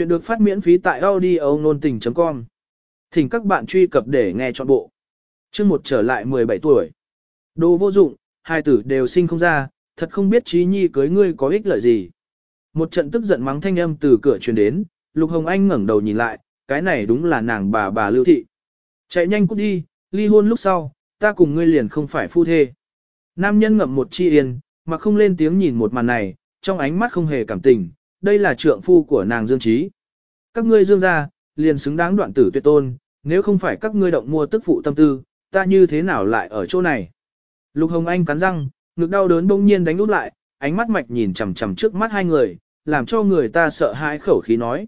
Chuyện được phát miễn phí tại audio nôn tình.com. Thỉnh các bạn truy cập để nghe trọn bộ. Chương một trở lại 17 tuổi. Đồ vô dụng, hai tử đều sinh không ra, thật không biết trí nhi cưới ngươi có ích lợi gì. Một trận tức giận mắng thanh âm từ cửa truyền đến, Lục Hồng Anh ngẩng đầu nhìn lại, cái này đúng là nàng bà bà Lưu Thị. Chạy nhanh cút đi, ly hôn lúc sau, ta cùng ngươi liền không phải phu thê. Nam nhân ngậm một chi yên, mà không lên tiếng nhìn một màn này, trong ánh mắt không hề cảm tình, đây là trượng phu của nàng Dương Trí. Các ngươi dương gia, liền xứng đáng đoạn tử tuyệt tôn, nếu không phải các ngươi động mua tức phụ tâm tư, ta như thế nào lại ở chỗ này. Lục Hồng Anh cắn răng, ngực đau đớn bỗng nhiên đánh út lại, ánh mắt mạch nhìn chằm chằm trước mắt hai người, làm cho người ta sợ hãi khẩu khí nói.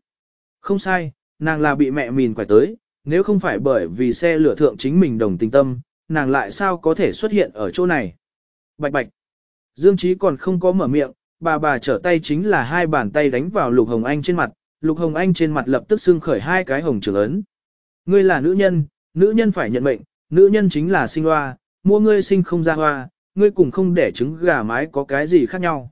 Không sai, nàng là bị mẹ mìn quải tới, nếu không phải bởi vì xe lửa thượng chính mình đồng tình tâm, nàng lại sao có thể xuất hiện ở chỗ này. Bạch bạch. Dương Chí còn không có mở miệng, bà bà trở tay chính là hai bàn tay đánh vào Lục Hồng Anh trên mặt, Lục Hồng Anh trên mặt lập tức xưng khởi hai cái hồng trưởng ấn. Ngươi là nữ nhân, nữ nhân phải nhận mệnh, nữ nhân chính là sinh hoa, mua ngươi sinh không ra hoa, ngươi cùng không để trứng gà mái có cái gì khác nhau.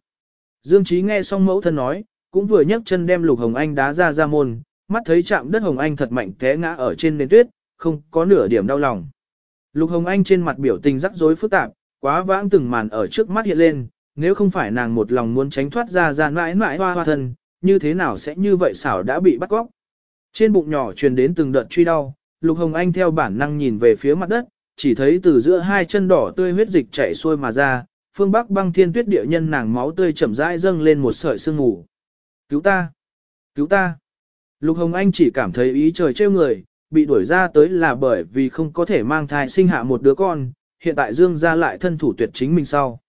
Dương Chí nghe xong mẫu thân nói, cũng vừa nhấc chân đem Lục Hồng Anh đá ra ra môn, mắt thấy chạm đất Hồng Anh thật mạnh té ngã ở trên nền tuyết, không có nửa điểm đau lòng. Lục Hồng Anh trên mặt biểu tình rắc rối phức tạp, quá vãng từng màn ở trước mắt hiện lên, nếu không phải nàng một lòng muốn tránh thoát ra ra mãi mãi hoa hoa thân, như thế nào sẽ như vậy xảo đã bị bắt góc. Trên bụng nhỏ truyền đến từng đợt truy đau, Lục Hồng Anh theo bản năng nhìn về phía mặt đất, chỉ thấy từ giữa hai chân đỏ tươi huyết dịch chảy xuôi mà ra, phương bắc băng thiên tuyết địa nhân nàng máu tươi chậm rãi dâng lên một sợi sương mù. Cứu ta! Cứu ta! Lục Hồng Anh chỉ cảm thấy ý trời trêu người, bị đuổi ra tới là bởi vì không có thể mang thai sinh hạ một đứa con, hiện tại Dương ra lại thân thủ tuyệt chính mình sau.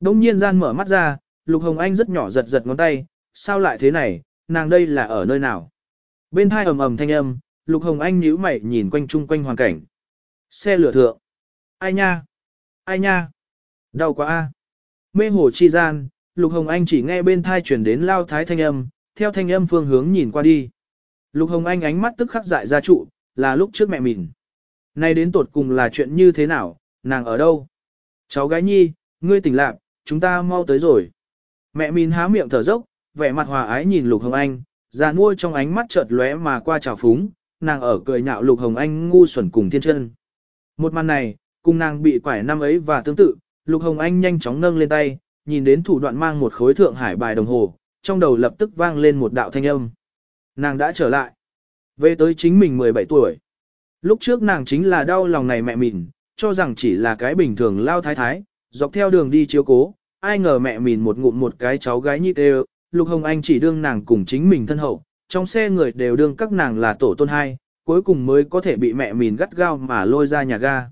Đông nhiên gian mở mắt ra, Lục Hồng Anh rất nhỏ giật giật ngón tay, sao lại thế này, nàng đây là ở nơi nào? Bên thai ầm ầm thanh âm, Lục Hồng Anh nhíu mày nhìn quanh chung quanh hoàn cảnh. Xe lửa thượng. Ai nha? Ai nha? Đau quá a. Mê hồ chi gian, Lục Hồng Anh chỉ nghe bên thai chuyển đến lao thái thanh âm, theo thanh âm phương hướng nhìn qua đi. Lục Hồng Anh ánh mắt tức khắc dại ra trụ, là lúc trước mẹ mình. Nay đến tột cùng là chuyện như thế nào, nàng ở đâu? Cháu gái nhi, ngươi tỉnh lạc, chúng ta mau tới rồi. Mẹ mình há miệng thở dốc, vẻ mặt hòa ái nhìn Lục Hồng Anh, già nuôi trong ánh mắt chợt lóe mà qua trào phúng, nàng ở cười nhạo Lục Hồng Anh ngu xuẩn cùng thiên chân. Một màn này, cùng nàng bị quải năm ấy và tương tự, Lục Hồng Anh nhanh chóng nâng lên tay, nhìn đến thủ đoạn mang một khối thượng hải bài đồng hồ, trong đầu lập tức vang lên một đạo thanh âm. Nàng đã trở lại. Về tới chính mình 17 tuổi. Lúc trước nàng chính là đau lòng này mẹ mình, cho rằng chỉ là cái bình thường lao thái thái, dọc theo đường đi chiếu cố, ai ngờ mẹ mình một ngụm một cái cháu gái như đều, Lục Hồng Anh chỉ đương nàng cùng chính mình thân hậu, trong xe người đều đương các nàng là tổ tôn hai, cuối cùng mới có thể bị mẹ mình gắt gao mà lôi ra nhà ga.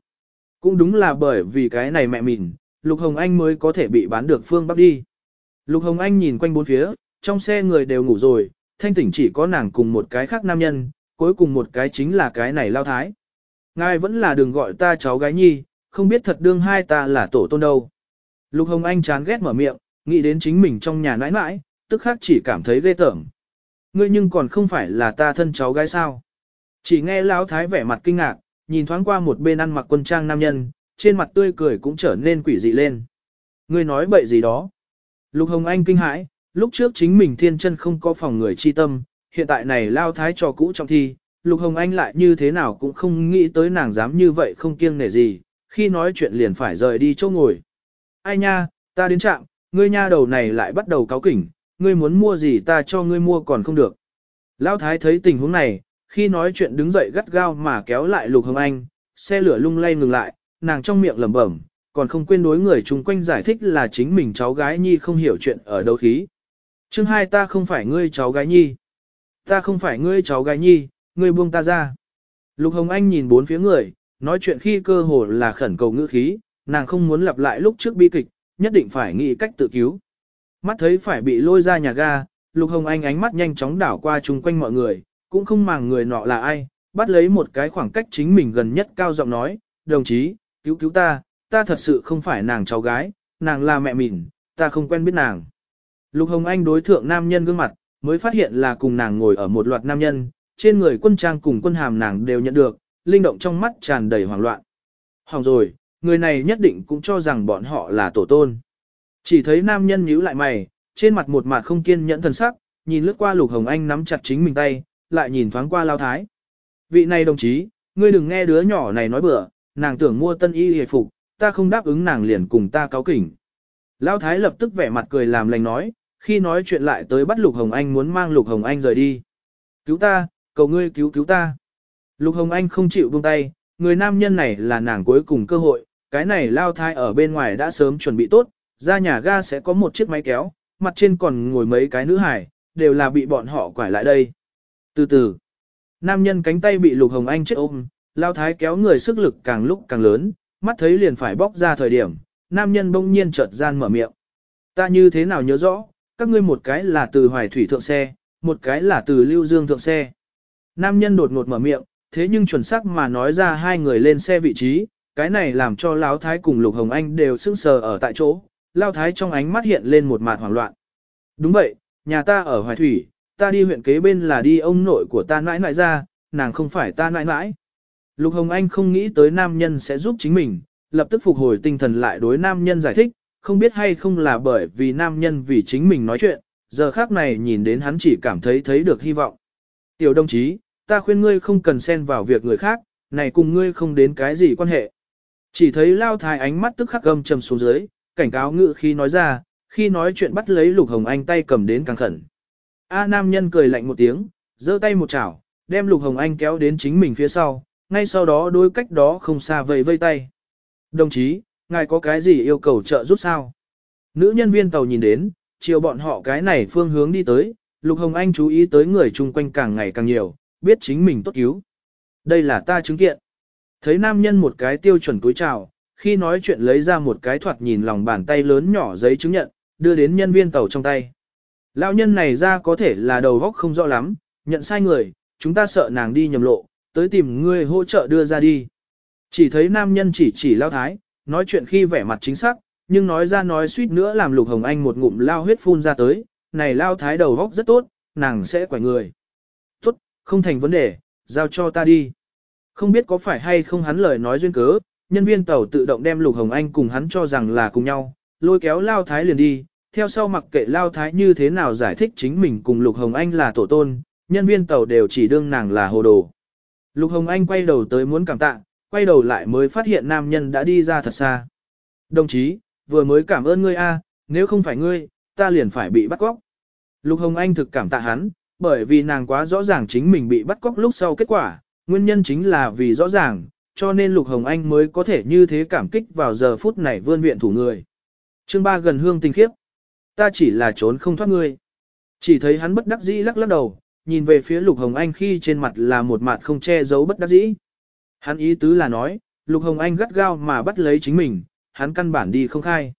Cũng đúng là bởi vì cái này mẹ mình, Lục Hồng Anh mới có thể bị bán được phương Bắc đi. Lục Hồng Anh nhìn quanh bốn phía, trong xe người đều ngủ rồi, thanh tỉnh chỉ có nàng cùng một cái khác nam nhân, cuối cùng một cái chính là cái này lao thái. Ngài vẫn là đừng gọi ta cháu gái nhi, không biết thật đương hai ta là tổ tôn đâu. Lục Hồng Anh chán ghét mở miệng, nghĩ đến chính mình trong nhà nãi nãi, tức khác chỉ cảm thấy ghê tởm. Ngươi nhưng còn không phải là ta thân cháu gái sao. Chỉ nghe lão thái vẻ mặt kinh ngạc, nhìn thoáng qua một bên ăn mặc quân trang nam nhân, trên mặt tươi cười cũng trở nên quỷ dị lên. Ngươi nói bậy gì đó. Lục Hồng Anh kinh hãi, lúc trước chính mình thiên chân không có phòng người chi tâm, hiện tại này lao thái trò cũ trong thi, Lục Hồng Anh lại như thế nào cũng không nghĩ tới nàng dám như vậy không kiêng nể gì, khi nói chuyện liền phải rời đi chỗ ngồi. Ai nha, ta đến trạm, ngươi nha đầu này lại bắt đầu cáo kỉnh, ngươi muốn mua gì ta cho ngươi mua còn không được. Lão thái thấy tình huống này, khi nói chuyện đứng dậy gắt gao mà kéo lại Lục Hồng Anh, xe lửa lung lay ngừng lại, nàng trong miệng lẩm bẩm, còn không quên đối người chung quanh giải thích là chính mình cháu gái nhi không hiểu chuyện ở đâu khí. Chương hai ta không phải ngươi cháu gái nhi. Ta không phải ngươi cháu gái nhi, ngươi buông ta ra. Lục Hồng Anh nhìn bốn phía người, nói chuyện khi cơ hồ là khẩn cầu ngữ khí, nàng không muốn lặp lại lúc trước bi kịch, nhất định phải nghĩ cách tự cứu. Mắt thấy phải bị lôi ra nhà ga, Lục Hồng Anh ánh mắt nhanh chóng đảo qua chung quanh mọi người, cũng không màng người nọ là ai, bắt lấy một cái khoảng cách chính mình gần nhất cao giọng nói, đồng chí, cứu cứu ta, ta thật sự không phải nàng cháu gái, nàng là mẹ mình, ta không quen biết nàng. Lục Hồng Anh đối thượng nam nhân gương mặt, mới phát hiện là cùng nàng ngồi ở một loạt nam nhân, trên người quân trang cùng quân hàm nàng đều nhận được, linh động trong mắt tràn đầy hoảng loạn. Hỏng rồi, người này nhất định cũng cho rằng bọn họ là tổ tôn. Chỉ thấy nam nhân nhíu lại mày, trên mặt một mặt không kiên nhẫn thần sắc, nhìn lướt qua Lục Hồng Anh nắm chặt chính mình tay, lại nhìn thoáng qua Lao Thái. Vị này đồng chí, ngươi đừng nghe đứa nhỏ này nói bừa, nàng tưởng mua tân y hề phục, ta không đáp ứng nàng liền cùng ta cáo kỉnh. Lao Thái lập tức vẻ mặt cười làm lành nói, khi nói chuyện lại tới bắt Lục Hồng Anh muốn mang Lục Hồng Anh rời đi. Cứu ta, cầu ngươi cứu cứu ta. Lục Hồng Anh không chịu buông tay, người nam nhân này là nàng cuối cùng cơ hội, cái này Lao Thái ở bên ngoài đã sớm chuẩn bị tốt, ra nhà ga sẽ có một chiếc máy kéo, mặt trên còn ngồi mấy cái nữ hải, đều là bị bọn họ quải lại đây. Từ từ, nam nhân cánh tay bị Lục Hồng Anh chết ôm, Lao Thái kéo người sức lực càng lúc càng lớn, mắt thấy liền phải bóc ra thời điểm, nam nhân bỗng nhiên chợt gian mở miệng. Ta như thế nào nhớ rõ, các ngươi một cái là từ hoài thủy thượng xe, một cái là từ lưu dương thượng xe. Nam nhân đột ngột mở miệng, thế nhưng chuẩn xác mà nói ra hai người lên xe vị trí, cái này làm cho Lão Thái cùng Lục Hồng Anh đều sững sờ ở tại chỗ, Lão Thái trong ánh mắt hiện lên một mạt hoảng loạn. Đúng vậy, nhà ta ở Hoài Thủy, ta đi huyện kế bên là đi ông nội của ta nãi nãi ra, nàng không phải ta nãi nãi. Lục Hồng Anh không nghĩ tới nam nhân sẽ giúp chính mình, lập tức phục hồi tinh thần lại đối nam nhân giải thích, không biết hay không là bởi vì nam nhân vì chính mình nói chuyện, giờ khác này nhìn đến hắn chỉ cảm thấy thấy được hy vọng. Tiểu đồng chí, ta khuyên ngươi không cần xen vào việc người khác, này cùng ngươi không đến cái gì quan hệ. Chỉ thấy lao thái ánh mắt tức khắc gầm trầm xuống dưới, cảnh cáo ngự khi nói ra, khi nói chuyện bắt lấy lục hồng anh tay cầm đến càng khẩn. A nam nhân cười lạnh một tiếng, giơ tay một chảo, đem lục hồng anh kéo đến chính mình phía sau, ngay sau đó đối cách đó không xa vầy vây tay. Đồng chí, ngài có cái gì yêu cầu trợ giúp sao? Nữ nhân viên tàu nhìn đến, chiều bọn họ cái này phương hướng đi tới, Lục Hồng Anh chú ý tới người chung quanh càng ngày càng nhiều, biết chính mình tốt cứu. Đây là ta chứng kiện. Thấy nam nhân một cái tiêu chuẩn túi chào, khi nói chuyện lấy ra một cái thoạt nhìn lòng bàn tay lớn nhỏ giấy chứng nhận, đưa đến nhân viên tàu trong tay. Lão nhân này ra có thể là đầu góc không rõ lắm, nhận sai người, chúng ta sợ nàng đi nhầm lộ, tới tìm người hỗ trợ đưa ra đi. Chỉ thấy nam nhân chỉ chỉ lao thái, nói chuyện khi vẻ mặt chính xác, nhưng nói ra nói suýt nữa làm Lục Hồng Anh một ngụm lao huyết phun ra tới, này lao thái đầu góc rất tốt, nàng sẽ quải người. Tốt, không thành vấn đề, giao cho ta đi. Không biết có phải hay không hắn lời nói duyên cớ, nhân viên tàu tự động đem Lục Hồng Anh cùng hắn cho rằng là cùng nhau, lôi kéo lao thái liền đi, theo sau mặc kệ lao thái như thế nào giải thích chính mình cùng Lục Hồng Anh là tổ tôn, nhân viên tàu đều chỉ đương nàng là hồ đồ. Lục Hồng Anh quay đầu tới muốn cảm tạ, quay đầu lại mới phát hiện nam nhân đã đi ra thật xa. Đồng chí, vừa mới cảm ơn ngươi a, nếu không phải ngươi, ta liền phải bị bắt cóc. Lục Hồng Anh thực cảm tạ hắn, bởi vì nàng quá rõ ràng chính mình bị bắt cóc lúc sau kết quả, nguyên nhân chính là vì rõ ràng, cho nên Lục Hồng Anh mới có thể như thế cảm kích vào giờ phút này vươn viện thủ người. Chương ba gần hương tình khiếp. Ta chỉ là trốn không thoát ngươi. Chỉ thấy hắn bất đắc dĩ lắc lắc đầu, nhìn về phía Lục Hồng Anh khi trên mặt là một mặt không che giấu bất đắc dĩ. Hắn ý tứ là nói, Lục Hồng Anh gắt gao mà bắt lấy chính mình, hắn căn bản đi không khai.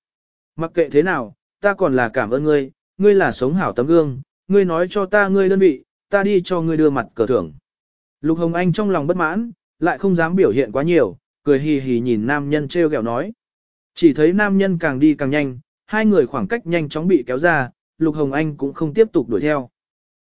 Mặc kệ thế nào, ta còn là cảm ơn ngươi, ngươi là sống hảo tấm gương, ngươi nói cho ta ngươi đơn vị, ta đi cho ngươi đưa mặt cờ thưởng. Lục Hồng Anh trong lòng bất mãn, lại không dám biểu hiện quá nhiều, cười hì hì nhìn nam nhân treo gẹo nói. Chỉ thấy nam nhân càng đi càng nhanh, hai người khoảng cách nhanh chóng bị kéo ra, Lục Hồng Anh cũng không tiếp tục đuổi theo.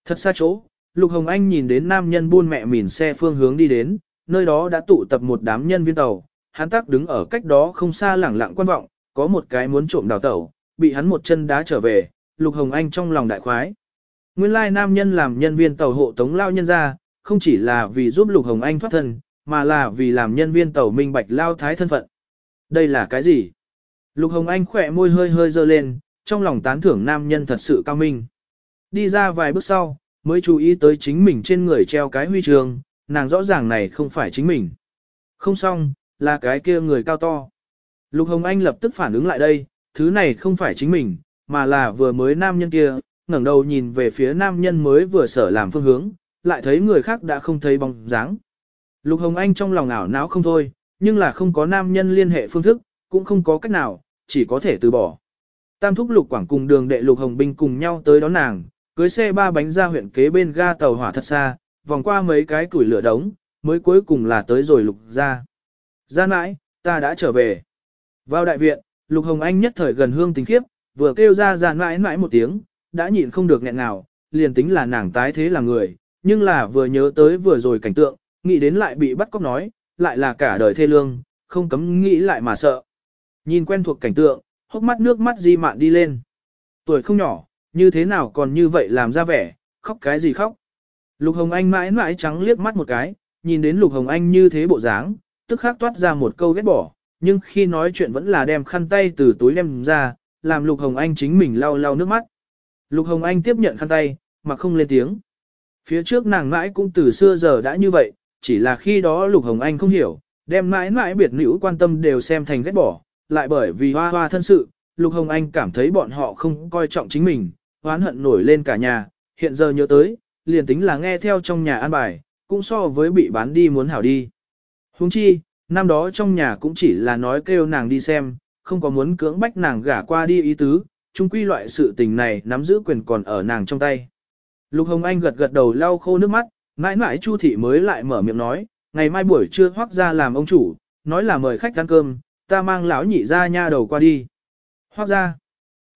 Thật xa chỗ, Lục Hồng Anh nhìn đến nam nhân buôn mẹ mìn xe phương hướng đi đến, nơi đó đã tụ tập một đám nhân viên tàu, hắn tác đứng ở cách đó không xa lẳng lặng quan vọng, có một cái muốn trộm đào tẩu, bị hắn một chân đá trở về, Lục Hồng Anh trong lòng đại khoái. Nguyên lai nam nhân làm nhân viên tàu hộ tống lao nhân ra, không chỉ là vì giúp Lục Hồng Anh thoát thân, mà là vì làm nhân viên tàu minh bạch lao thái thân phận. Đây là cái gì? Lục Hồng Anh khỏe môi hơi hơi dơ lên, trong lòng tán thưởng nam nhân thật sự cao minh. Đi ra vài bước sau, mới chú ý tới chính mình trên người treo cái huy trường, nàng rõ ràng này không phải chính mình. Không xong, là cái kia người cao to. Lục Hồng Anh lập tức phản ứng lại đây, thứ này không phải chính mình, mà là vừa mới nam nhân kia, ngẩng đầu nhìn về phía nam nhân mới vừa sở làm phương hướng, lại thấy người khác đã không thấy bóng dáng. Lục Hồng Anh trong lòng ảo não không thôi, nhưng là không có nam nhân liên hệ phương thức, cũng không có cách nào, chỉ có thể từ bỏ. Tam thúc Lục Quảng cùng đường đệ Lục Hồng Binh cùng nhau tới đón nàng, cưới xe ba bánh ra huyện kế bên ga tàu hỏa thật xa, vòng qua mấy cái củi lửa đống, mới cuối cùng là tới rồi Lục ra. Ra mãi, ta đã trở về. Vào đại viện, Lục Hồng Anh nhất thời gần hương tình khiếp, vừa kêu ra ra mãi mãi một tiếng, đã nhịn không được nghẹn nào, liền tính là nàng tái thế là người, nhưng là vừa nhớ tới vừa rồi cảnh tượng, nghĩ đến lại bị bắt cóc nói, lại là cả đời thê lương, không cấm nghĩ lại mà sợ. Nhìn quen thuộc cảnh tượng, hốc mắt nước mắt di mạn đi lên. Tuổi không nhỏ, như thế nào còn như vậy làm ra vẻ, khóc cái gì khóc. Lục Hồng Anh mãi mãi trắng liếc mắt một cái, nhìn đến Lục Hồng Anh như thế bộ dáng, tức khắc toát ra một câu ghét bỏ, nhưng khi nói chuyện vẫn là đem khăn tay từ túi đem ra, làm Lục Hồng Anh chính mình lau lau nước mắt. Lục Hồng Anh tiếp nhận khăn tay, mà không lên tiếng. Phía trước nàng mãi cũng từ xưa giờ đã như vậy, chỉ là khi đó Lục Hồng Anh không hiểu, đem mãi mãi biệt nữ quan tâm đều xem thành ghét bỏ, lại bởi vì hoa hoa thân sự, Lục Hồng Anh cảm thấy bọn họ không coi trọng chính mình, oán hận nổi lên cả nhà, hiện giờ nhớ tới, liền tính là nghe theo trong nhà an bài, cũng so với bị bán đi muốn hảo đi. Huống chi, năm đó trong nhà cũng chỉ là nói kêu nàng đi xem, không có muốn cưỡng bách nàng gả qua đi ý tứ, chung quy loại sự tình này nắm giữ quyền còn ở nàng trong tay. Lục Hồng Anh gật gật đầu lau khô nước mắt, mãi mãi Chu Thị mới lại mở miệng nói, ngày mai buổi trưa hoác ra làm ông chủ, nói là mời khách ăn cơm, ta mang lão nhị ra nha đầu qua đi. Hoác ra.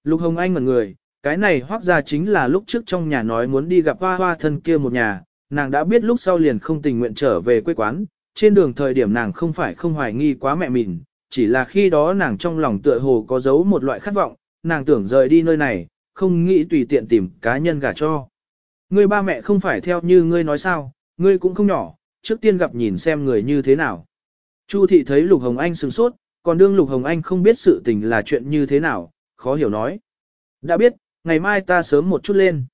Lục Hồng Anh ngẩn người, cái này hoác ra chính là lúc trước trong nhà nói muốn đi gặp hoa hoa thân kia một nhà, nàng đã biết lúc sau liền không tình nguyện trở về quê quán, trên đường thời điểm nàng không phải không hoài nghi quá mẹ mình, chỉ là khi đó nàng trong lòng tựa hồ có giấu một loại khát vọng, nàng tưởng rời đi nơi này, không nghĩ tùy tiện tìm cá nhân gả cho. Ngươi ba mẹ không phải theo như ngươi nói sao, ngươi cũng không nhỏ, trước tiên gặp nhìn xem người như thế nào. Chu thị thấy Lục Hồng Anh sừng sốt, còn đương Lục Hồng Anh không biết sự tình là chuyện như thế nào, khó hiểu nói. Đã biết, ngày mai ta sớm một chút lên.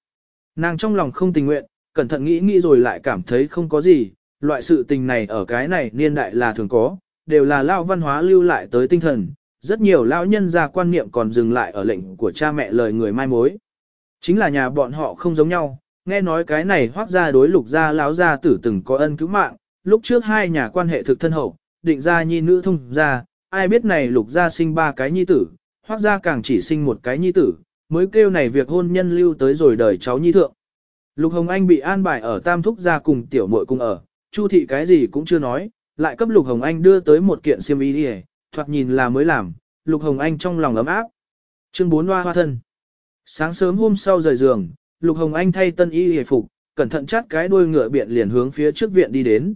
Nàng trong lòng không tình nguyện, cẩn thận nghĩ nghĩ rồi lại cảm thấy không có gì, loại sự tình này ở cái này niên đại là thường có, đều là lao văn hóa lưu lại tới tinh thần, rất nhiều lao nhân ra quan niệm còn dừng lại ở lệnh của cha mẹ lời người mai mối. Chính là nhà bọn họ không giống nhau, nghe nói cái này hoác ra đối lục gia lão gia tử từng có ân cứu mạng, lúc trước hai nhà quan hệ thực thân hậu, định ra nhi nữ thông ra, ai biết này lục gia sinh ba cái nhi tử, hoác gia càng chỉ sinh một cái nhi tử, mới kêu này việc hôn nhân lưu tới rồi đời cháu nhi thượng. Lục Hồng Anh bị an bài ở Tam Thúc gia cùng tiểu muội cùng ở, Chu thị cái gì cũng chưa nói, lại cấp Lục Hồng Anh đưa tới một kiện xiêm y đi thoạt nhìn là mới làm, Lục Hồng Anh trong lòng ấm áp. Chương 4 hoa hoa thân. Sáng sớm hôm sau rời giường, Lục Hồng Anh thay tân y hề phục, cẩn thận chắt cái đuôi ngựa biện liền hướng phía trước viện đi đến.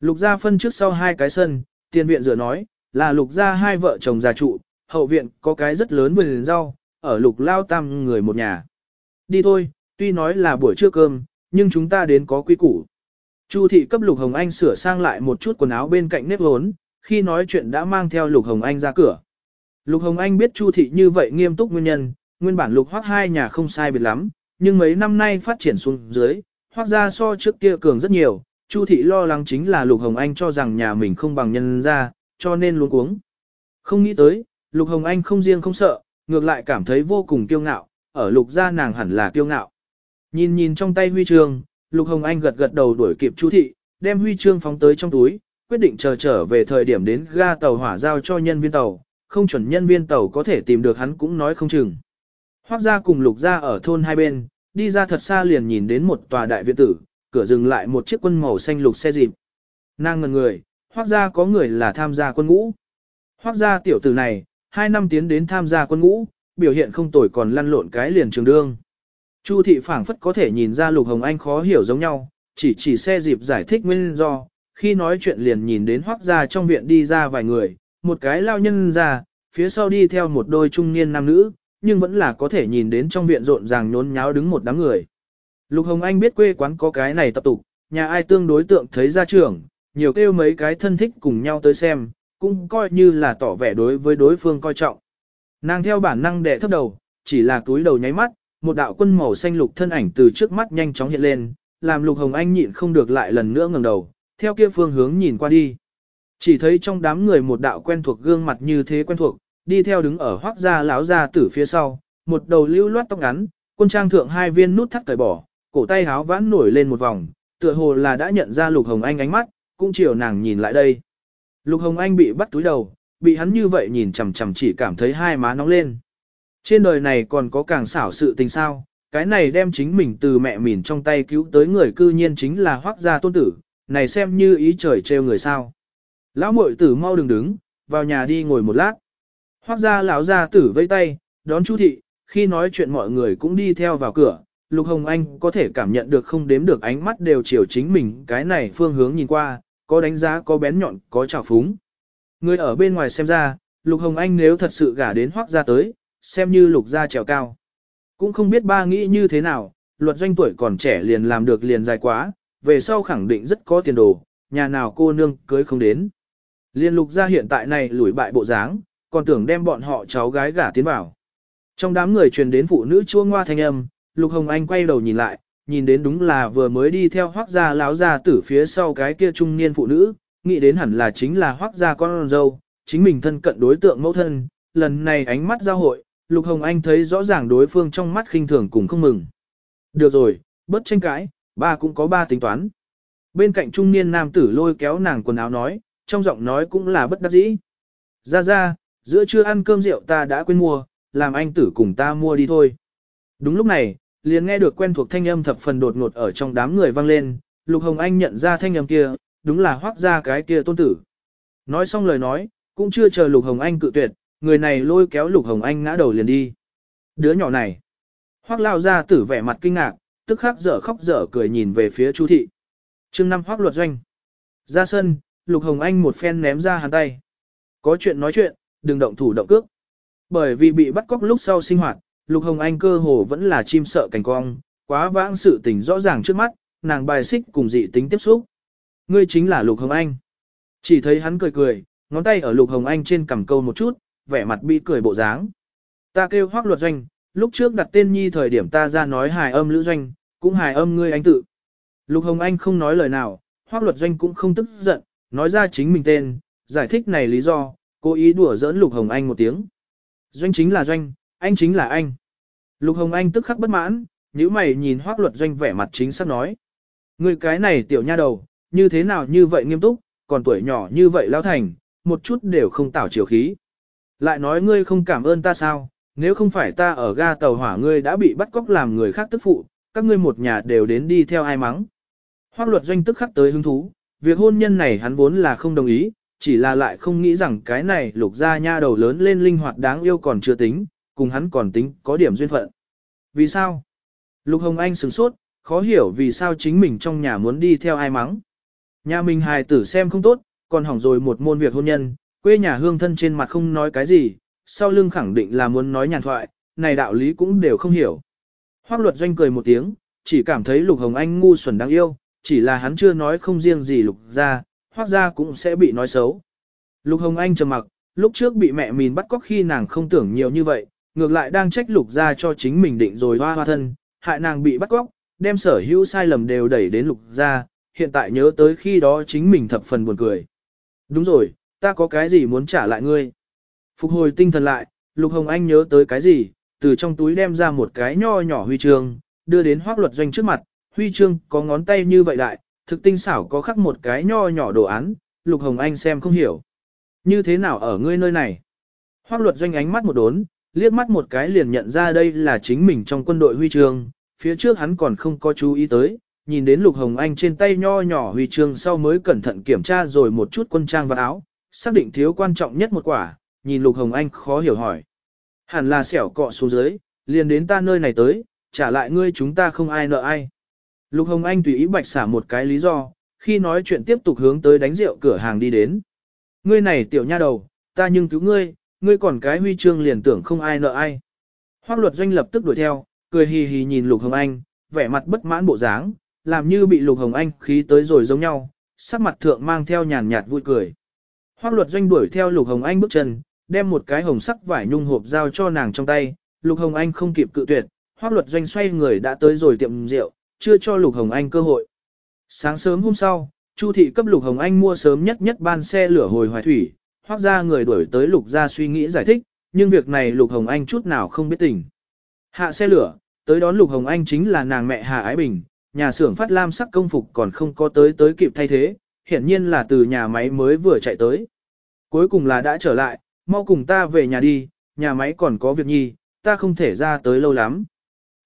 Lục gia phân trước sau hai cái sân, tiền viện dựa nói, là lục gia hai vợ chồng già trụ, hậu viện có cái rất lớn vườn rau, ở lục lao tam người một nhà. Đi thôi, tuy nói là buổi trưa cơm, nhưng chúng ta đến có quy củ. Chu thị cấp Lục Hồng Anh sửa sang lại một chút quần áo bên cạnh nếp hốn, khi nói chuyện đã mang theo Lục Hồng Anh ra cửa. Lục Hồng Anh biết Chu thị như vậy nghiêm túc nguyên nhân, nguyên bản Lục Hoắc hai nhà không sai biệt lắm, nhưng mấy năm nay phát triển xuống dưới, hoác ra so trước kia cường rất nhiều, Chu thị lo lắng chính là Lục Hồng Anh cho rằng nhà mình không bằng nhân gia, cho nên luôn cuống. Không nghĩ tới, Lục Hồng Anh không riêng không sợ, ngược lại cảm thấy vô cùng kiêu ngạo, ở Lục gia nàng hẳn là kiêu ngạo. Nhìn nhìn trong tay huy chương, Lục Hồng Anh gật gật đầu đuổi kịp Chu thị, đem huy chương phóng tới trong túi, quyết định chờ trở về thời điểm đến ga tàu hỏa giao cho nhân viên tàu, không chuẩn nhân viên tàu có thể tìm được hắn cũng nói không chừng. Hoác Gia cùng Lục Gia ở thôn hai bên, đi ra thật xa liền nhìn đến một tòa đại viện tử, cửa dừng lại một chiếc quân màu xanh lục xe dịp. Nàng ngần người, hoác Gia có người là tham gia quân ngũ. Hoác Gia tiểu tử này, hai năm tiến đến tham gia quân ngũ, biểu hiện không tồi còn lăn lộn cái liền trường đương. Chu thị phảng phất có thể nhìn ra Lục Hồng Anh khó hiểu giống nhau, chỉ chỉ xe dịp giải thích nguyên do, khi nói chuyện liền nhìn đến hoác Gia trong viện đi ra vài người, một cái lao nhân ra, phía sau đi theo một đôi trung niên nam nữ, nhưng vẫn là có thể nhìn đến trong viện rộn ràng nhốn nháo đứng một đám người. Lục Hồng Anh biết quê quán có cái này tập tục, nhà ai tương đối tượng thấy ra trưởng, nhiều kêu mấy cái thân thích cùng nhau tới xem, cũng coi như là tỏ vẻ đối với đối phương coi trọng. Nàng theo bản năng đệ thấp đầu, chỉ là túi đầu nháy mắt, một đạo quân màu xanh lục thân ảnh từ trước mắt nhanh chóng hiện lên, làm Lục Hồng Anh nhịn không được lại lần nữa ngẩng đầu, theo kia phương hướng nhìn qua đi. Chỉ thấy trong đám người một đạo quen thuộc gương mặt như thế quen thuộc, đi theo đứng ở hoác gia lão gia tử phía sau, một đầu lưu loát tóc ngắn, quân trang thượng hai viên nút thắt cởi bỏ, cổ tay háo vãn nổi lên một vòng, tựa hồ là đã nhận ra Lục Hồng Anh ánh mắt, cũng chiều nàng nhìn lại đây. Lục Hồng Anh bị bắt túi đầu, bị hắn như vậy nhìn chằm chằm chỉ cảm thấy hai má nóng lên. Trên đời này còn có càng xảo sự tình sao, cái này đem chính mình từ mẹ mìn trong tay cứu tới người cư nhiên chính là hoác gia tôn tử, này xem như ý trời trêu người sao. Lão muội tử mau đừng đứng, vào nhà đi ngồi một lát. Hoác gia lão gia tử vây tay, đón chu thị, khi nói chuyện mọi người cũng đi theo vào cửa, Lục Hồng Anh có thể cảm nhận được không đếm được ánh mắt đều chiều chính mình cái này phương hướng nhìn qua, có đánh giá có bén nhọn có trào phúng. Người ở bên ngoài xem ra, Lục Hồng Anh nếu thật sự gả đến hoác gia tới, xem như lục gia trèo cao. cũng không biết ba nghĩ như thế nào, luật doanh tuổi còn trẻ liền làm được liền dài quá, về sau khẳng định rất có tiền đồ, nhà nào cô nương cưới không đến. Liên lục ra hiện tại này lủi bại bộ dáng, còn tưởng đem bọn họ cháu gái gả tiến vào. Trong đám người truyền đến phụ nữ chua ngoa thanh âm, Lục Hồng Anh quay đầu nhìn lại, nhìn đến đúng là vừa mới đi theo hoác gia láo gia tử phía sau cái kia trung niên phụ nữ, nghĩ đến hẳn là chính là hoác gia con dâu, chính mình thân cận đối tượng mẫu thân, lần này ánh mắt giao hội, Lục Hồng Anh thấy rõ ràng đối phương trong mắt khinh thường cùng không mừng. Được rồi, bất tranh cãi, ba cũng có ba tính toán. Bên cạnh trung niên nam tử lôi kéo nàng quần áo nói, trong giọng nói cũng là bất đắc dĩ. Ra ra, giữa trưa ăn cơm rượu ta đã quên mua, làm anh tử cùng ta mua đi thôi. Đúng lúc này, liền nghe được quen thuộc thanh âm thập phần đột ngột ở trong đám người vang lên, Lục Hồng Anh nhận ra thanh âm kia, đúng là hoác ra cái kia tôn tử. Nói xong lời nói, cũng chưa chờ Lục Hồng Anh cự tuyệt, người này lôi kéo Lục Hồng Anh ngã đầu liền đi. Đứa nhỏ này. Hoác lao ra tử vẻ mặt kinh ngạc, tức khắc dở khóc dở cười nhìn về phía Chu thị. Chương năm hoác luật doanh. Ra sân, Lục Hồng Anh một phen ném ra hắn tay. Có chuyện nói chuyện, đừng động thủ động cước. Bởi vì bị bắt cóc lúc sau sinh hoạt, Lục Hồng Anh cơ hồ vẫn là chim sợ cảnh cong, quá vãng sự tình rõ ràng trước mắt, nàng bài xích cùng dị tính tiếp xúc. Ngươi chính là Lục Hồng Anh. Chỉ thấy hắn cười cười, ngón tay ở Lục Hồng Anh trên cằm câu một chút, vẻ mặt bị cười bộ dáng. Ta kêu hoác luật doanh, lúc trước đặt tên nhi thời điểm ta ra nói hài âm lữ doanh, cũng hài âm ngươi anh tự. Lục Hồng Anh không nói lời nào, hoác luật doanh cũng không tức giận, nói ra chính mình tên, giải thích này lý do, cố ý đùa giỡn Lục Hồng Anh một tiếng. Doanh chính là doanh, anh chính là anh. Lục Hồng Anh tức khắc bất mãn, nhíu mày nhìn Hoắc luật doanh vẻ mặt chính xác nói. Người cái này tiểu nha đầu, như thế nào như vậy nghiêm túc, còn tuổi nhỏ như vậy lao thành, một chút đều không tảo chiều khí. Lại nói ngươi không cảm ơn ta sao, nếu không phải ta ở ga tàu hỏa ngươi đã bị bắt cóc làm người khác tức phụ, các ngươi một nhà đều đến đi theo ai mắng. Hoắc luật doanh tức khắc tới hứng thú, việc hôn nhân này hắn vốn là không đồng ý, chỉ là lại không nghĩ rằng cái này lục gia nha đầu lớn lên linh hoạt đáng yêu còn chưa tính, cùng hắn còn tính có điểm duyên phận. Vì sao? Lục Hồng Anh sửng sốt, khó hiểu vì sao chính mình trong nhà muốn đi theo ai mắng. Nhà mình hài tử xem không tốt, còn hỏng rồi một môn việc hôn nhân, quê nhà hương thân trên mặt không nói cái gì, sau lưng khẳng định là muốn nói nhàn thoại, này đạo lý cũng đều không hiểu. Hoác luật doanh cười một tiếng, chỉ cảm thấy Lục Hồng Anh ngu xuẩn đáng yêu, chỉ là hắn chưa nói không riêng gì Lục ra, hoác ra cũng sẽ bị nói xấu. Lục Hồng Anh trầm mặc, lúc trước bị mẹ mình bắt cóc khi nàng không tưởng nhiều như vậy, ngược lại đang trách lục ra cho chính mình định rồi hoa hoa thân, hại nàng bị bắt cóc, đem sở hữu sai lầm đều đẩy đến lục ra, hiện tại nhớ tới khi đó chính mình thập phần buồn cười. Đúng rồi, ta có cái gì muốn trả lại ngươi? Phục hồi tinh thần lại, Lục Hồng Anh nhớ tới cái gì, từ trong túi đem ra một cái nho nhỏ huy chương, đưa đến hoác luật doanh trước mặt, huy chương có ngón tay như vậy đại, thực tinh xảo có khắc một cái nho nhỏ đồ án, Lục Hồng Anh xem không hiểu. Như thế nào ở ngươi nơi này? Hoác luật doanh ánh mắt một đốn, liếc mắt một cái liền nhận ra đây là chính mình trong quân đội huy chương, phía trước hắn còn không có chú ý tới, nhìn đến Lục Hồng Anh trên tay nho nhỏ huy chương sau mới cẩn thận kiểm tra rồi một chút quân trang và áo, xác định thiếu quan trọng nhất một quả, nhìn Lục Hồng Anh khó hiểu hỏi. Hẳn là xẻo cọ xuống dưới, liền đến ta nơi này tới, trả lại ngươi chúng ta không ai nợ ai. Lục Hồng Anh tùy ý bạch xả một cái lý do, khi nói chuyện tiếp tục hướng tới đánh rượu cửa hàng đi đến. Ngươi này tiểu nha đầu, ta nhưng cứu ngươi, ngươi còn cái huy chương liền tưởng không ai nợ ai. Hoác luật doanh lập tức đuổi theo, cười hì hì nhìn Lục Hồng Anh, vẻ mặt bất mãn bộ dáng, làm như bị Lục Hồng Anh khí tới rồi giống nhau, sắc mặt thượng mang theo nhàn nhạt vui cười. Hoác luật doanh đuổi theo Lục Hồng Anh bước chân, đem một cái hồng sắc vải nhung hộp giao cho nàng trong tay, Lục Hồng Anh không kịp cự tuyệt, Hoác luật doanh xoay người đã tới rồi tiệm rượu, chưa cho Lục Hồng Anh cơ hội. Sáng sớm hôm sau, Chu thị cấp Lục Hồng Anh mua sớm nhất nhất ban xe lửa hồi hoài thủy, hoác ra người đuổi tới Lục ra suy nghĩ giải thích, nhưng việc này Lục Hồng Anh chút nào không biết tình. Hạ xe lửa, tới đón Lục Hồng Anh chính là nàng mẹ Hà Ái Bình, nhà xưởng phát lam sắc công phục còn không có tới tới kịp thay thế, hiển nhiên là từ nhà máy mới vừa chạy tới. Cuối cùng là đã trở lại, mau cùng ta về nhà đi, nhà máy còn có việc nhi, ta không thể ra tới lâu lắm.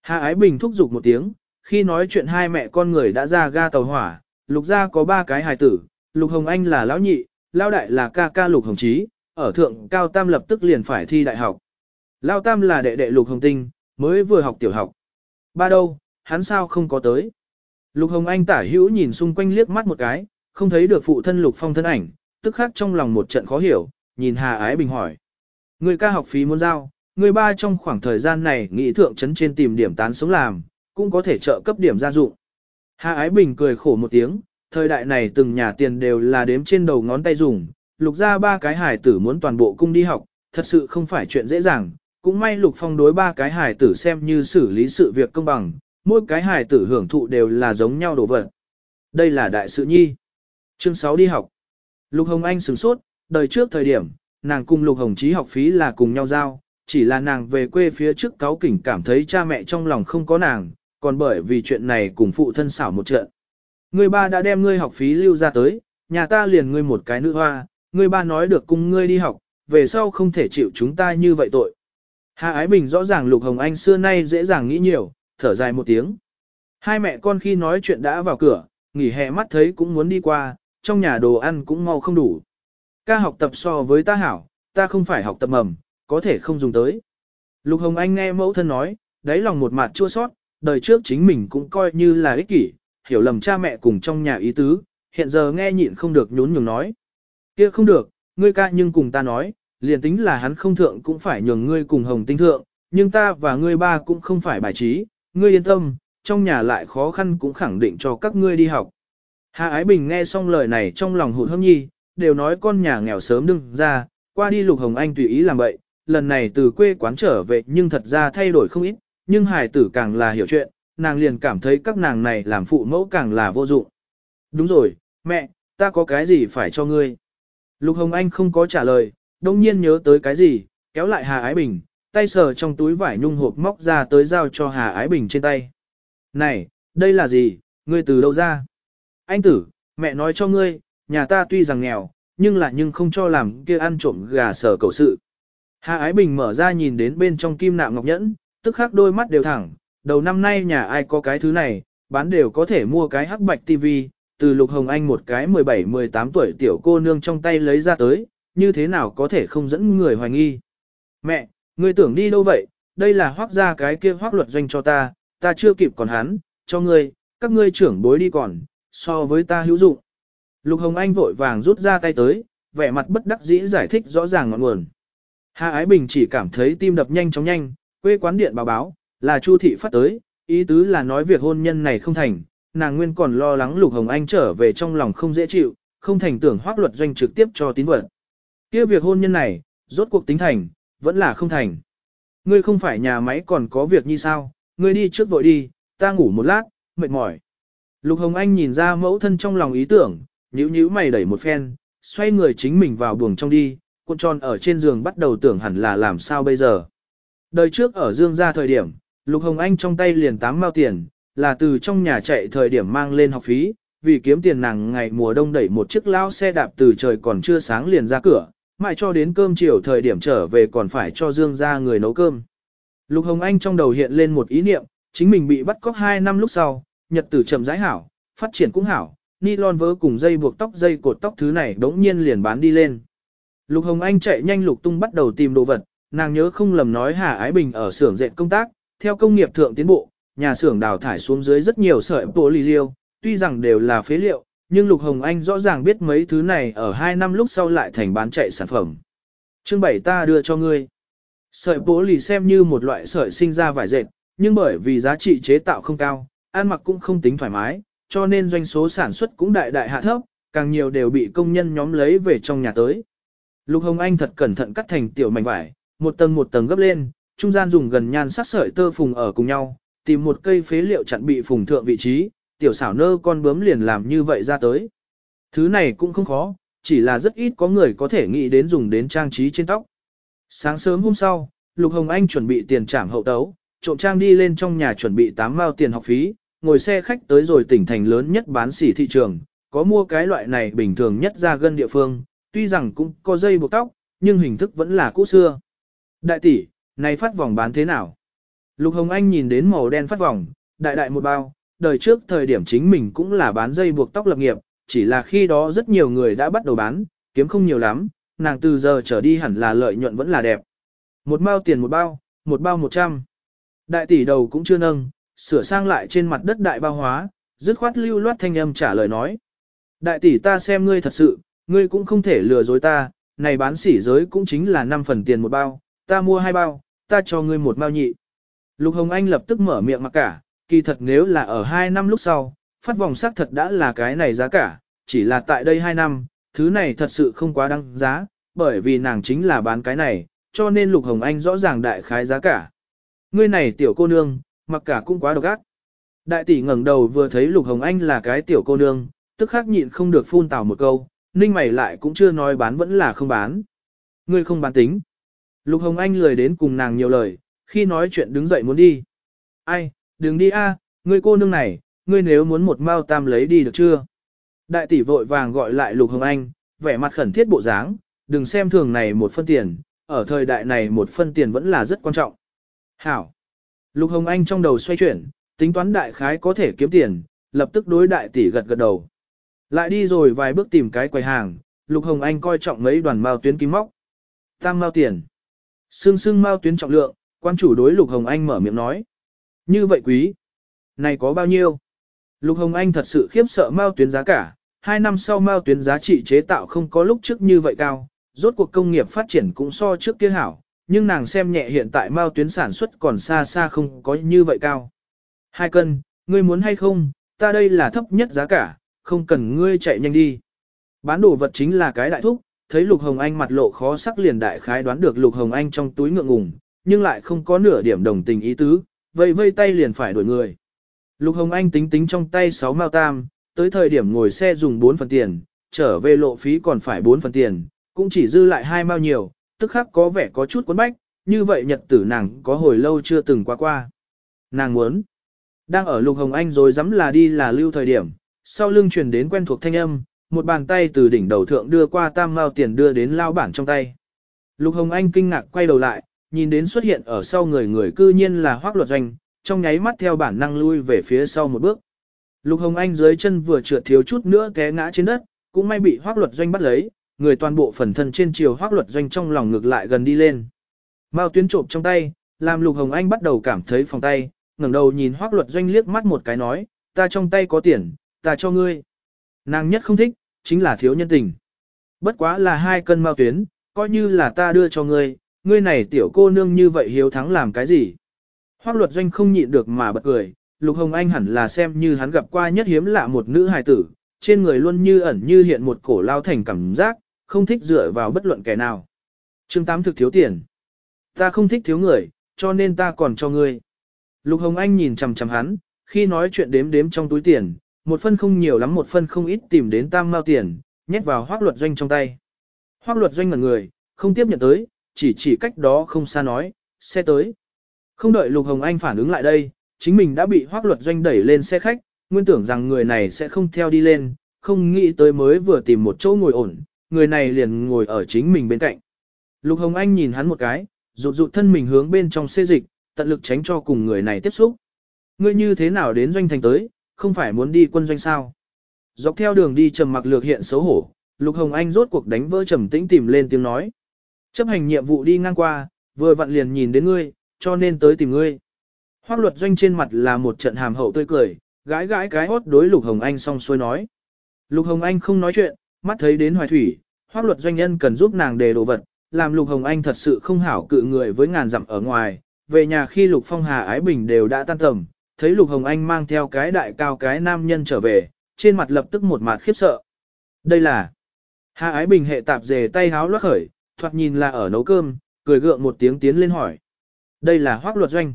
Hà Ái Bình thúc giục một tiếng, khi nói chuyện hai mẹ con người đã ra ga tàu hỏa, lục gia có ba cái hài tử, lục hồng anh là lão nhị, lão đại là ca ca lục hồng chí, ở thượng cao tam lập tức liền phải thi đại học. Lão tam là đệ đệ lục hồng tinh, mới vừa học tiểu học. Ba đâu, hắn sao không có tới. Lục hồng anh tả hữu nhìn xung quanh liếc mắt một cái, không thấy được phụ thân lục phong thân ảnh, tức khắc trong lòng một trận khó hiểu, nhìn hà ái bình hỏi. Người ca học phí muốn giao, người ba trong khoảng thời gian này nghĩ thượng trấn trên tìm điểm tán sống làm, cũng có thể trợ cấp điểm gia dụng. Hà Ái Bình cười khổ một tiếng, thời đại này từng nhà tiền đều là đếm trên đầu ngón tay dùng, lục ra ba cái hải tử muốn toàn bộ cung đi học, thật sự không phải chuyện dễ dàng, cũng may lục phong đối ba cái hải tử xem như xử lý sự việc công bằng, mỗi cái hải tử hưởng thụ đều là giống nhau đồ vật. Đây là đại sự nhi. Chương 6 đi học. Lục Hồng Anh sửng sốt, đời trước thời điểm, nàng cùng Lục Hồng Chí học phí là cùng nhau giao, chỉ là nàng về quê phía trước cáo kỉnh cảm thấy cha mẹ trong lòng không có nàng, còn bởi vì chuyện này cùng phụ thân xảo một trận. Người ba đã đem ngươi học phí lưu ra tới, nhà ta liền ngươi một cái nữ hoa, ngươi ba nói được cùng ngươi đi học, về sau không thể chịu chúng ta như vậy tội. Hà Ái Bình rõ ràng Lục Hồng Anh xưa nay dễ dàng nghĩ nhiều, thở dài một tiếng. Hai mẹ con khi nói chuyện đã vào cửa, nghỉ hè mắt thấy cũng muốn đi qua, trong nhà đồ ăn cũng mau không đủ. Ca học tập so với ta hảo, ta không phải học tập mầm, có thể không dùng tới. Lục Hồng Anh nghe mẫu thân nói, đáy lòng một mặt chua sót, đời trước chính mình cũng coi như là ích kỷ, hiểu lầm cha mẹ cùng trong nhà ý tứ, hiện giờ nghe nhịn không được nhún nhường nói. kia không được, ngươi ca nhưng cùng ta nói, liền tính là hắn không thượng cũng phải nhường ngươi cùng hồng tinh thượng, nhưng ta và ngươi ba cũng không phải bài trí, ngươi yên tâm, trong nhà lại khó khăn cũng khẳng định cho các ngươi đi học. Hà Ái Bình nghe xong lời này trong lòng hụt hâm nhi, đều nói con nhà nghèo sớm đừng ra, qua đi Lục Hồng Anh tùy ý làm vậy, lần này từ quê quán trở về nhưng thật ra thay đổi không ít, nhưng hài tử càng là hiểu chuyện, nàng liền cảm thấy các nàng này làm phụ mẫu càng là vô dụng. Đúng rồi, mẹ, ta có cái gì phải cho ngươi? Lục Hồng Anh không có trả lời, đông nhiên nhớ tới cái gì, kéo lại Hà Ái Bình, tay sờ trong túi vải nhung hộp móc ra tới giao cho Hà Ái Bình trên tay. Này, đây là gì, ngươi từ đâu ra? Anh tử, mẹ nói cho ngươi, nhà ta tuy rằng nghèo, nhưng là nhưng không cho làm kia ăn trộm gà sở cầu sự. Hà Ái Bình mở ra nhìn đến bên trong kim nạm ngọc nhẫn, tức khắc đôi mắt đều thẳng, đầu năm nay nhà ai có cái thứ này, bán đều có thể mua cái hắc bạch tivi, từ Lục Hồng Anh một cái 17-18 tuổi tiểu cô nương trong tay lấy ra tới, như thế nào có thể không dẫn người hoài nghi. Mẹ, ngươi tưởng đi đâu vậy, đây là hoác ra cái kia hoác luật doanh cho ta, ta chưa kịp còn hắn, cho ngươi, các ngươi trưởng bối đi còn, so với ta hữu dụng. Lục Hồng Anh vội vàng rút ra tay tới, vẻ mặt bất đắc dĩ giải thích rõ ràng ngọn nguồn. Hà Ái Bình chỉ cảm thấy tim đập nhanh chóng nhanh, quê quán điện báo báo, là Chu thị phát tới, ý tứ là nói việc hôn nhân này không thành, nàng nguyên còn lo lắng Lục Hồng Anh trở về trong lòng không dễ chịu, không thành tưởng hoác luật doanh trực tiếp cho tín vật. kia việc hôn nhân này, rốt cuộc tính thành, vẫn là không thành. Ngươi không phải nhà máy còn có việc như sao, ngươi đi trước vội đi, ta ngủ một lát, mệt mỏi. Lục Hồng Anh nhìn ra mẫu thân trong lòng ý tưởng, nhíu nhíu mày đẩy một phen, xoay người chính mình vào buồng trong đi, cuộn tròn ở trên giường bắt đầu tưởng hẳn là làm sao bây giờ. Đời trước ở Dương gia thời điểm, Lục Hồng Anh trong tay liền tám mao tiền, là từ trong nhà chạy thời điểm mang lên học phí, vì kiếm tiền nàng ngày mùa đông đẩy một chiếc lao xe đạp từ trời còn chưa sáng liền ra cửa, mãi cho đến cơm chiều thời điểm trở về còn phải cho Dương gia người nấu cơm. Lục Hồng Anh trong đầu hiện lên một ý niệm, chính mình bị bắt cóc 2 năm lúc sau, nhật tử chậm rãi hảo, phát triển cũng hảo, nylon vớ cùng dây buộc tóc dây cột tóc thứ này đống nhiên liền bán đi lên. Lục Hồng Anh chạy nhanh lục tung bắt đầu tìm đồ vật, nàng nhớ không lầm nói Hà Ái Bình ở xưởng dệt công tác, theo công nghiệp thượng tiến bộ, nhà xưởng đào thải xuống dưới rất nhiều sợi bộ lì liêu, tuy rằng đều là phế liệu, nhưng Lục Hồng Anh rõ ràng biết mấy thứ này ở 2 năm lúc sau lại thành bán chạy sản phẩm. Chương 7 ta đưa cho ngươi. Sợi bố lì xem như một loại sợi sinh ra vải dệt, nhưng bởi vì giá trị chế tạo không cao, ăn mặc cũng không tính thoải mái, cho nên doanh số sản xuất cũng đại đại hạ thấp, càng nhiều đều bị công nhân nhóm lấy về trong nhà tới. Lục Hồng Anh thật cẩn thận cắt thành tiểu mảnh vải, một tầng một tầng gấp lên, trung gian dùng gần nhan sắc sợi tơ phùng ở cùng nhau, tìm một cây phế liệu chặn bị phùng thượng vị trí, tiểu xảo nơ con bướm liền làm như vậy ra tới. Thứ này cũng không khó, chỉ là rất ít có người có thể nghĩ đến dùng đến trang trí trên tóc. Sáng sớm hôm sau, Lục Hồng Anh chuẩn bị tiền trảm hậu tấu, trộm trang đi lên trong nhà chuẩn bị 8 mao tiền học phí, ngồi xe khách tới rồi tỉnh thành lớn nhất bán sỉ thị trường, có mua cái loại này bình thường nhất ra gân địa phương, tuy rằng cũng có dây buộc tóc, nhưng hình thức vẫn là cũ xưa. Đại tỷ, này phát vòng bán thế nào? Lục Hồng Anh nhìn đến màu đen phát vòng, đại đại một bao, đời trước thời điểm chính mình cũng là bán dây buộc tóc lập nghiệp, chỉ là khi đó rất nhiều người đã bắt đầu bán, kiếm không nhiều lắm, nàng từ giờ trở đi hẳn là lợi nhuận vẫn là đẹp. Một bao tiền một bao, một bao một trăm. Đại tỷ đầu cũng chưa nâng, sửa sang lại trên mặt đất đại bao hóa, dứt khoát lưu loát thanh âm trả lời nói. Đại tỷ ta xem ngươi thật sự, ngươi cũng không thể lừa dối ta, này bán sỉ giới cũng chính là 5 phần tiền một bao, ta mua hai bao, ta cho ngươi một bao nhị. Lục Hồng Anh lập tức mở miệng mặc cả, kỳ thật nếu là ở hai năm lúc sau, phát vòng sắc thật đã là cái này giá cả, chỉ là tại đây hai năm, thứ này thật sự không quá đăng giá, bởi vì nàng chính là bán cái này, cho nên Lục Hồng Anh rõ ràng đại khái giá cả. Ngươi này tiểu cô nương, mặc cả cũng quá độc ác. Đại tỷ ngẩng đầu vừa thấy Lục Hồng Anh là cái tiểu cô nương, tức khắc nhịn không được phun tào một câu, ninh mày lại cũng chưa nói bán vẫn là không bán. Ngươi không bán tính. Lục Hồng Anh lười đến cùng nàng nhiều lời, khi nói chuyện đứng dậy muốn đi. Ai, đừng đi a, ngươi cô nương này, ngươi nếu muốn một mao tam lấy đi được chưa? Đại tỷ vội vàng gọi lại Lục Hồng Anh, vẻ mặt khẩn thiết bộ dáng, đừng xem thường này một phân tiền, ở thời đại này một phân tiền vẫn là rất quan trọng. Hảo. Lục Hồng Anh trong đầu xoay chuyển, tính toán đại khái có thể kiếm tiền, lập tức đối đại tỷ gật gật đầu. Lại đi rồi vài bước tìm cái quầy hàng, Lục Hồng Anh coi trọng mấy đoàn mao tuyến kim móc. Tam mao tiền. Sương sương mao tuyến trọng lượng, quan chủ đối Lục Hồng Anh mở miệng nói. Như vậy quý. Này có bao nhiêu? Lục Hồng Anh thật sự khiếp sợ mao tuyến giá cả. Hai năm sau mao tuyến giá trị chế tạo không có lúc trước như vậy cao, rốt cuộc công nghiệp phát triển cũng so trước kia hảo, nhưng nàng xem nhẹ hiện tại mao tuyến sản xuất còn xa xa không có như vậy cao. Hai cân, ngươi muốn hay không, ta đây là thấp nhất giá cả, không cần ngươi chạy nhanh đi. Bán đồ vật chính là cái đại thúc, thấy Lục Hồng Anh mặt lộ khó sắc liền đại khái đoán được Lục Hồng Anh trong túi ngượng ngùng, nhưng lại không có nửa điểm đồng tình ý tứ, vậy vây tay liền phải đổi người. Lục Hồng Anh tính tính trong tay 6 mao tam, tới thời điểm ngồi xe dùng 4 phần tiền, trở về lộ phí còn phải 4 phần tiền, cũng chỉ dư lại hai mao nhiều, tức khắc có vẻ có chút cuốn bách, như vậy nhật tử nàng có hồi lâu chưa từng qua qua. Nàng muốn, đang ở Lục Hồng Anh rồi dám là đi là lưu thời điểm, sau lưng truyền đến quen thuộc thanh âm, một bàn tay từ đỉnh đầu thượng đưa qua tam mao tiền đưa đến lao bản trong tay. Lục Hồng Anh kinh ngạc quay đầu lại, nhìn đến xuất hiện ở sau người người cư nhiên là hoác luật doanh, trong nháy mắt theo bản năng lui về phía sau một bước. Lục Hồng Anh dưới chân vừa trượt thiếu chút nữa té ngã trên đất, cũng may bị hoác luật doanh bắt lấy, người toàn bộ phần thân trên chiều hoác luật doanh trong lòng ngược lại gần đi lên. Mao tuyến trộm trong tay, làm Lục Hồng Anh bắt đầu cảm thấy phòng tay, ngẩng đầu nhìn hoác luật doanh liếc mắt một cái nói, ta trong tay có tiền, ta cho ngươi. Nàng nhất không thích, chính là thiếu nhân tình. Bất quá là hai cân mao tuyến, coi như là ta đưa cho ngươi, ngươi này tiểu cô nương như vậy hiếu thắng làm cái gì. Hoác luật doanh không nhịn được mà bật cười, Lục Hồng Anh hẳn là xem như hắn gặp qua nhất hiếm lạ một nữ hài tử, trên người luôn như ẩn như hiện một cổ lao thành cảm giác, không thích dựa vào bất luận kẻ nào. Chương Tám thực thiếu tiền. Ta không thích thiếu người, cho nên ta còn cho ngươi. Lục Hồng Anh nhìn chằm chằm hắn, khi nói chuyện đếm đếm trong túi tiền, một phân không nhiều lắm một phân không ít tìm đến tam mao tiền, nhét vào hoác luật doanh trong tay. Hoác luật doanh ngẩn người, không tiếp nhận tới, chỉ chỉ cách đó không xa nói, xe tới. Không đợi Lục Hồng Anh phản ứng lại đây, chính mình đã bị hoác luật doanh đẩy lên xe khách, nguyên tưởng rằng người này sẽ không theo đi lên, không nghĩ tới mới vừa tìm một chỗ ngồi ổn, người này liền ngồi ở chính mình bên cạnh. Lục Hồng Anh nhìn hắn một cái, rụt rụt thân mình hướng bên trong xe dịch, tận lực tránh cho cùng người này tiếp xúc. Ngươi như thế nào đến doanh thành tới, không phải muốn đi quân doanh sao? Dọc theo đường đi trầm mặc lược hiện xấu hổ, Lục Hồng Anh rốt cuộc đánh vỡ trầm tĩnh tìm lên tiếng nói. Chấp hành nhiệm vụ đi ngang qua, vừa vặn liền nhìn đến ngươi, cho nên tới tìm ngươi. Hoác luật doanh trên mặt là một trận hàm hậu tươi cười, gãi gãi cái hốt đối Lục Hồng Anh xong xuôi nói. Lục Hồng Anh không nói chuyện, mắt thấy đến hoài thủy, hoác luật doanh nhân cần giúp nàng đề đồ vật, làm Lục Hồng Anh thật sự không hảo cự người với ngàn dặm ở ngoài. Về nhà khi Lục Phong Hà Ái Bình đều đã tan tầm, thấy Lục Hồng Anh mang theo cái đại cao cái nam nhân trở về, trên mặt lập tức một mặt khiếp sợ. Đây là Hà Ái Bình hệ tạp dề tay háo loát khởi, thoạt nhìn là ở nấu cơm, cười gượng một tiếng tiến lên hỏi. Đây là hoác luật doanh.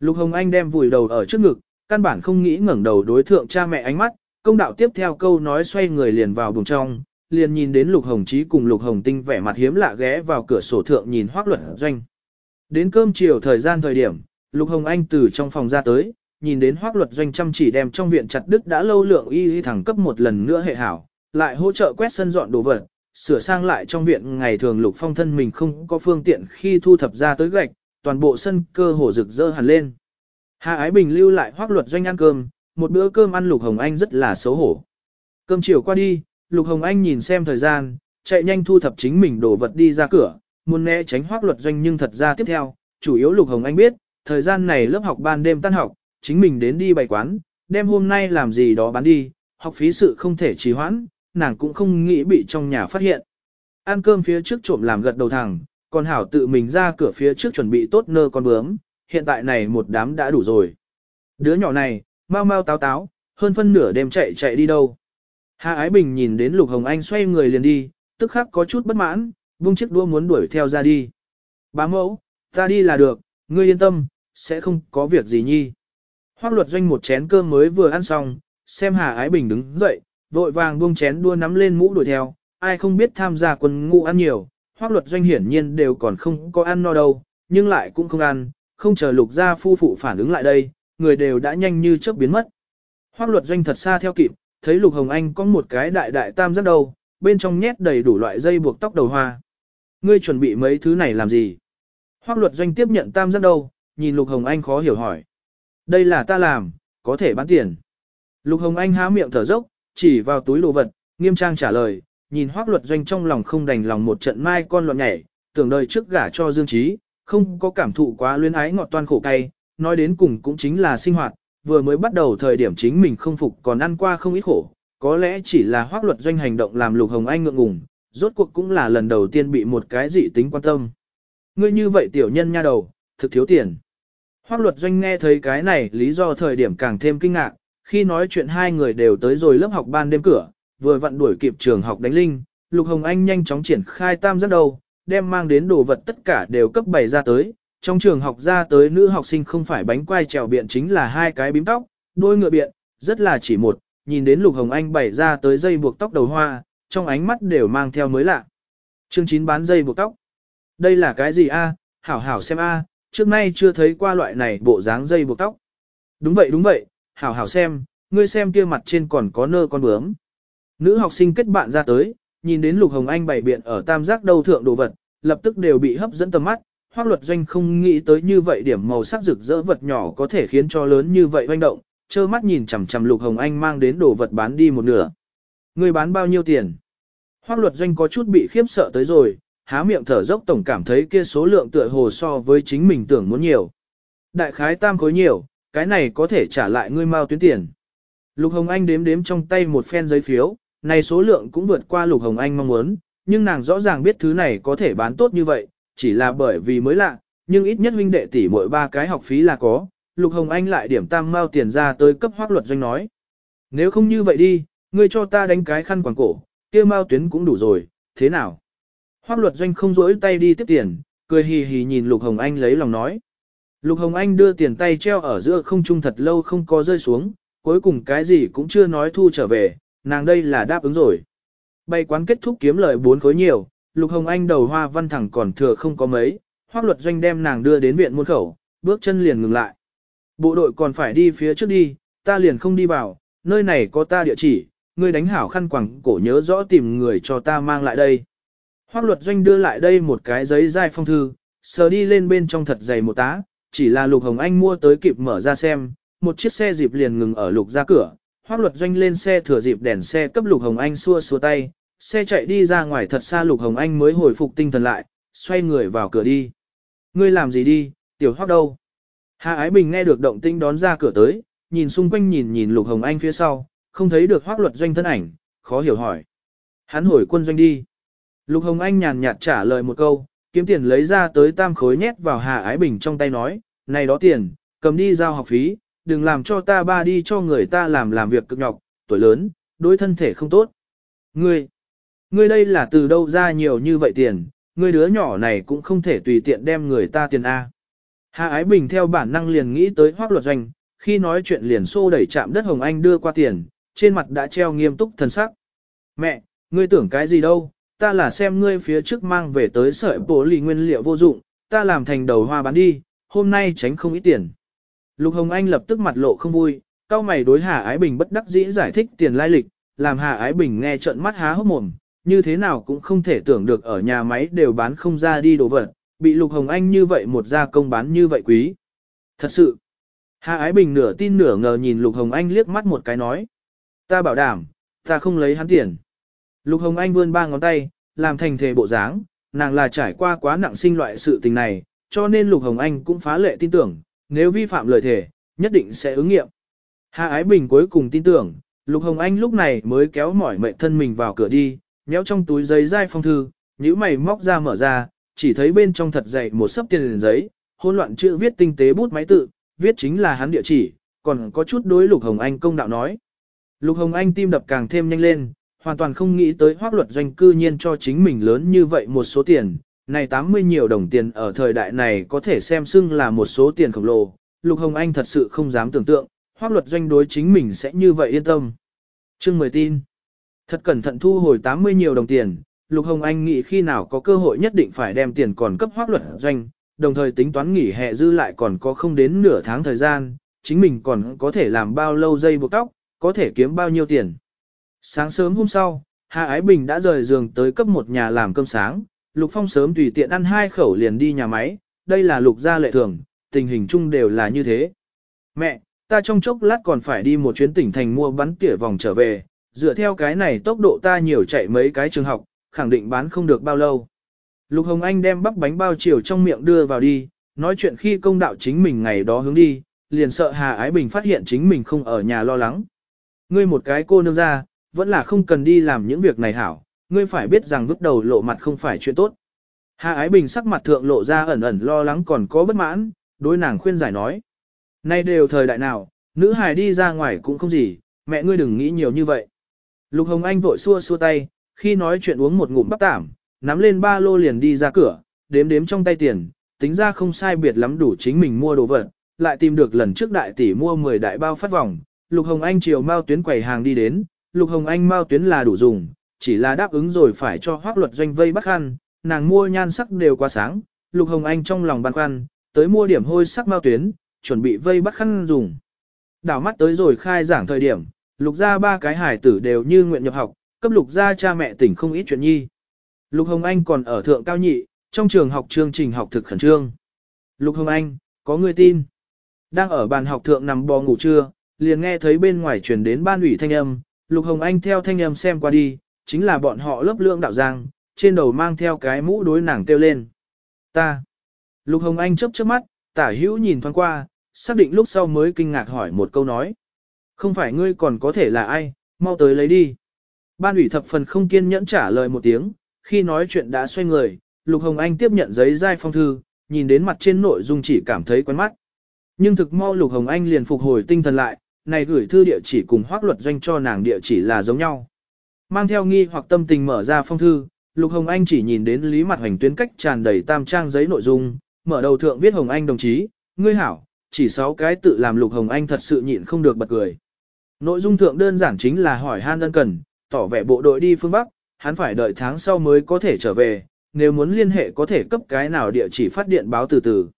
Lục Hồng Anh đem vùi đầu ở trước ngực, căn bản không nghĩ ngẩng đầu đối thượng cha mẹ ánh mắt, công đạo tiếp theo câu nói xoay người liền vào buồng trong, liền nhìn đến Lục Hồng Chí cùng Lục Hồng Tinh vẻ mặt hiếm lạ ghé vào cửa sổ thượng nhìn hoác luật doanh. Đến cơm chiều thời gian thời điểm, Lục Hồng Anh từ trong phòng ra tới, nhìn đến hoác luật doanh chăm chỉ đem trong viện chặt đức đã lâu lượng y y thẳng cấp một lần nữa hệ hảo, lại hỗ trợ quét sân dọn đồ vật, sửa sang lại trong viện ngày thường lục phong thân mình không có phương tiện khi thu thập ra tới gạch, toàn bộ sân cơ hồ rực rỡ hẳn lên. Hà Ái Bình lưu lại hoác luật doanh ăn cơm, một bữa cơm ăn Lục Hồng Anh rất là xấu hổ. Cơm chiều qua đi, Lục Hồng Anh nhìn xem thời gian, chạy nhanh thu thập chính mình đồ vật đi ra cửa, muốn né tránh hoác luật doanh nhưng thật ra tiếp theo, chủ yếu Lục Hồng Anh biết, thời gian này lớp học ban đêm tan học, chính mình đến đi bày quán, đem hôm nay làm gì đó bán đi, học phí sự không thể trì hoãn, nàng cũng không nghĩ bị trong nhà phát hiện. Ăn cơm phía trước trộm làm gật đầu thẳng, còn hảo tự mình ra cửa phía trước chuẩn bị tốt nơ con bướm, hiện tại này một đám đã đủ rồi. Đứa nhỏ này, mau mau táo táo, hơn phân nửa đêm chạy chạy đi đâu. Hà Ái Bình nhìn đến Lục Hồng Anh xoay người liền đi, tức khắc có chút bất mãn, buông chiếc đua muốn đuổi theo ra đi. Bá mẫu, ta đi là được, ngươi yên tâm, sẽ không có việc gì nhi. Hoác luật doanh một chén cơm mới vừa ăn xong, xem Hà Ái Bình đứng dậy, vội vàng buông chén đua nắm lên mũ đuổi theo, ai không biết tham gia quân ngũ ăn nhiều, hoác luật doanh hiển nhiên đều còn không có ăn no đâu, nhưng lại cũng không ăn, không chờ lục gia phu phụ phản ứng lại đây, người đều đã nhanh như chớp biến mất. Hoác luật doanh thật xa theo kịp, thấy lục hồng anh có một cái đại đại tam giác đầu, bên trong nhét đầy đủ loại dây buộc tóc đầu hoa. Ngươi chuẩn bị mấy thứ này làm gì? Hoác luật doanh tiếp nhận tam giác đầu, nhìn lục hồng anh khó hiểu hỏi. Đây là ta làm, có thể bán tiền. Lục hồng anh há miệng thở dốc, chỉ vào túi đồ vật, nghiêm trang trả lời, nhìn hoác luật doanh trong lòng không đành lòng một trận mai con loạn nhảy, tưởng đời trước gả cho Dương Trí, không có cảm thụ quá luyến ái ngọt toan khổ cay, nói đến cùng cũng chính là sinh hoạt, vừa mới bắt đầu thời điểm chính mình không phục còn ăn qua không ít khổ, có lẽ chỉ là hoác luật doanh hành động làm Lục Hồng Anh ngượng ngùng, rốt cuộc cũng là lần đầu tiên bị một cái dị tính quan tâm. Ngươi như vậy tiểu nhân nha đầu, thực thiếu tiền. Hoác luật doanh nghe thấy cái này lý do thời điểm càng thêm kinh ngạc, khi nói chuyện hai người đều tới rồi lớp học ban đêm cửa, vừa vặn đuổi kịp trường học đánh linh, Lục Hồng Anh nhanh chóng triển khai tam giác đầu, đem mang đến đồ vật tất cả đều cấp bày ra tới. Trong trường học ra tới nữ học sinh không phải bánh quai trèo biện chính là hai cái bím tóc, đôi ngựa biện, rất là chỉ một, nhìn đến Lục Hồng Anh bày ra tới dây buộc tóc đầu hoa, trong ánh mắt đều mang theo mới lạ. Chương 9 bán dây buộc tóc. Đây là cái gì a? Hảo hảo xem a, trước nay chưa thấy qua loại này bộ dáng dây buộc tóc. Đúng vậy đúng vậy, hảo hảo xem, ngươi xem kia mặt trên còn có nơ con bướm. Nữ học sinh kết bạn ra tới, nhìn đến Lục Hồng Anh bày biện ở tam giác đầu thượng đồ vật, lập tức đều bị hấp dẫn tầm mắt. Hoác luật doanh không nghĩ tới như vậy điểm màu sắc rực rỡ vật nhỏ có thể khiến cho lớn như vậy hoành động, trơ mắt nhìn chằm chằm Lục Hồng Anh mang đến đồ vật bán đi một nửa. Người bán bao nhiêu tiền? Hoác luật doanh có chút bị khiếp sợ tới rồi, há miệng thở dốc tổng cảm thấy kia số lượng tựa hồ so với chính mình tưởng muốn nhiều. Đại khái tam khối nhiều, cái này có thể trả lại ngươi mau tuyến tiền. Lục Hồng Anh đếm đếm trong tay một phen giấy phiếu, này số lượng cũng vượt qua Lục Hồng Anh mong muốn, nhưng nàng rõ ràng biết thứ này có thể bán tốt như vậy, chỉ là bởi vì mới lạ, nhưng ít nhất huynh đệ tỷ mỗi ba cái học phí là có. Lục Hồng Anh lại điểm tam mao tiền ra tới cấp hoác luật doanh nói. Nếu không như vậy đi, ngươi cho ta đánh cái khăn quàng cổ, kia mao tuyến cũng đủ rồi, thế nào? Hoác luật doanh không rỗi tay đi tiếp tiền, cười hì hì nhìn Lục Hồng Anh lấy lòng nói. Lục Hồng Anh đưa tiền tay treo ở giữa không trung thật lâu không có rơi xuống, cuối cùng cái gì cũng chưa nói thu trở về, nàng đây là đáp ứng rồi. Bay quán kết thúc kiếm lời bốn khối nhiều, Lục Hồng Anh đầu hoa văn thẳng còn thừa không có mấy, hoác luật doanh đem nàng đưa đến viện môn khẩu, bước chân liền ngừng lại. Bộ đội còn phải đi phía trước đi, ta liền không đi vào, nơi này có ta địa chỉ, ngươi đánh hảo khăn quẳng cổ nhớ rõ tìm người cho ta mang lại đây. Hoác luật doanh đưa lại đây một cái giấy dai phong thư, sờ đi lên bên trong thật dày một tá, chỉ là Lục Hồng Anh mua tới kịp mở ra xem, một chiếc xe dịp liền ngừng ở Lục ra cửa, hoác luật doanh lên xe thừa dịp đèn xe cấp Lục Hồng Anh xua xua tay, xe chạy đi ra ngoài thật xa Lục Hồng Anh mới hồi phục tinh thần lại, xoay người vào cửa đi. Ngươi làm gì đi, tiểu hoác đâu? Hạ Ái Bình nghe được động tinh đón ra cửa tới, nhìn xung quanh nhìn nhìn Lục Hồng Anh phía sau, không thấy được hoác luật doanh thân ảnh, khó hiểu hỏi. Hắn hồi quân doanh đi. Lục Hồng Anh nhàn nhạt trả lời một câu, kiếm tiền lấy ra tới tam khối nhét vào Hà Ái Bình trong tay nói, này đó tiền, cầm đi giao học phí, đừng làm cho ta ba đi cho người ta làm làm việc cực nhọc, tuổi lớn, đối thân thể không tốt. Ngươi, ngươi đây là từ đâu ra nhiều như vậy tiền, ngươi đứa nhỏ này cũng không thể tùy tiện đem người ta tiền A. Hà Ái Bình theo bản năng liền nghĩ tới hoác luật doanh, khi nói chuyện liền xô đẩy chạm đất Hồng Anh đưa qua tiền, trên mặt đã treo nghiêm túc thần sắc. Mẹ, ngươi tưởng cái gì đâu, ta là xem ngươi phía trước mang về tới sợi bổ lì nguyên liệu vô dụng, ta làm thành đầu hoa bán đi, hôm nay tránh không ít tiền. Lục Hồng Anh lập tức mặt lộ không vui, cao mày đối Hà Ái Bình bất đắc dĩ giải thích tiền lai lịch, làm Hà Ái Bình nghe trợn mắt há hốc mồm, như thế nào cũng không thể tưởng được ở nhà máy đều bán không ra đi đồ vật, bị Lục Hồng Anh như vậy một gia công bán như vậy quý. Thật sự, Hà Ái Bình nửa tin nửa ngờ nhìn Lục Hồng Anh liếc mắt một cái nói. Ta bảo đảm, ta không lấy hắn tiền. Lục Hồng Anh vươn ba ngón tay, làm thành thể bộ dáng, nàng là trải qua quá nặng sinh loại sự tình này, cho nên Lục Hồng Anh cũng phá lệ tin tưởng, nếu vi phạm lời thề, nhất định sẽ ứng nghiệm. Hà Ái Bình cuối cùng tin tưởng, Lục Hồng Anh lúc này mới kéo mỏi mệnh thân mình vào cửa đi, nhéo trong túi giấy dai phong thư, nhíu mày móc ra mở ra, chỉ thấy bên trong thật dày một sấp tiền giấy, hỗn loạn chữ viết tinh tế bút máy tự, viết chính là hắn địa chỉ, còn có chút đối Lục Hồng Anh công đạo nói. Lục Hồng Anh tim đập càng thêm nhanh lên, hoàn toàn không nghĩ tới hoác luật doanh cư nhiên cho chính mình lớn như vậy một số tiền, này 80 nhiều đồng tiền ở thời đại này có thể xem xưng là một số tiền khổng lồ, Lục Hồng Anh thật sự không dám tưởng tượng, hoác luật doanh đối chính mình sẽ như vậy yên tâm. Chương 10 tin. Thật cẩn thận thu hồi 80 nhiều đồng tiền, Lục Hồng Anh nghĩ khi nào có cơ hội nhất định phải đem tiền còn cấp hoác luật doanh, đồng thời tính toán nghỉ hè dư lại còn có không đến nửa tháng thời gian, chính mình còn có thể làm bao lâu dây buộc tóc, có thể kiếm bao nhiêu tiền. Sáng sớm hôm sau, Hà Ái Bình đã rời giường tới cấp một nhà làm cơm sáng, Lục Phong sớm tùy tiện ăn hai khẩu liền đi nhà máy, đây là Lục gia lệ thường, tình hình chung đều là như thế. Mẹ, ta trong chốc lát còn phải đi một chuyến tỉnh thành mua bắn tỉa vòng trở về, dựa theo cái này tốc độ ta nhiều chạy mấy cái trường học, khẳng định bán không được bao lâu. Lục Hồng Anh đem bắp bánh bao chiều trong miệng đưa vào đi, nói chuyện khi công đạo chính mình ngày đó hướng đi, liền sợ Hà Ái Bình phát hiện chính mình không ở nhà lo lắng. Ngươi một cái cô nương ra, vẫn là không cần đi làm những việc này hảo, ngươi phải biết rằng vứt đầu lộ mặt không phải chuyện tốt. Hà Ái Bình sắc mặt thượng lộ ra ẩn ẩn lo lắng còn có bất mãn, đối nàng khuyên giải nói. Nay đều thời đại nào, nữ hài đi ra ngoài cũng không gì, mẹ ngươi đừng nghĩ nhiều như vậy. Lục Hồng Anh vội xua xua tay, khi nói chuyện uống một ngụm bắp tảm, nắm lên ba lô liền đi ra cửa, đếm đếm trong tay tiền, tính ra không sai biệt lắm đủ chính mình mua đồ vật, lại tìm được lần trước đại tỷ mua 10 đại bao phát vòng, Lục Hồng Anh chiều mau Tuyến quầy hàng đi đến, Lục Hồng Anh Mao Tuyến là đủ dùng, chỉ là đáp ứng rồi phải cho hoác luật doanh vây bắt khăn, nàng mua nhan sắc đều quá sáng, Lục Hồng Anh trong lòng băn khoăn, tới mua điểm hôi sắc Mao Tuyến, chuẩn bị vây bắt khăn dùng. Đảo mắt tới rồi khai giảng thời điểm, Lục ra ba cái hải tử đều như nguyện nhập học, cấp Lục ra cha mẹ tỉnh không ít chuyện nhi. Lục Hồng Anh còn ở thượng cao nhị, trong trường học chương trình học thực khẩn trương. Lục Hồng Anh, có người tin. Đang ở bàn học thượng nằm bò ngủ trưa, liền nghe thấy bên ngoài truyền đến ban ủy thanh âm, Lục Hồng Anh theo thanh âm xem qua đi, chính là bọn họ lớp lượng đạo giang, trên đầu mang theo cái mũ đối nàng kêu lên. Ta. Lục Hồng Anh chớp chớp mắt, tả hữu nhìn thoáng qua, xác định lúc sau mới kinh ngạc hỏi một câu nói. Không phải ngươi còn có thể là ai, mau tới lấy đi. Ban ủy thập phần không kiên nhẫn trả lời một tiếng, khi nói chuyện đã xoay người, Lục Hồng Anh tiếp nhận giấy giai phong thư, nhìn đến mặt trên nội dung chỉ cảm thấy quen mắt. Nhưng thực mau Lục Hồng Anh liền phục hồi tinh thần lại, này gửi thư địa chỉ cùng hoác luật doanh cho nàng địa chỉ là giống nhau. Mang theo nghi hoặc tâm tình mở ra phong thư, Lục Hồng Anh chỉ nhìn đến lý mặt hoành tuyến cách tràn đầy tam trang giấy nội dung, mở đầu thượng viết Hồng Anh đồng chí, ngươi hảo, chỉ sáu cái tự làm Lục Hồng Anh thật sự nhịn không được bật cười. Nội dung thượng đơn giản chính là hỏi han ân cần, tỏ vẻ bộ đội đi phương Bắc, hắn phải đợi tháng sau mới có thể trở về, nếu muốn liên hệ có thể cấp cái nào địa chỉ phát điện báo từ từ.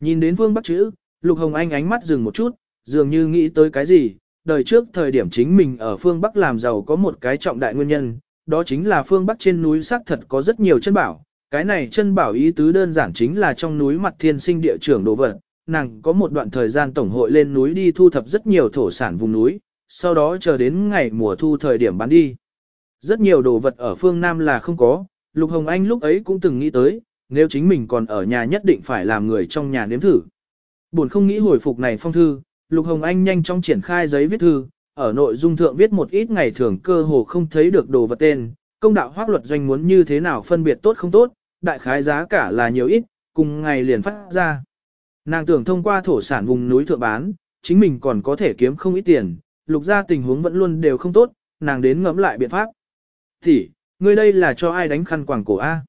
Nhìn đến phương Bắc chữ, Lục Hồng Anh ánh mắt dừng một chút, dường như nghĩ tới cái gì, đời trước thời điểm chính mình ở phương Bắc làm giàu có một cái trọng đại nguyên nhân, đó chính là phương Bắc trên núi xác thật có rất nhiều chân bảo. Cái này chân bảo ý tứ đơn giản chính là trong núi mặt thiên sinh địa trưởng đồ vật, nàng có một đoạn thời gian tổng hội lên núi đi thu thập rất nhiều thổ sản vùng núi, sau đó chờ đến ngày mùa thu thời điểm bán đi. Rất nhiều đồ vật ở phương Nam là không có, Lục Hồng Anh lúc ấy cũng từng nghĩ tới, nếu chính mình còn ở nhà nhất định phải làm người trong nhà nếm thử. Buồn không nghĩ hồi phục này phong thư, Lục Hồng Anh nhanh chóng triển khai giấy viết thư, ở nội dung thượng viết một ít ngày thường cơ hồ không thấy được đồ vật tên, công đạo hoác luật doanh muốn như thế nào phân biệt tốt không tốt, đại khái giá cả là nhiều ít, cùng ngày liền phát ra. Nàng tưởng thông qua thổ sản vùng núi thượng bán, chính mình còn có thể kiếm không ít tiền, lục ra tình huống vẫn luôn đều không tốt, nàng đến ngẫm lại biện pháp. Thì, ngươi đây là cho ai đánh khăn quảng cổ A?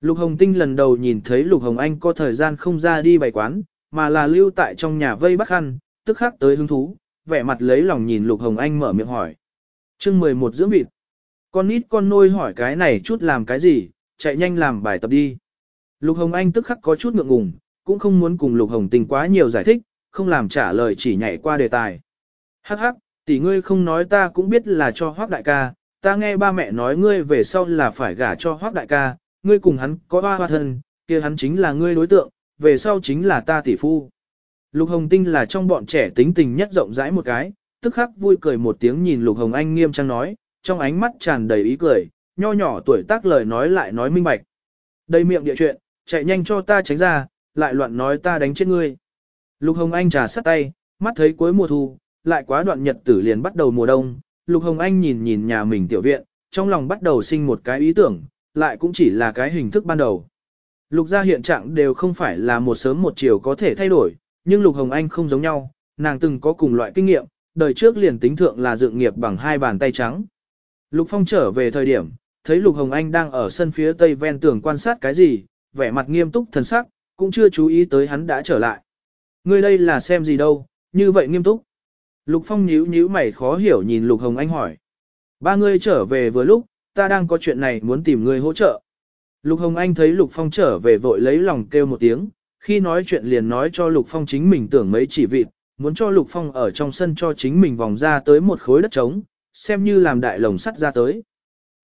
Lục Hồng Tinh lần đầu nhìn thấy Lục Hồng Anh có thời gian không ra đi bày quán, mà là lưu tại trong nhà vây bắt khăn, tức khắc tới hứng thú, vẻ mặt lấy lòng nhìn Lục Hồng Anh mở miệng hỏi. chương 11 dưỡng vịt. Con nít con nôi hỏi cái này chút làm cái gì, chạy nhanh làm bài tập đi. Lục Hồng Anh tức khắc có chút ngượng ngùng, cũng không muốn cùng Lục Hồng Tình quá nhiều giải thích, không làm trả lời chỉ nhảy qua đề tài. Hắc hắc, tỷ ngươi không nói ta cũng biết là cho hoác đại ca, ta nghe ba mẹ nói ngươi về sau là phải gả cho hoác đại ca, ngươi cùng hắn có ba hoa thân, kia hắn chính là ngươi đối tượng, về sau chính là ta tỷ phu. Lục Hồng Tinh là trong bọn trẻ tính tình nhất rộng rãi một cái, tức khắc vui cười một tiếng nhìn Lục Hồng Anh nghiêm trang nói, trong ánh mắt tràn đầy ý cười, nho nhỏ tuổi tác lời nói lại nói minh bạch. Đây miệng địa chuyện, chạy nhanh cho ta tránh ra, lại loạn nói ta đánh chết ngươi. Lục Hồng Anh trà sắt tay, mắt thấy cuối mùa thu, lại quá đoạn nhật tử liền bắt đầu mùa đông. Lục Hồng Anh nhìn nhìn nhà mình tiểu viện, trong lòng bắt đầu sinh một cái ý tưởng, lại cũng chỉ là cái hình thức ban đầu. Lục gia hiện trạng đều không phải là một sớm một chiều có thể thay đổi, nhưng Lục Hồng Anh không giống nhau, nàng từng có cùng loại kinh nghiệm, đời trước liền tính thượng là dựng nghiệp bằng hai bàn tay trắng. Lục Phong trở về thời điểm, thấy Lục Hồng Anh đang ở sân phía tây ven tường quan sát cái gì, vẻ mặt nghiêm túc thần sắc, cũng chưa chú ý tới hắn đã trở lại. Ngươi đây là xem gì đâu, như vậy nghiêm túc. Lục Phong nhíu nhíu mày khó hiểu nhìn Lục Hồng Anh hỏi. Ba ngươi trở về vừa lúc, ta đang có chuyện này muốn tìm ngươi hỗ trợ. Lục Hồng Anh thấy Lục Phong trở về vội lấy lòng kêu một tiếng, khi nói chuyện liền nói cho Lục Phong chính mình tưởng mấy chỉ vịt, muốn cho Lục Phong ở trong sân cho chính mình vòng ra tới một khối đất trống, xem như làm đại lồng sắt ra tới.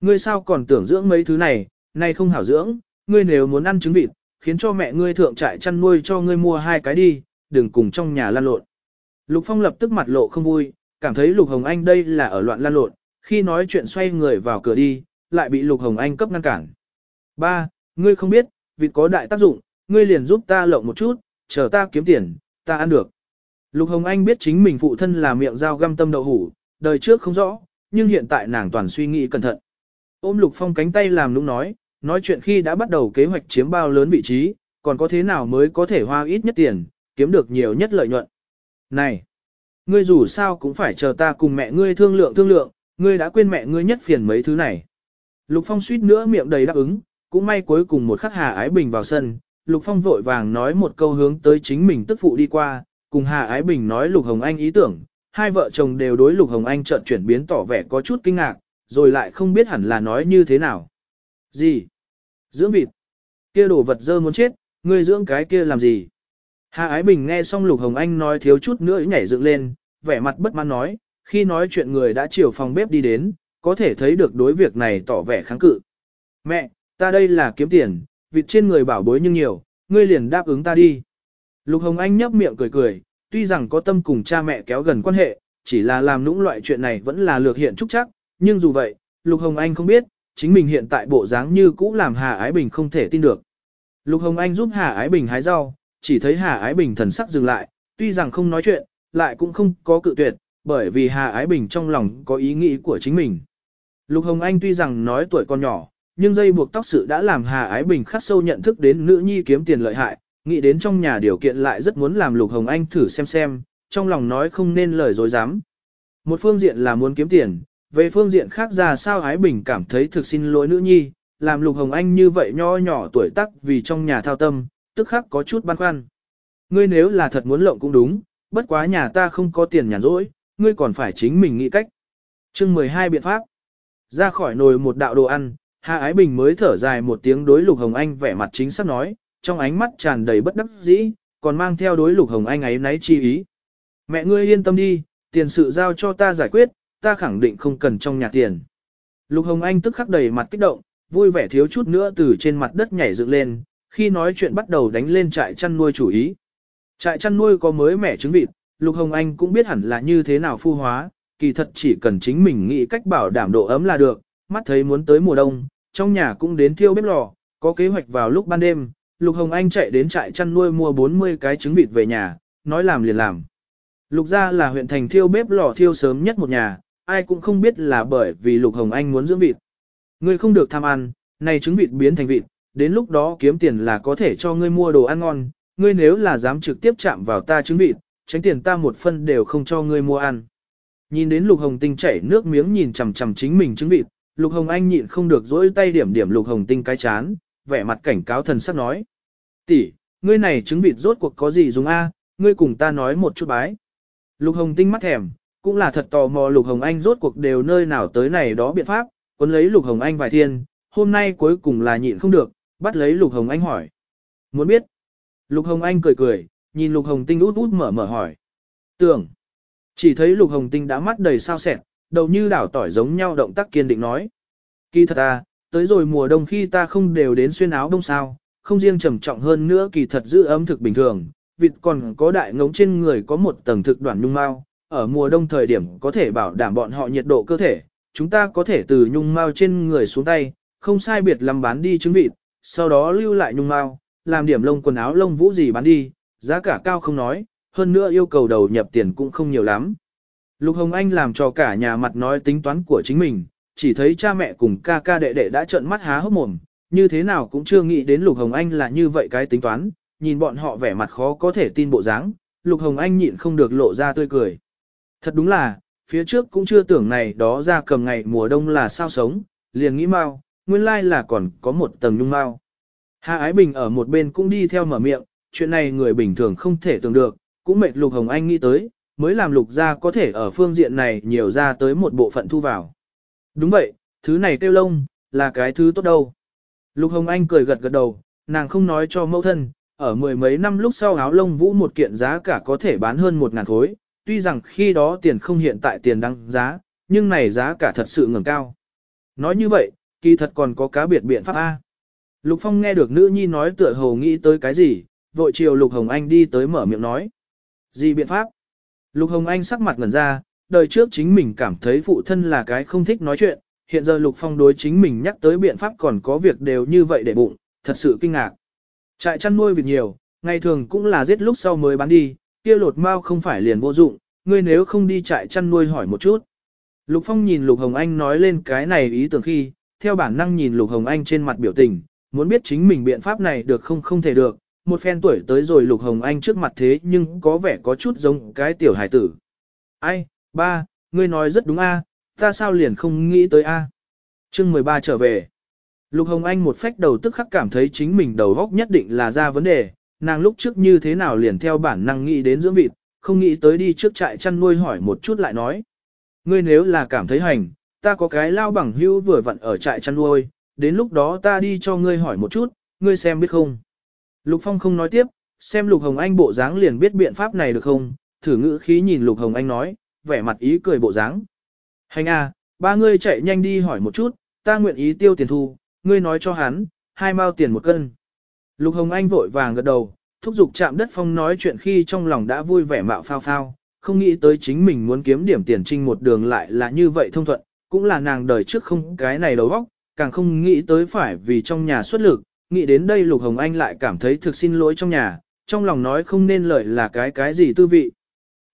Ngươi sao còn tưởng dưỡng mấy thứ này, nay không hảo dưỡng, ngươi nếu muốn ăn trứng vịt, khiến cho mẹ ngươi thượng trại chăn nuôi cho ngươi mua hai cái đi, đừng cùng trong nhà lan lộn. Lục Phong lập tức mặt lộ không vui, cảm thấy Lục Hồng Anh đây là ở loạn lan lộn, khi nói chuyện xoay người vào cửa đi, lại bị Lục Hồng Anh cấp ngăn cản. Ba, ngươi không biết, vịt có đại tác dụng, ngươi liền giúp ta lộng một chút, chờ ta kiếm tiền, ta ăn được. Lục Hồng Anh biết chính mình phụ thân là miệng dao găm tâm đậu hủ, đời trước không rõ, nhưng hiện tại nàng toàn suy nghĩ cẩn thận. Ôm Lục Phong cánh tay làm lúc nói, nói chuyện khi đã bắt đầu kế hoạch chiếm bao lớn vị trí, còn có thế nào mới có thể hoa ít nhất tiền, kiếm được nhiều nhất lợi nhuận. Này, ngươi dù sao cũng phải chờ ta cùng mẹ ngươi thương lượng thương lượng, ngươi đã quên mẹ ngươi nhất phiền mấy thứ này. Lục Phong suýt nữa miệng đầy đáp ứng, cũng may cuối cùng một khắc Hà Ái Bình vào sân, Lục Phong vội vàng nói một câu hướng tới chính mình tức phụ đi qua, cùng Hà Ái Bình nói Lục Hồng Anh ý tưởng, hai vợ chồng đều đối Lục Hồng Anh chợt chuyển biến tỏ vẻ có chút kinh ngạc, rồi lại không biết hẳn là nói như thế nào. Gì? Dưỡng vịt? Kia đồ vật dơ muốn chết, ngươi dưỡng cái kia làm gì? Hà Ái Bình nghe xong Lục Hồng Anh nói thiếu chút nữa nhảy dựng lên, vẻ mặt bất mãn nói, khi nói chuyện người đã chiều phòng bếp đi đến, có thể thấy được đối việc này tỏ vẻ kháng cự. Mẹ, ta đây là kiếm tiền, vịt trên người bảo bối nhưng nhiều, ngươi liền đáp ứng ta đi. Lục Hồng Anh nhấp miệng cười cười, tuy rằng có tâm cùng cha mẹ kéo gần quan hệ, chỉ là làm nũng loại chuyện này vẫn là lược hiện trúc chắc, nhưng dù vậy, Lục Hồng Anh không biết, chính mình hiện tại bộ dáng như cũ làm Hà Ái Bình không thể tin được. Lục Hồng Anh giúp Hà Ái Bình hái rau, chỉ thấy Hà Ái Bình thần sắc dừng lại, tuy rằng không nói chuyện, lại cũng không có cự tuyệt, bởi vì Hà Ái Bình trong lòng có ý nghĩ của chính mình. Lục Hồng Anh tuy rằng nói tuổi còn nhỏ, nhưng dây buộc tóc sự đã làm Hà Ái Bình khắc sâu nhận thức đến nữ nhi kiếm tiền lợi hại, nghĩ đến trong nhà điều kiện lại rất muốn làm Lục Hồng Anh thử xem xem, trong lòng nói không nên lời dối dám. Một phương diện là muốn kiếm tiền, về phương diện khác ra sao Ái Bình cảm thấy thực xin lỗi nữ nhi, làm Lục Hồng Anh như vậy nho nhỏ tuổi tác vì trong nhà thao tâm, tức khắc có chút băn khoăn. Ngươi nếu là thật muốn lộng cũng đúng, bất quá nhà ta không có tiền nhàn rỗi, ngươi còn phải chính mình nghĩ cách. Chương 12 biện pháp. Ra khỏi nồi một đạo đồ ăn, Hà Ái Bình mới thở dài một tiếng đối Lục Hồng Anh vẻ mặt chính xác nói, trong ánh mắt tràn đầy bất đắc dĩ, còn mang theo đối Lục Hồng Anh ấy náy chi ý. Mẹ ngươi yên tâm đi, tiền sự giao cho ta giải quyết, ta khẳng định không cần trong nhà tiền. Lục Hồng Anh tức khắc đầy mặt kích động, vui vẻ thiếu chút nữa từ trên mặt đất nhảy dựng lên, khi nói chuyện bắt đầu đánh lên trại chăn nuôi chủ ý. Trại chăn nuôi có mới mẻ trứng vịt, Lục Hồng Anh cũng biết hẳn là như thế nào phu hóa, kỳ thật chỉ cần chính mình nghĩ cách bảo đảm độ ấm là được, mắt thấy muốn tới mùa đông, trong nhà cũng đến thiêu bếp lò, có kế hoạch vào lúc ban đêm, Lục Hồng Anh chạy đến trại chăn nuôi mua 40 cái trứng vịt về nhà, nói làm liền làm. Lục gia là huyện thành thiêu bếp lò thiêu sớm nhất một nhà, ai cũng không biết là bởi vì Lục Hồng Anh muốn dưỡng vịt. Ngươi không được tham ăn, này trứng vịt biến thành vịt, đến lúc đó kiếm tiền là có thể cho ngươi mua đồ ăn ngon, ngươi nếu là dám trực tiếp chạm vào ta trứng vịt, tránh tiền ta một phân đều không cho ngươi mua ăn. Nhìn đến Lục Hồng Tinh chảy nước miếng nhìn chằm chằm chính mình trứng vịt, Lục Hồng Anh nhịn không được dỗi tay điểm điểm Lục Hồng Tinh cái chán, vẻ mặt cảnh cáo thần sắc nói. tỷ, ngươi này trứng vịt rốt cuộc có gì dùng a? ngươi cùng ta nói một chút bái. Lục Hồng Tinh mắt thèm, cũng là thật tò mò Lục Hồng Anh rốt cuộc đều nơi nào tới này đó biện pháp, cuốn lấy Lục Hồng Anh vài thiên, hôm nay cuối cùng là nhịn không được, bắt lấy Lục Hồng Anh hỏi. Muốn biết? Lục Hồng Anh cười cười, nhìn Lục Hồng Tinh út út mở mở hỏi. Tưởng. Chỉ thấy Lục Hồng Tinh đã mắt đầy sao sẹn, đầu như đảo tỏi giống nhau động tác kiên định nói. Kỳ thật à, tới rồi mùa đông khi ta không đều đến xuyên áo đông sao, không riêng trầm trọng hơn nữa kỳ thật giữ ấm thực bình thường, vịt còn có đại ngống trên người có một tầng thực đoạn nhung mao, ở mùa đông thời điểm có thể bảo đảm bọn họ nhiệt độ cơ thể, chúng ta có thể từ nhung mao trên người xuống tay, không sai biệt làm bán đi trứng vịt, sau đó lưu lại nhung mao, làm điểm lông quần áo lông vũ gì bán đi, giá cả cao không nói, hơn nữa yêu cầu đầu nhập tiền cũng không nhiều lắm. Lục Hồng Anh làm cho cả nhà mặt nói tính toán của chính mình, chỉ thấy cha mẹ cùng ca ca đệ đệ đã trợn mắt há hốc mồm, như thế nào cũng chưa nghĩ đến Lục Hồng Anh là như vậy cái tính toán, nhìn bọn họ vẻ mặt khó có thể tin bộ dáng, Lục Hồng Anh nhịn không được lộ ra tươi cười. Thật đúng là, phía trước cũng chưa tưởng này đó ra cầm ngày mùa đông là sao sống, liền nghĩ mau, nguyên lai là còn có một tầng nhung mau. Hà Ái Bình ở một bên cũng đi theo mở miệng, chuyện này người bình thường không thể tưởng được, cũng mệt Lục Hồng Anh nghĩ tới, mới làm Lục gia có thể ở phương diện này nhiều ra tới một bộ phận thu vào. Đúng vậy, thứ này tiêu lông, là cái thứ tốt đâu. Lục Hồng Anh cười gật gật đầu, nàng không nói cho mẫu thân, ở mười mấy năm lúc sau áo lông vũ một kiện giá cả có thể bán hơn một ngàn khối, tuy rằng khi đó tiền không hiện tại tiền đăng giá, nhưng này giá cả thật sự ngẩng cao. Nói như vậy, kỳ thật còn có cá biệt biện pháp A. Lục Phong nghe được nữ nhi nói tựa hồ nghĩ tới cái gì, vội chiều Lục Hồng Anh đi tới mở miệng nói. Gì biện pháp? Lục Hồng Anh sắc mặt ngẩn ra, đời trước chính mình cảm thấy phụ thân là cái không thích nói chuyện, hiện giờ Lục Phong đối chính mình nhắc tới biện pháp còn có việc đều như vậy để bụng, thật sự kinh ngạc. Trại chăn nuôi vịt nhiều, ngày thường cũng là giết lúc sau mới bán đi, kia lột mao không phải liền vô dụng, ngươi nếu không đi trại chăn nuôi hỏi một chút. Lục Phong nhìn Lục Hồng Anh nói lên cái này ý tưởng khi, theo bản năng nhìn Lục Hồng Anh trên mặt biểu tình, muốn biết chính mình biện pháp này được không không thể được, một phen tuổi tới rồi Lục Hồng Anh trước mặt thế nhưng có vẻ có chút giống cái tiểu hải tử. Ai, ba, ngươi nói rất đúng a, ta sao liền không nghĩ tới a? Chương 13 trở về. Lục Hồng Anh một phách đầu tức khắc cảm thấy chính mình đầu góc nhất định là ra vấn đề, nàng lúc trước như thế nào liền theo bản năng nghĩ đến dưỡng vịt, không nghĩ tới đi trước trại chăn nuôi hỏi một chút lại nói. Ngươi nếu là cảm thấy hành, ta có cái lao bằng hưu vừa vặn ở trại chăn nuôi, đến lúc đó ta đi cho ngươi hỏi một chút, ngươi xem biết không. Lục Phong không nói tiếp, xem Lục Hồng Anh bộ dáng liền biết biện pháp này được không, thử ngữ khí nhìn Lục Hồng Anh nói, vẻ mặt ý cười bộ dáng. Hành à, ba ngươi chạy nhanh đi hỏi một chút, ta nguyện ý tiêu tiền thu, ngươi nói cho hắn, hai mao tiền một cân. Lục Hồng Anh vội vàng gật đầu, thúc giục chạm đất phong nói chuyện khi trong lòng đã vui vẻ mạo phao phao, không nghĩ tới chính mình muốn kiếm điểm tiền trinh một đường lại là như vậy thông thuận, cũng là nàng đời trước không cái này đầu óc, càng không nghĩ tới phải vì trong nhà xuất lực, nghĩ đến đây Lục Hồng Anh lại cảm thấy thực xin lỗi trong nhà, trong lòng nói không nên lợi là cái cái gì tư vị.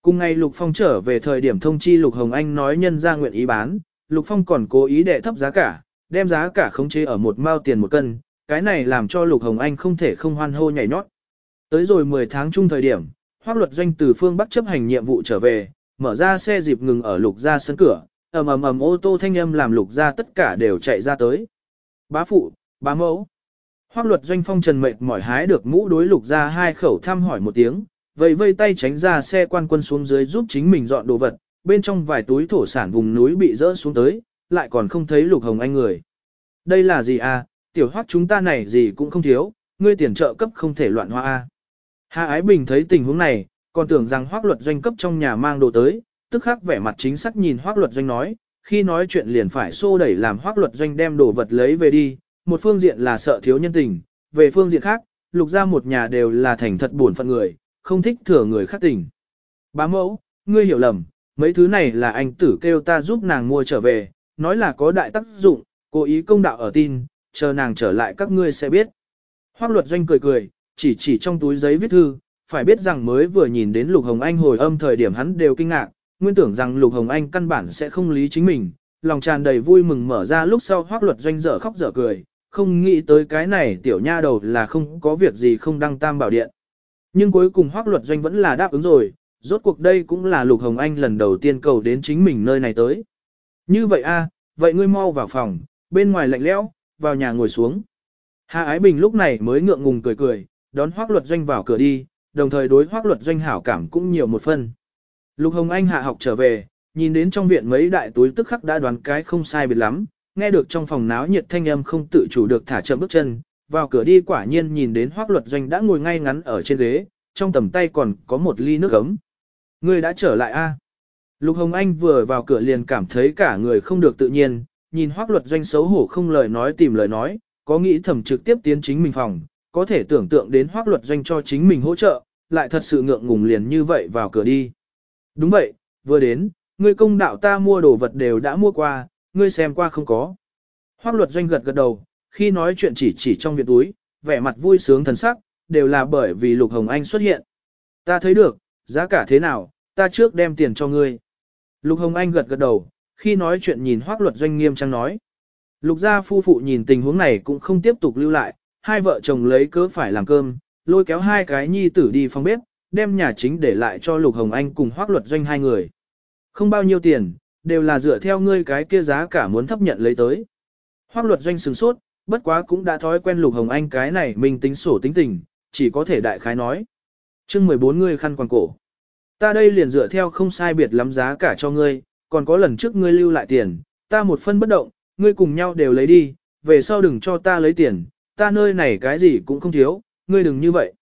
Cùng ngày Lục Phong trở về thời điểm thông chi Lục Hồng Anh nói nhân ra nguyện ý bán, Lục Phong còn cố ý đệ thấp giá cả, đem giá cả khống chế ở một mao tiền một cân, cái này làm cho Lục Hồng Anh không thể không hoan hô nhảy nhót. Tới rồi 10 tháng chung thời điểm, Hoác Luật Doanh từ phương Bắc chấp hành nhiệm vụ trở về, mở ra xe dịp ngừng ở Lục gia sân cửa, ầm ầm ầm ô tô thanh âm làm Lục gia tất cả đều chạy ra tới. Bá phụ, bá mẫu. Hoắc Luật Doanh phong trần mệt mỏi hái được mũ đối Lục ra hai khẩu thăm hỏi một tiếng, vây vây tay tránh ra xe quan quân xuống dưới giúp chính mình dọn đồ vật, bên trong vài túi thổ sản vùng núi bị rỡ xuống tới, lại còn không thấy Lục Hồng Anh người. Đây là gì à, tiểu hoắc chúng ta này gì cũng không thiếu, ngươi tiền trợ cấp không thể loạn hoa a. Hà Ái Bình thấy tình huống này, còn tưởng rằng hoác luật doanh cấp trong nhà mang đồ tới, tức khắc vẻ mặt chính xác nhìn hoác luật doanh nói, khi nói chuyện liền phải xô đẩy làm hoác luật doanh đem đồ vật lấy về đi, một phương diện là sợ thiếu nhân tình, về phương diện khác, lục ra một nhà đều là thành thật buồn phận người, không thích thừa người khác tình. Bá mẫu, ngươi hiểu lầm, mấy thứ này là anh tử kêu ta giúp nàng mua trở về, nói là có đại tác dụng, cố ý công đạo ở tin, chờ nàng trở lại các ngươi sẽ biết. Hoác luật doanh cười cười, chỉ chỉ trong túi giấy viết thư, phải biết rằng mới vừa nhìn đến Lục Hồng Anh hồi âm thời điểm hắn đều kinh ngạc, nguyên tưởng rằng Lục Hồng Anh căn bản sẽ không lý chính mình, lòng tràn đầy vui mừng mở ra lúc sau hoác luật doanh dở khóc dở cười, không nghĩ tới cái này tiểu nha đầu là không có việc gì không đăng tam bảo điện. Nhưng cuối cùng hoác luật doanh vẫn là đáp ứng rồi, rốt cuộc đây cũng là Lục Hồng Anh lần đầu tiên cầu đến chính mình nơi này tới. Như vậy a, vậy ngươi mau vào phòng, bên ngoài lạnh lẽo, vào nhà ngồi xuống. Hà Ái Bình lúc này mới ngượng ngùng cười cười, đón Hoác Luật Doanh vào cửa đi, đồng thời đối Hoác Luật Doanh hảo cảm cũng nhiều một phần. Lục Hồng Anh hạ học trở về, nhìn đến trong viện mấy đại túi tức khắc đã đoán cái không sai biệt lắm, nghe được trong phòng náo nhiệt thanh âm không tự chủ được thả chậm bước chân, vào cửa đi quả nhiên nhìn đến Hoác Luật Doanh đã ngồi ngay ngắn ở trên ghế, trong tầm tay còn có một ly nước ấm. Người đã trở lại a? Lục Hồng Anh vừa vào cửa liền cảm thấy cả người không được tự nhiên, nhìn Hoác Luật Doanh xấu hổ không lời nói tìm lời nói, có nghĩ thẩm trực tiếp tiến chính mình phòng, có thể tưởng tượng đến hoác luật doanh cho chính mình hỗ trợ, lại thật sự ngượng ngùng liền như vậy vào cửa đi. Đúng vậy, vừa đến, ngươi công đạo ta mua đồ vật đều đã mua qua, ngươi xem qua không có. Hoác luật doanh gật gật đầu, khi nói chuyện chỉ chỉ trong việc túi, vẻ mặt vui sướng thần sắc, đều là bởi vì Lục Hồng Anh xuất hiện. Ta thấy được, giá cả thế nào, ta trước đem tiền cho ngươi. Lục Hồng Anh gật gật đầu, khi nói chuyện nhìn Hoác luật doanh nghiêm trang nói. Lục gia phu phụ nhìn tình huống này cũng không tiếp tục lưu lại, hai vợ chồng lấy cớ phải làm cơm, lôi kéo hai cái nhi tử đi phòng bếp, đem nhà chính để lại cho Lục Hồng Anh cùng hoác luật doanh hai người. Không bao nhiêu tiền, đều là dựa theo ngươi cái kia giá cả muốn thấp nhận lấy tới. Hoác luật doanh sừng sốt, bất quá cũng đã thói quen Lục Hồng Anh cái này mình tính sổ tính tình, chỉ có thể đại khái nói. chương 14 ngươi khăn quàng cổ. Ta đây liền dựa theo không sai biệt lắm giá cả cho ngươi, còn có lần trước ngươi lưu lại tiền, ta một phân bất động, ngươi cùng nhau đều lấy đi, về sau đừng cho ta lấy tiền, ta nơi này cái gì cũng không thiếu, ngươi đừng như vậy.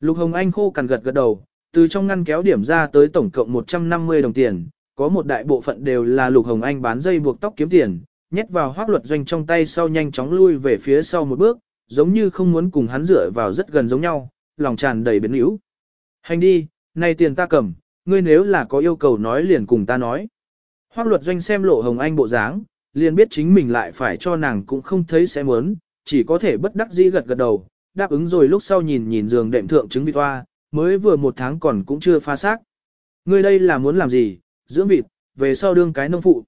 Lục Hồng Anh khô cằn gật gật đầu, từ trong ngăn kéo điểm ra tới tổng cộng 150 đồng tiền, có một đại bộ phận đều là Lục Hồng Anh bán dây buộc tóc kiếm tiền, nhét vào hoác luật doanh trong tay sau nhanh chóng lui về phía sau một bước, giống như không muốn cùng hắn dựa vào rất gần giống nhau, lòng tràn đầy biến yếu. Hành đi, này tiền ta cầm, ngươi nếu là có yêu cầu nói liền cùng ta nói. Hoác luật doanh xem lộ Hồng Anh bộ dáng, liền biết chính mình lại phải cho nàng cũng không thấy sẽ muốn, chỉ có thể bất đắc dĩ gật gật đầu, đáp ứng rồi lúc sau nhìn nhìn giường đệm thượng trứng vịt toa, mới vừa một tháng còn cũng chưa pha xác. Ngươi đây là muốn làm gì, dưỡng vịt, về sau đương cái nông phụ.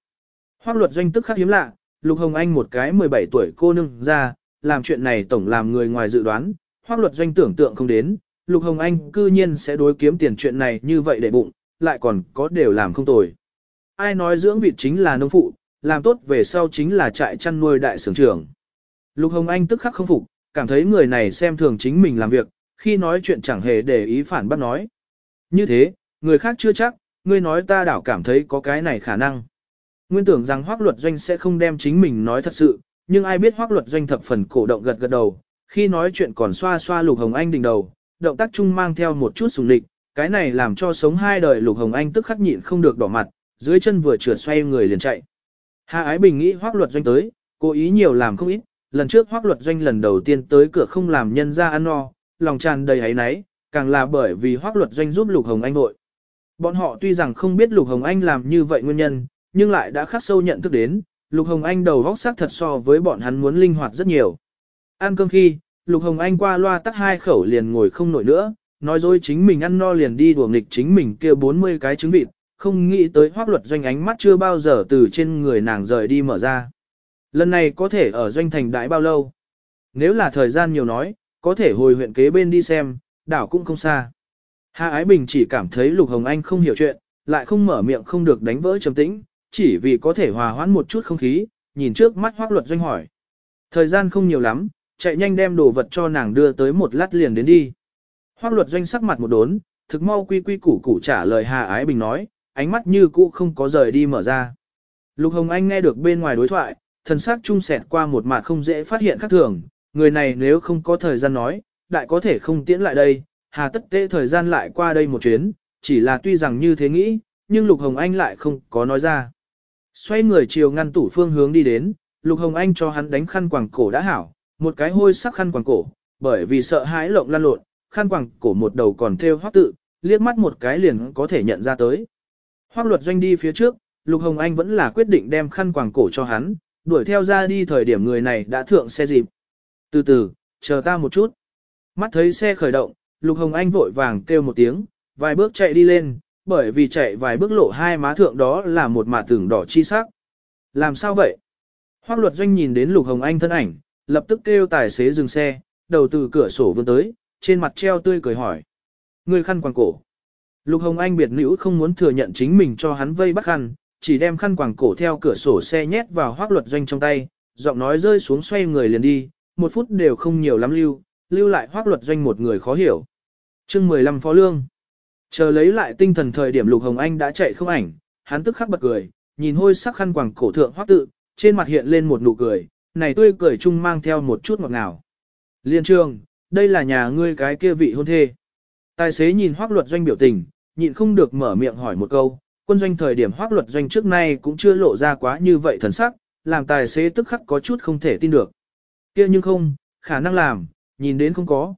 Hoác luật doanh tức khắc hiếm lạ, Lục Hồng Anh một cái 17 tuổi cô nương ra, làm chuyện này tổng làm người ngoài dự đoán, hoác luật doanh tưởng tượng không đến, Lục Hồng Anh cư nhiên sẽ đối kiếm tiền chuyện này như vậy để bụng, lại còn có đều làm không tồi. Ai nói dưỡng vịt chính là nông phụ, làm tốt về sau chính là trại chăn nuôi đại sưởng trưởng. Lục Hồng Anh tức khắc không phục, cảm thấy người này xem thường chính mình làm việc, khi nói chuyện chẳng hề để ý phản bác nói. Như thế, người khác chưa chắc, ngươi nói ta đảo cảm thấy có cái này khả năng. Nguyên tưởng rằng hoác luật doanh sẽ không đem chính mình nói thật sự, nhưng ai biết hoác luật doanh thập phần cổ động gật gật đầu, khi nói chuyện còn xoa xoa Lục Hồng Anh đỉnh đầu, động tác chung mang theo một chút sùng lịch, cái này làm cho sống hai đời Lục Hồng Anh tức khắc nhịn không được đỏ mặt, dưới chân vừa trượt xoay người liền chạy. Hà Ái Bình nghĩ hoác luật doanh tới, cố ý nhiều làm không ít, lần trước hoác luật doanh lần đầu tiên tới cửa không làm nhân ra ăn no, lòng tràn đầy ấy náy, càng là bởi vì hoác luật doanh giúp Lục Hồng Anh vội. Bọn họ tuy rằng không biết Lục Hồng Anh làm như vậy nguyên nhân, nhưng lại đã khắc sâu nhận thức đến, Lục Hồng Anh đầu vóc sắc thật so với bọn hắn muốn linh hoạt rất nhiều. Ăn cơm khi, Lục Hồng Anh qua loa tắt hai khẩu liền ngồi không nổi nữa, nói dối chính mình ăn no liền đi đùa nghịch chính mình kia 40 cái trứng vịt, không nghĩ tới hoác luật doanh ánh mắt chưa bao giờ từ trên người nàng rời đi mở ra. Lần này có thể ở doanh thành đãi bao lâu? Nếu là thời gian nhiều nói, có thể hồi huyện kế bên đi xem, đảo cũng không xa. Hà Ái Bình chỉ cảm thấy Lục Hồng Anh không hiểu chuyện, lại không mở miệng không được đánh vỡ trầm tĩnh, chỉ vì có thể hòa hoãn một chút không khí, nhìn trước mắt hoác luật doanh hỏi. Thời gian không nhiều lắm, chạy nhanh đem đồ vật cho nàng đưa tới một lát liền đến đi. Hoác luật doanh sắc mặt một đốn, thực mau quy quy củ củ trả lời Hà Ái Bình nói, ánh mắt như cũ không có rời đi mở ra. Lục Hồng Anh nghe được bên ngoài đối thoại, thần sắc trung sẹt qua một mặt không dễ phát hiện khác thường, người này nếu không có thời gian nói, đại có thể không tiễn lại đây, hà tất tệ thời gian lại qua đây một chuyến, chỉ là tuy rằng như thế nghĩ, nhưng Lục Hồng Anh lại không có nói ra. Xoay người chiều ngăn tủ phương hướng đi đến, Lục Hồng Anh cho hắn đánh khăn quàng cổ đã hảo, một cái hôi sắc khăn quàng cổ, bởi vì sợ hãi lộng lan lộn, khăn quàng cổ một đầu còn thêu hoác tự, liếc mắt một cái liền có thể nhận ra tới. Hoác luật doanh đi phía trước, Lục Hồng Anh vẫn là quyết định đem khăn quàng cổ cho hắn, đuổi theo ra đi thời điểm người này đã thượng xe dịp. Từ từ, chờ ta một chút. Mắt thấy xe khởi động, Lục Hồng Anh vội vàng kêu một tiếng, vài bước chạy đi lên, bởi vì chạy vài bước lộ hai má thượng đó là một mả tưởng đỏ chi sắc. Làm sao vậy? Hoác luật doanh nhìn đến Lục Hồng Anh thân ảnh, lập tức kêu tài xế dừng xe, đầu từ cửa sổ vươn tới, trên mặt treo tươi cười hỏi. Người khăn quàng cổ. Lục Hồng Anh biệt nữ không muốn thừa nhận chính mình cho hắn vây bắt khăn, chỉ đem khăn quàng cổ theo cửa sổ xe nhét vào hoác luật doanh trong tay, giọng nói rơi xuống xoay người liền đi, một phút đều không nhiều lắm lưu, lưu lại hoác luật doanh một người khó hiểu chương 15 phó lương. Chờ lấy lại tinh thần thời điểm Lục Hồng Anh đã chạy không ảnh, hắn tức khắc bật cười, nhìn hôi sắc khăn quàng cổ thượng hoắc tự, trên mặt hiện lên một nụ cười, này tươi cười chung mang theo một chút ngọt ngào. Liên trường, đây là nhà ngươi cái kia vị hôn thê. Tài xế nhìn hoắc luật doanh biểu tình, nhịn không được mở miệng hỏi một câu, quân doanh thời điểm hoắc luật doanh trước nay cũng chưa lộ ra quá như vậy thần sắc, làm tài xế tức khắc có chút không thể tin được. kia nhưng không, khả năng làm, nhìn đến không có.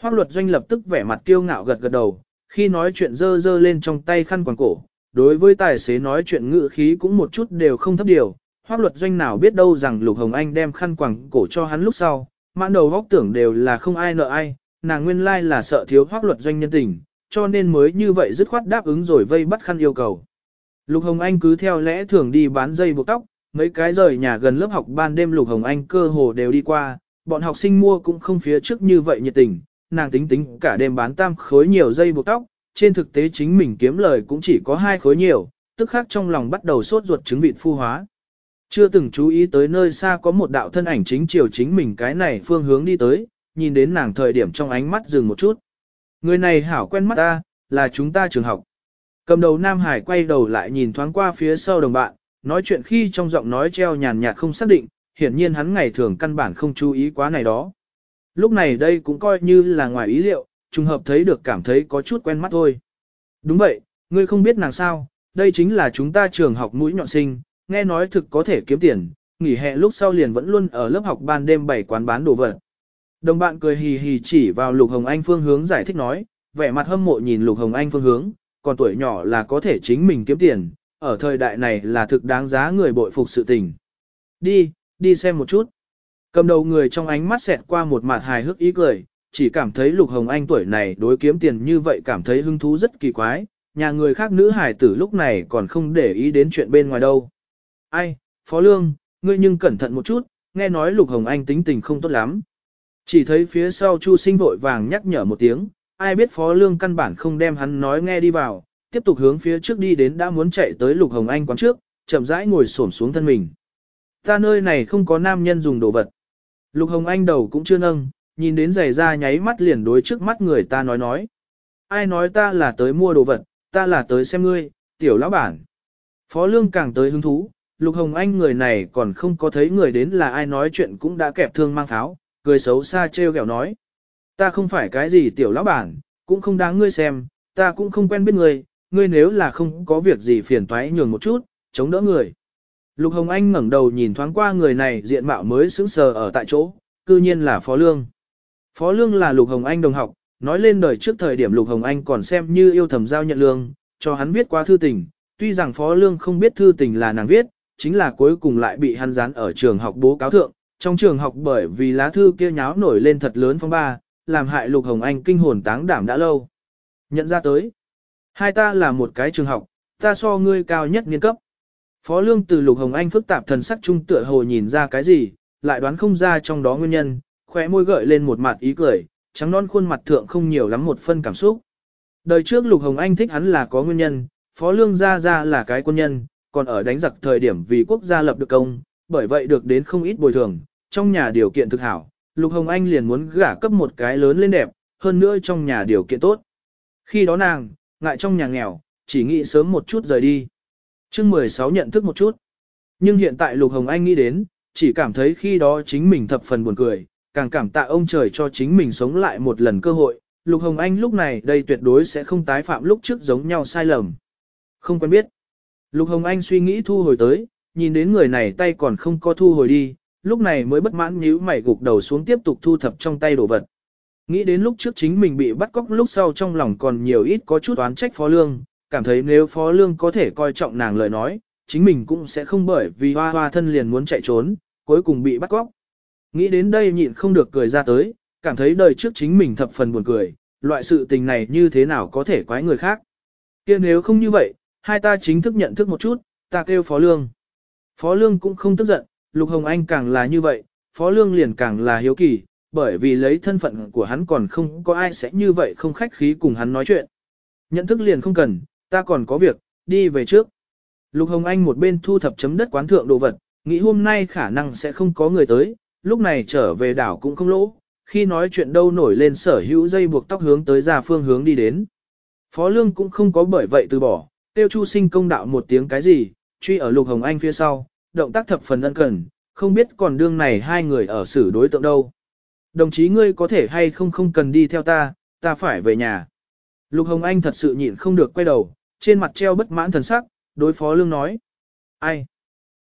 Hoác luật doanh lập tức vẻ mặt kiêu ngạo gật gật đầu, khi nói chuyện dơ dơ lên trong tay khăn quàng cổ, đối với tài xế nói chuyện ngữ khí cũng một chút đều không thấp điều. Hoác luật doanh nào biết đâu rằng Lục Hồng Anh đem khăn quàng cổ cho hắn lúc sau, mãn đầu góc tưởng đều là không ai nợ ai, nàng nguyên lai là sợ thiếu hoác luật doanh nhân tình, cho nên mới như vậy dứt khoát đáp ứng rồi vây bắt khăn yêu cầu. Lục Hồng Anh cứ theo lẽ thường đi bán dây buộc tóc, mấy cái rời nhà gần lớp học ban đêm Lục Hồng Anh cơ hồ đều đi qua, bọn học sinh mua cũng không phía trước như vậy nhiệt tình, nàng tính tính cả đêm bán tam khối nhiều dây buộc tóc, trên thực tế chính mình kiếm lời cũng chỉ có hai khối nhiều, tức khác trong lòng bắt đầu sốt ruột trứng vịt phu hóa. Chưa từng chú ý tới nơi xa có một đạo thân ảnh chính chiều chính mình cái này phương hướng đi tới, nhìn đến nàng thời điểm trong ánh mắt dừng một chút. Người này hảo quen mắt ta, là chúng ta trường học. Cầm đầu Nam Hải quay đầu lại nhìn thoáng qua phía sau đồng bạn, nói chuyện khi trong giọng nói treo nhàn nhạt không xác định, hiển nhiên hắn ngày thường căn bản không chú ý quá này đó. Lúc này đây cũng coi như là ngoài ý liệu, trùng hợp thấy được cảm thấy có chút quen mắt thôi. Đúng vậy, ngươi không biết nàng sao, đây chính là chúng ta trường học mũi nhọn sinh, nghe nói thực có thể kiếm tiền, nghỉ hè lúc sau liền vẫn luôn ở lớp học ban đêm bảy quán bán đồ vật. Đồng bạn cười hì hì chỉ vào Lục Hồng Anh phương hướng giải thích nói, vẻ mặt hâm mộ nhìn Lục Hồng Anh phương hướng, còn tuổi nhỏ là có thể chính mình kiếm tiền, ở thời đại này là thực đáng giá người bội phục sự tình. Đi, đi xem một chút. Cầm đầu người trong ánh mắt xẹt qua một mặt hài hước ý cười, chỉ cảm thấy Lục Hồng Anh tuổi này đối kiếm tiền như vậy cảm thấy hứng thú rất kỳ quái, nhà người khác nữ hài tử lúc này còn không để ý đến chuyện bên ngoài đâu. Ai, Phó Lương, ngươi nhưng cẩn thận một chút, nghe nói Lục Hồng Anh tính tình không tốt lắm. Chỉ thấy phía sau Chu Sinh vội vàng nhắc nhở một tiếng, ai biết Phó Lương căn bản không đem hắn nói nghe đi vào, tiếp tục hướng phía trước đi đến đã muốn chạy tới Lục Hồng Anh quán trước, chậm rãi ngồi xổm xuống thân mình. Ta nơi này không có nam nhân dùng đồ vật. Lục Hồng Anh đầu cũng chưa nâng, nhìn đến giày ra nháy mắt liền đối trước mắt người ta nói nói. Ai nói ta là tới mua đồ vật, ta là tới xem ngươi, tiểu lão bản. Phó Lương càng tới hứng thú, Lục Hồng Anh người này còn không có thấy người đến là ai nói chuyện cũng đã kẹp thương mang tháo, cười xấu xa trêu ghẹo nói. Ta không phải cái gì tiểu lão bản, cũng không đáng ngươi xem, ta cũng không quen biết ngươi, ngươi nếu là không có việc gì phiền toái nhường một chút, chống đỡ người. Lục Hồng Anh ngẩng đầu nhìn thoáng qua người này diện mạo mới sững sờ ở tại chỗ, cư nhiên là Phó Lương. Phó Lương là Lục Hồng Anh đồng học, nói lên đời trước thời điểm Lục Hồng Anh còn xem như yêu thầm giao nhận lương, cho hắn viết qua thư tình, tuy rằng Phó Lương không biết thư tình là nàng viết, chính là cuối cùng lại bị hắn dán ở trường học bố cáo thượng, trong trường học bởi vì lá thư kia nháo nổi lên thật lớn phong ba, làm hại Lục Hồng Anh kinh hồn táng đảm đã lâu. Nhận ra tới, hai ta là một cái trường học, ta so ngươi cao nhất niên cấp. Phó Lương từ Lục Hồng Anh phức tạp thần sắc trung tựa hồ nhìn ra cái gì, lại đoán không ra trong đó nguyên nhân, khóe môi gợi lên một mặt ý cười, trắng non khuôn mặt thượng không nhiều lắm một phân cảm xúc. Đời trước Lục Hồng Anh thích hắn là có nguyên nhân, Phó Lương ra ra là cái quân nhân, còn ở đánh giặc thời điểm vì quốc gia lập được công, bởi vậy được đến không ít bồi thường, trong nhà điều kiện thực hảo, Lục Hồng Anh liền muốn gả cấp một cái lớn lên đẹp, hơn nữa trong nhà điều kiện tốt. Khi đó nàng, ngại trong nhà nghèo, chỉ nghĩ sớm một chút rời đi chương 16 nhận thức một chút. Nhưng hiện tại Lục Hồng Anh nghĩ đến, chỉ cảm thấy khi đó chính mình thập phần buồn cười, càng cảm tạ ông trời cho chính mình sống lại một lần cơ hội. Lục Hồng Anh lúc này đây tuyệt đối sẽ không tái phạm lúc trước giống nhau sai lầm. Không quen biết. Lục Hồng Anh suy nghĩ thu hồi tới, nhìn đến người này tay còn không có thu hồi đi, lúc này mới bất mãn nhíu mày gục đầu xuống tiếp tục thu thập trong tay đồ vật. Nghĩ đến lúc trước chính mình bị bắt cóc lúc sau trong lòng còn nhiều ít có chút oán trách Phó Lương, cảm thấy nếu Phó Lương có thể coi trọng nàng lời nói, chính mình cũng sẽ không bởi vì hoa hoa thân liền muốn chạy trốn, cuối cùng bị bắt cóc. Nghĩ đến đây nhịn không được cười ra tới, cảm thấy đời trước chính mình thập phần buồn cười, loại sự tình này như thế nào có thể quái người khác. kia nếu không như vậy, hai ta chính thức nhận thức một chút, ta kêu Phó Lương. Phó Lương cũng không tức giận, Lục Hồng Anh càng là như vậy, Phó Lương liền càng là hiếu kỳ, bởi vì lấy thân phận của hắn còn không có ai sẽ như vậy không khách khí cùng hắn nói chuyện. Nhận thức liền không cần, ta còn có việc, đi về trước. Lục Hồng Anh một bên thu thập chấm đất quán thượng đồ vật, nghĩ hôm nay khả năng sẽ không có người tới, lúc này trở về đảo cũng không lỗ, khi nói chuyện đâu nổi lên sở hữu dây buộc tóc hướng tới ra phương hướng đi đến. Phó Lương cũng không có bởi vậy từ bỏ, tiêu chu sinh công đạo một tiếng cái gì, truy ở Lục Hồng Anh phía sau, động tác thập phần ân cần, không biết còn đương này hai người ở xử đối tượng đâu. Đồng chí ngươi có thể hay không không cần đi theo ta, ta phải về nhà. Lục Hồng Anh thật sự nhịn không được quay đầu, trên mặt treo bất mãn thần sắc, đối phó lương nói. Ai?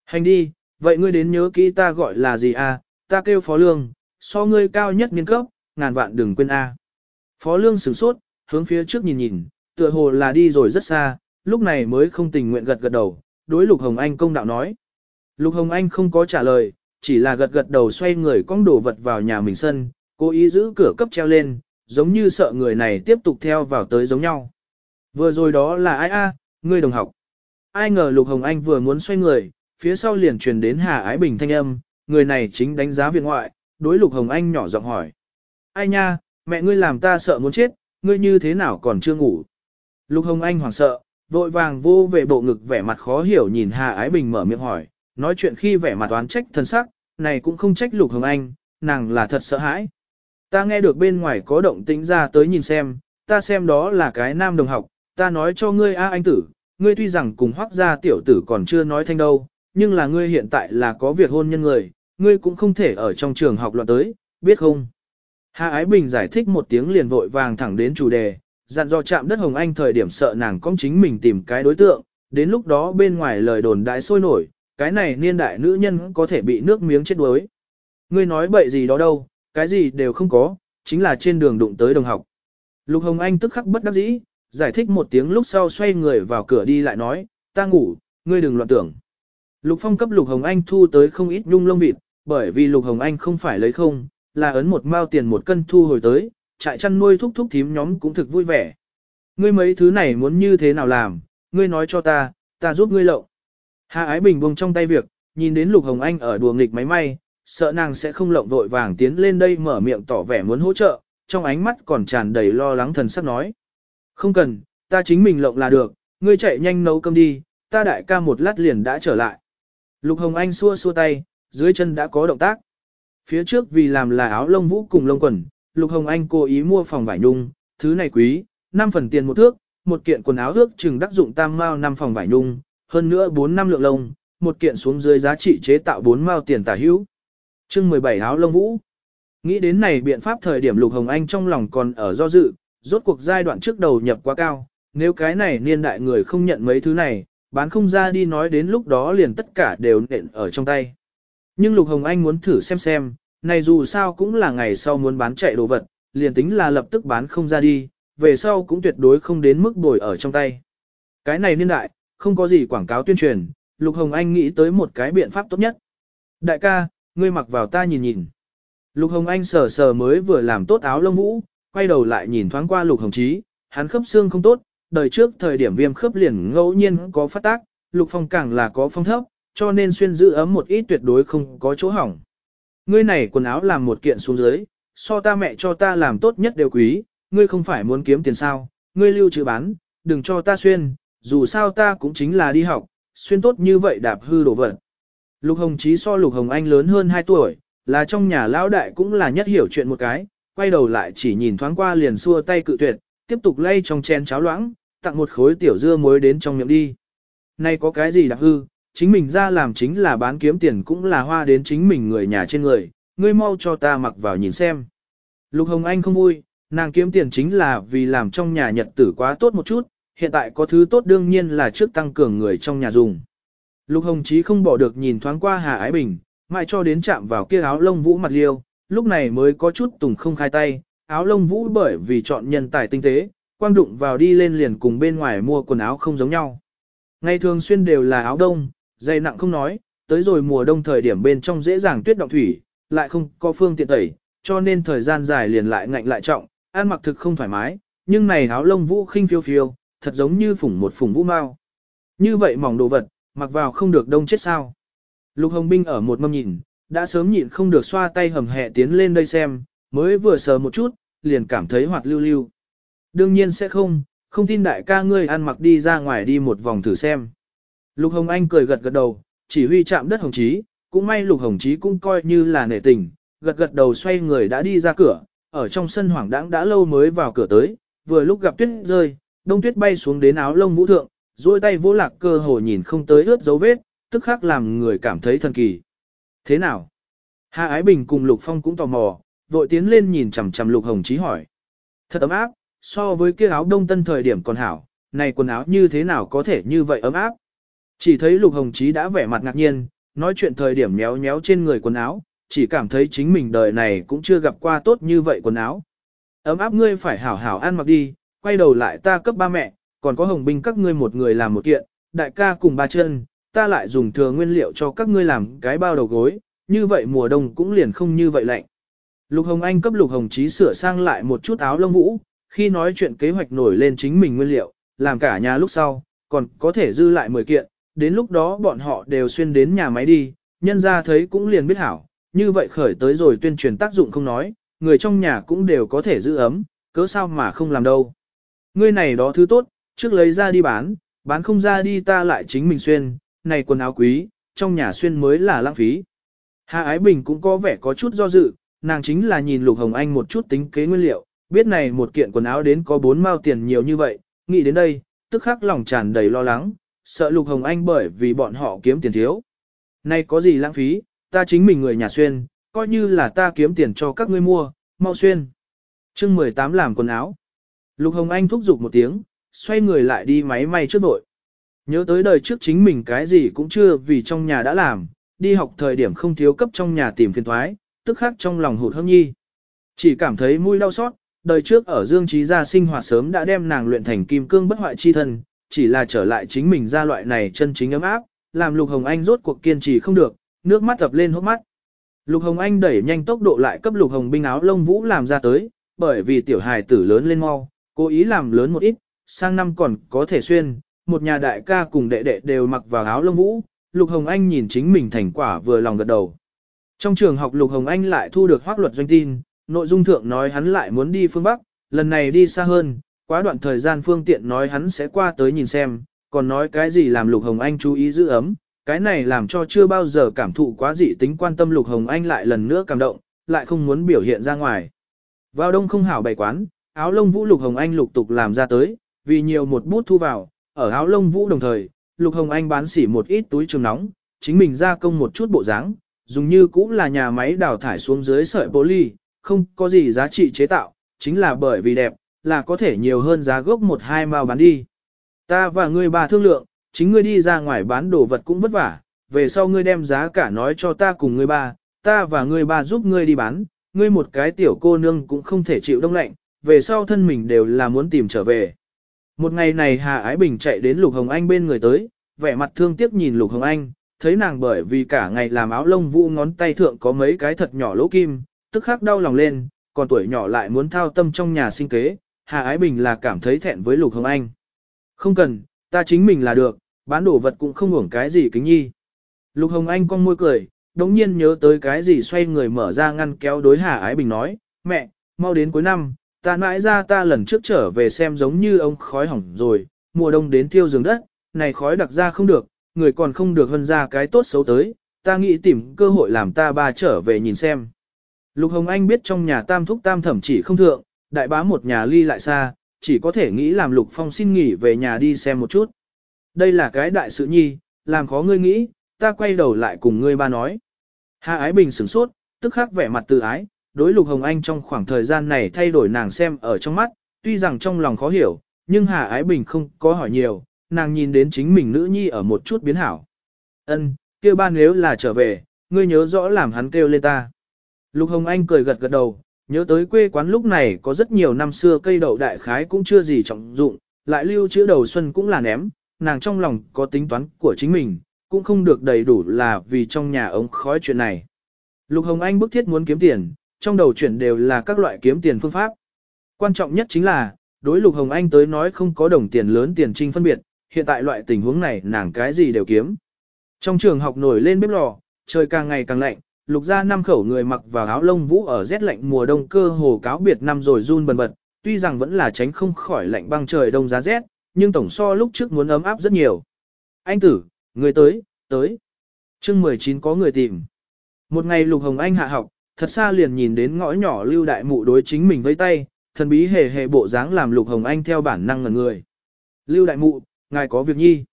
Hành đi, vậy ngươi đến nhớ kỹ ta gọi là gì à, ta kêu phó lương, so ngươi cao nhất niên cấp, ngàn vạn đừng quên a. Phó lương sửng sốt, hướng phía trước nhìn nhìn, tựa hồ là đi rồi rất xa, lúc này mới không tình nguyện gật gật đầu, đối Lục Hồng Anh công đạo nói. Lục Hồng Anh không có trả lời, chỉ là gật gật đầu xoay người cong đồ vật vào nhà mình sân, cố ý giữ cửa cấp treo lên, giống như sợ người này tiếp tục theo vào tới giống nhau. Vừa rồi đó là ai a, ngươi đồng học. Ai ngờ Lục Hồng Anh vừa muốn xoay người, phía sau liền truyền đến Hà Ái Bình thanh âm, người này chính đánh giá viện ngoại, đối Lục Hồng Anh nhỏ giọng hỏi. Ai nha, mẹ ngươi làm ta sợ muốn chết, ngươi như thế nào còn chưa ngủ. Lục Hồng Anh hoảng sợ, vội vàng vô về bộ ngực vẻ mặt khó hiểu nhìn Hà Ái Bình mở miệng hỏi, nói chuyện khi vẻ mặt oán trách thân sắc, này cũng không trách Lục Hồng Anh, nàng là thật sợ hãi. Ta nghe được bên ngoài có động tĩnh ra tới nhìn xem, ta xem đó là cái nam đồng học, ta nói cho ngươi a anh tử, ngươi tuy rằng cùng hoác gia tiểu tử còn chưa nói thanh đâu, nhưng là ngươi hiện tại là có việc hôn nhân người, ngươi cũng không thể ở trong trường học loạn tới, biết không? Hà Ái Bình giải thích một tiếng liền vội vàng thẳng đến chủ đề, dặn dò chạm đất Hồng Anh thời điểm sợ nàng công chính mình tìm cái đối tượng, đến lúc đó bên ngoài lời đồn đại sôi nổi, cái này niên đại nữ nhân có thể bị nước miếng chết đuối. Ngươi nói bậy gì đó đâu, cái gì đều không có, chính là trên đường đụng tới đồng học. Lục Hồng Anh tức khắc bất đắc dĩ, giải thích một tiếng lúc sau xoay người vào cửa đi lại nói, ta ngủ, ngươi đừng loạn tưởng. Lục Phong cấp Lục Hồng Anh thu tới không ít nhung lông vịt, bởi vì Lục Hồng Anh không phải lấy không, là ấn một mao tiền một cân thu hồi tới, trại chăn nuôi thúc thúc thím nhóm cũng thực vui vẻ. Ngươi mấy thứ này muốn như thế nào làm, ngươi nói cho ta, ta giúp ngươi lộng. Hà Ái Bình buông trong tay việc, nhìn đến Lục Hồng Anh ở đùa nghịch máy may, sợ nàng sẽ không lộng vội vàng tiến lên đây mở miệng tỏ vẻ muốn hỗ trợ, trong ánh mắt còn tràn đầy lo lắng thần sắc nói. Không cần, ta chính mình lộng là được, ngươi chạy nhanh nấu cơm đi, ta đại ca một lát liền đã trở lại. Lục Hồng Anh xua xua tay, dưới chân đã có động tác. Phía trước vì làm là áo lông vũ cùng lông quần, Lục Hồng Anh cố ý mua phòng vải nhung, thứ này quý, 5 phần tiền một thước, một kiện quần áo ước chừng đắc dụng tam mao 5 phòng vải nhung, hơn nữa 4 năm lượng lông, một kiện xuống dưới giá trị chế tạo 4 mao tiền tả hữu. Chương 17 áo lông vũ. Nghĩ đến này biện pháp thời điểm Lục Hồng Anh trong lòng còn ở do dự, rốt cuộc giai đoạn trước đầu nhập quá cao, nếu cái này niên đại người không nhận mấy thứ này, bán không ra đi nói đến lúc đó liền tất cả đều nện ở trong tay. Nhưng Lục Hồng Anh muốn thử xem xem, này dù sao cũng là ngày sau muốn bán chạy đồ vật, liền tính là lập tức bán không ra đi, về sau cũng tuyệt đối không đến mức bồi ở trong tay. Cái này niên đại, không có gì quảng cáo tuyên truyền, Lục Hồng Anh nghĩ tới một cái biện pháp tốt nhất. Đại ca, ngươi mặc vào ta nhìn nhìn. Lục Hồng Anh sờ sờ mới vừa làm tốt áo lông vũ, quay đầu lại nhìn thoáng qua Lục Hồng Chí, hắn khớp xương không tốt, đời trước thời điểm viêm khớp liền ngẫu nhiên có phát tác, Lục Phong càng là có phong thấp, cho nên xuyên giữ ấm một ít tuyệt đối không có chỗ hỏng. Ngươi này quần áo làm một kiện xuống dưới, so ta mẹ cho ta làm tốt nhất đều quý, ngươi không phải muốn kiếm tiền sao, ngươi lưu trữ bán, đừng cho ta xuyên, dù sao ta cũng chính là đi học, xuyên tốt như vậy đạp hư đổ vật. Lục Hồng Chí so Lục Hồng Anh lớn hơn 2 tuổi, là trong nhà lão đại cũng là nhất hiểu chuyện một cái, quay đầu lại chỉ nhìn thoáng qua liền xua tay cự tuyệt, tiếp tục lay trong chén cháo loãng, tặng một khối tiểu dưa muối đến trong miệng đi. Nay có cái gì đặc hư, chính mình ra làm chính là bán kiếm tiền cũng là hoa đến chính mình người nhà trên người, ngươi mau cho ta mặc vào nhìn xem. Lục Hồng Anh không vui, nàng kiếm tiền chính là vì làm trong nhà nhật tử quá tốt một chút, hiện tại có thứ tốt đương nhiên là trước tăng cường người trong nhà dùng. Lục Hồng Chí không bỏ được nhìn thoáng qua Hà Ái Bình, mãi cho đến chạm vào kia áo lông vũ mặt liêu, lúc này mới có chút tùng không khai tay, áo lông vũ bởi vì chọn nhân tài tinh tế, quang đụng vào đi lên liền cùng bên ngoài mua quần áo không giống nhau. Ngày thường xuyên đều là áo đông, dày nặng không nói, tới rồi mùa đông thời điểm bên trong dễ dàng tuyết động thủy, lại không có phương tiện tẩy, cho nên thời gian dài liền lại ngạnh lại trọng, ăn mặc thực không thoải mái, nhưng này áo lông vũ khinh phiêu phiêu, thật giống như phủng một phủng vũ mao. Như vậy mỏng đồ vật, mặc vào không được đông chết sao. Lục Hồng Binh ở một mâm nhìn, đã sớm nhịn không được xoa tay hầm hẹ tiến lên đây xem, mới vừa sờ một chút, liền cảm thấy hoạt lưu lưu. Đương nhiên sẽ không, không tin đại ca ngươi ăn mặc đi ra ngoài đi một vòng thử xem. Lục Hồng Anh cười gật gật đầu, chỉ huy chạm đất Hồng Chí, cũng may Lục Hồng Chí cũng coi như là nể tình, gật gật đầu xoay người đã đi ra cửa, ở trong sân hoảng đãng đã lâu mới vào cửa tới, vừa lúc gặp tuyết rơi, đông tuyết bay xuống đến áo lông vũ thượng, duỗi tay vỗ lạc cơ hồ nhìn không tới ướt dấu vết, tức khắc làm người cảm thấy thần kỳ. Thế nào? Hà Ái Bình cùng Lục Phong cũng tò mò, vội tiến lên nhìn chằm chằm Lục Hồng Chí hỏi. Thật ấm áp, so với kia áo đông tân thời điểm còn hảo, này quần áo như thế nào có thể như vậy ấm áp? Chỉ thấy Lục Hồng Chí đã vẻ mặt ngạc nhiên, nói chuyện thời điểm méo méo trên người quần áo, chỉ cảm thấy chính mình đời này cũng chưa gặp qua tốt như vậy quần áo. Ấm áp ngươi phải hảo hảo ăn mặc đi, quay đầu lại ta cấp ba mẹ, còn có hồng binh các ngươi một người làm một kiện, đại ca cùng ba chân, ta lại dùng thừa nguyên liệu cho các ngươi làm cái bao đầu gối, như vậy mùa đông cũng liền không như vậy lạnh. Lục Hồng Anh cấp Lục Hồng Chí sửa sang lại một chút áo lông vũ, khi nói chuyện kế hoạch nổi lên chính mình nguyên liệu, làm cả nhà lúc sau, còn có thể dư lại 10 kiện, đến lúc đó bọn họ đều xuyên đến nhà máy đi, nhân ra thấy cũng liền biết hảo, như vậy khởi tới rồi tuyên truyền tác dụng không nói, người trong nhà cũng đều có thể giữ ấm, cớ sao mà không làm đâu. Ngươi này đó thứ tốt, trước lấy ra đi bán, bán không ra đi ta lại chính mình xuyên, này quần áo quý, trong nhà xuyên mới là lãng phí. Hà Ái Bình cũng có vẻ có chút do dự, nàng chính là nhìn Lục Hồng Anh một chút tính kế nguyên liệu, biết này một kiện quần áo đến có bốn mao tiền nhiều như vậy, nghĩ đến đây, tức khắc lòng tràn đầy lo lắng, sợ Lục Hồng Anh bởi vì bọn họ kiếm tiền thiếu. Này có gì lãng phí, ta chính mình người nhà xuyên, coi như là ta kiếm tiền cho các ngươi mua, mau xuyên. chương 18 làm quần áo. Lục Hồng Anh thúc giục một tiếng, xoay người lại đi máy may trước vội. Nhớ tới đời trước chính mình cái gì cũng chưa vì trong nhà đã làm, đi học thời điểm không thiếu cấp trong nhà tìm phiền thoái, tức khắc trong lòng hụt hâm nhi. Chỉ cảm thấy mũi đau xót, đời trước ở Dương Trí gia sinh hoạt sớm đã đem nàng luyện thành kim cương bất hoại chi thân, chỉ là trở lại chính mình ra loại này chân chính ấm áp, làm Lục Hồng Anh rốt cuộc kiên trì không được, nước mắt ập lên hốc mắt. Lục Hồng Anh đẩy nhanh tốc độ lại cấp Lục Hồng binh áo lông vũ làm ra tới, bởi vì tiểu hài tử lớn lên mau, cố ý làm lớn một ít, sang năm còn có thể xuyên, một nhà đại ca cùng đệ đệ đều mặc vào áo lông vũ, Lục Hồng Anh nhìn chính mình thành quả vừa lòng gật đầu. Trong trường học Lục Hồng Anh lại thu được hoác luật doanh tin, nội dung thượng nói hắn lại muốn đi phương Bắc, lần này đi xa hơn, quá đoạn thời gian phương tiện nói hắn sẽ qua tới nhìn xem, còn nói cái gì làm Lục Hồng Anh chú ý giữ ấm, cái này làm cho chưa bao giờ cảm thụ quá dị tính quan tâm Lục Hồng Anh lại lần nữa cảm động, lại không muốn biểu hiện ra ngoài. Vào đông không hảo bày quán, áo lông vũ Lục Hồng Anh lục tục làm ra tới, vì nhiều một bút thu vào, ở áo lông vũ đồng thời, Lục Hồng Anh bán xỉ một ít túi trường nóng, chính mình gia công một chút bộ dáng, dùng như cũng là nhà máy đào thải xuống dưới sợi poly, không có gì giá trị chế tạo, chính là bởi vì đẹp, là có thể nhiều hơn giá gốc một hai mao bán đi. Ta và ngươi bà thương lượng, chính ngươi đi ra ngoài bán đồ vật cũng vất vả, về sau ngươi đem giá cả nói cho ta cùng ngươi ba, ta và ngươi ba giúp ngươi đi bán, ngươi một cái tiểu cô nương cũng không thể chịu đông lạnh, về sau thân mình đều là muốn tìm trở về. Một ngày này Hà Ái Bình chạy đến Lục Hồng Anh bên người tới, vẻ mặt thương tiếc nhìn Lục Hồng Anh, thấy nàng bởi vì cả ngày làm áo lông vũ ngón tay thượng có mấy cái thật nhỏ lỗ kim, tức khắc đau lòng lên, còn tuổi nhỏ lại muốn thao tâm trong nhà sinh kế, Hà Ái Bình là cảm thấy thẹn với Lục Hồng Anh. Không cần, ta chính mình là được, bán đồ vật cũng không hưởng cái gì kính nhi. Lục Hồng Anh con môi cười, đống nhiên nhớ tới cái gì xoay người mở ra ngăn kéo đối Hà Ái Bình nói, mẹ, mau đến cuối năm, ta mãi ra ta lần trước trở về xem giống như ông khói hỏng rồi, mùa đông đến tiêu giường đất, này khói đặc ra không được, người còn không được hơn ra cái tốt xấu tới, ta nghĩ tìm cơ hội làm ta ba trở về nhìn xem. Lục Hồng Anh biết trong nhà tam thúc tam thẩm chỉ không thượng, đại bá một nhà ly lại xa, chỉ có thể nghĩ làm Lục Phong xin nghỉ về nhà đi xem một chút. Đây là cái đại sự nhi, làm khó ngươi nghĩ, ta quay đầu lại cùng ngươi ba nói. Hà Ái Bình sửng sốt, tức khắc vẻ mặt tự ái, đối Lục Hồng Anh trong khoảng thời gian này thay đổi nàng xem ở trong mắt, tuy rằng trong lòng khó hiểu, nhưng Hà Ái Bình không có hỏi nhiều, nàng nhìn đến chính mình nữ nhi ở một chút biến hảo. Ân, kêu ba nếu là trở về, ngươi nhớ rõ làm hắn kêu lên ta. Lục Hồng Anh cười gật gật đầu, nhớ tới quê quán lúc này có rất nhiều năm xưa cây đậu đại khái cũng chưa gì trọng dụng, lại lưu trữ đầu xuân cũng là ném, nàng trong lòng có tính toán của chính mình, cũng không được đầy đủ là vì trong nhà ống khói chuyện này. Lục Hồng Anh bức thiết muốn kiếm tiền, trong đầu chuyển đều là các loại kiếm tiền phương pháp. Quan trọng nhất chính là, đối Lục Hồng Anh tới nói không có đồng tiền lớn tiền trinh phân biệt, hiện tại loại tình huống này nàng cái gì đều kiếm. Trong trường học nổi lên bếp lò, trời càng ngày càng lạnh, lục ra năm khẩu người mặc vào áo lông vũ ở rét lạnh mùa đông cơ hồ cáo biệt năm rồi run bần bật, tuy rằng vẫn là tránh không khỏi lạnh băng trời đông giá rét, nhưng tổng so lúc trước muốn ấm áp rất nhiều. Anh tử, người tới, tới. chương 19 có người tìm. Một ngày lục hồng anh hạ học, thật xa liền nhìn đến ngõ nhỏ lưu đại mụ đối chính mình với tay, thần bí hề hề bộ dáng làm lục hồng anh theo bản năng ngẩn người. Lưu đại mụ, ngài có việc nhi.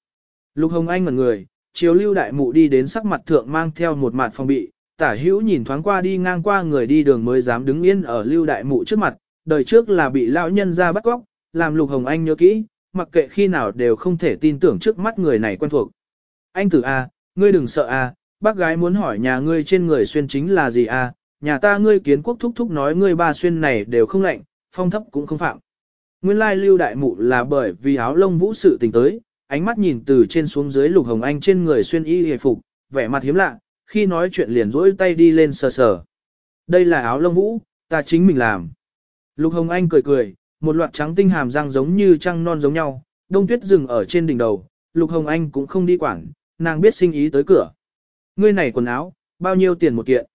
Lục hồng anh ngẩn người, chiếu lưu đại mụ đi đến sắc mặt thượng mang theo một mặt phòng bị, tả hữu nhìn thoáng qua đi ngang qua người đi đường mới dám đứng yên ở lưu đại mụ trước mặt, đời trước là bị lão nhân ra bắt cóc, làm lục hồng anh nhớ kỹ, mặc kệ khi nào đều không thể tin tưởng trước mắt người này quen thuộc. Anh tử A, ngươi đừng sợ A, bác gái muốn hỏi nhà ngươi trên người xuyên chính là gì A, nhà ta ngươi kiến quốc thúc thúc nói ngươi ba xuyên này đều không lạnh, phong thấp cũng không phạm. Nguyên lai lưu đại mụ là bởi vì áo lông vũ sự tình tới, ánh mắt nhìn từ trên xuống dưới lục hồng anh trên người xuyên y hề phục, vẻ mặt hiếm lạ, khi nói chuyện liền rỗi tay đi lên sờ sờ. Đây là áo lông vũ, ta chính mình làm. Lục hồng anh cười cười, một loạt trắng tinh hàm răng giống như trăng non giống nhau, đông tuyết rừng ở trên đỉnh đầu, lục hồng anh cũng không đi quản, nàng biết sinh ý tới cửa. Ngươi này quần áo, bao nhiêu tiền một kiện?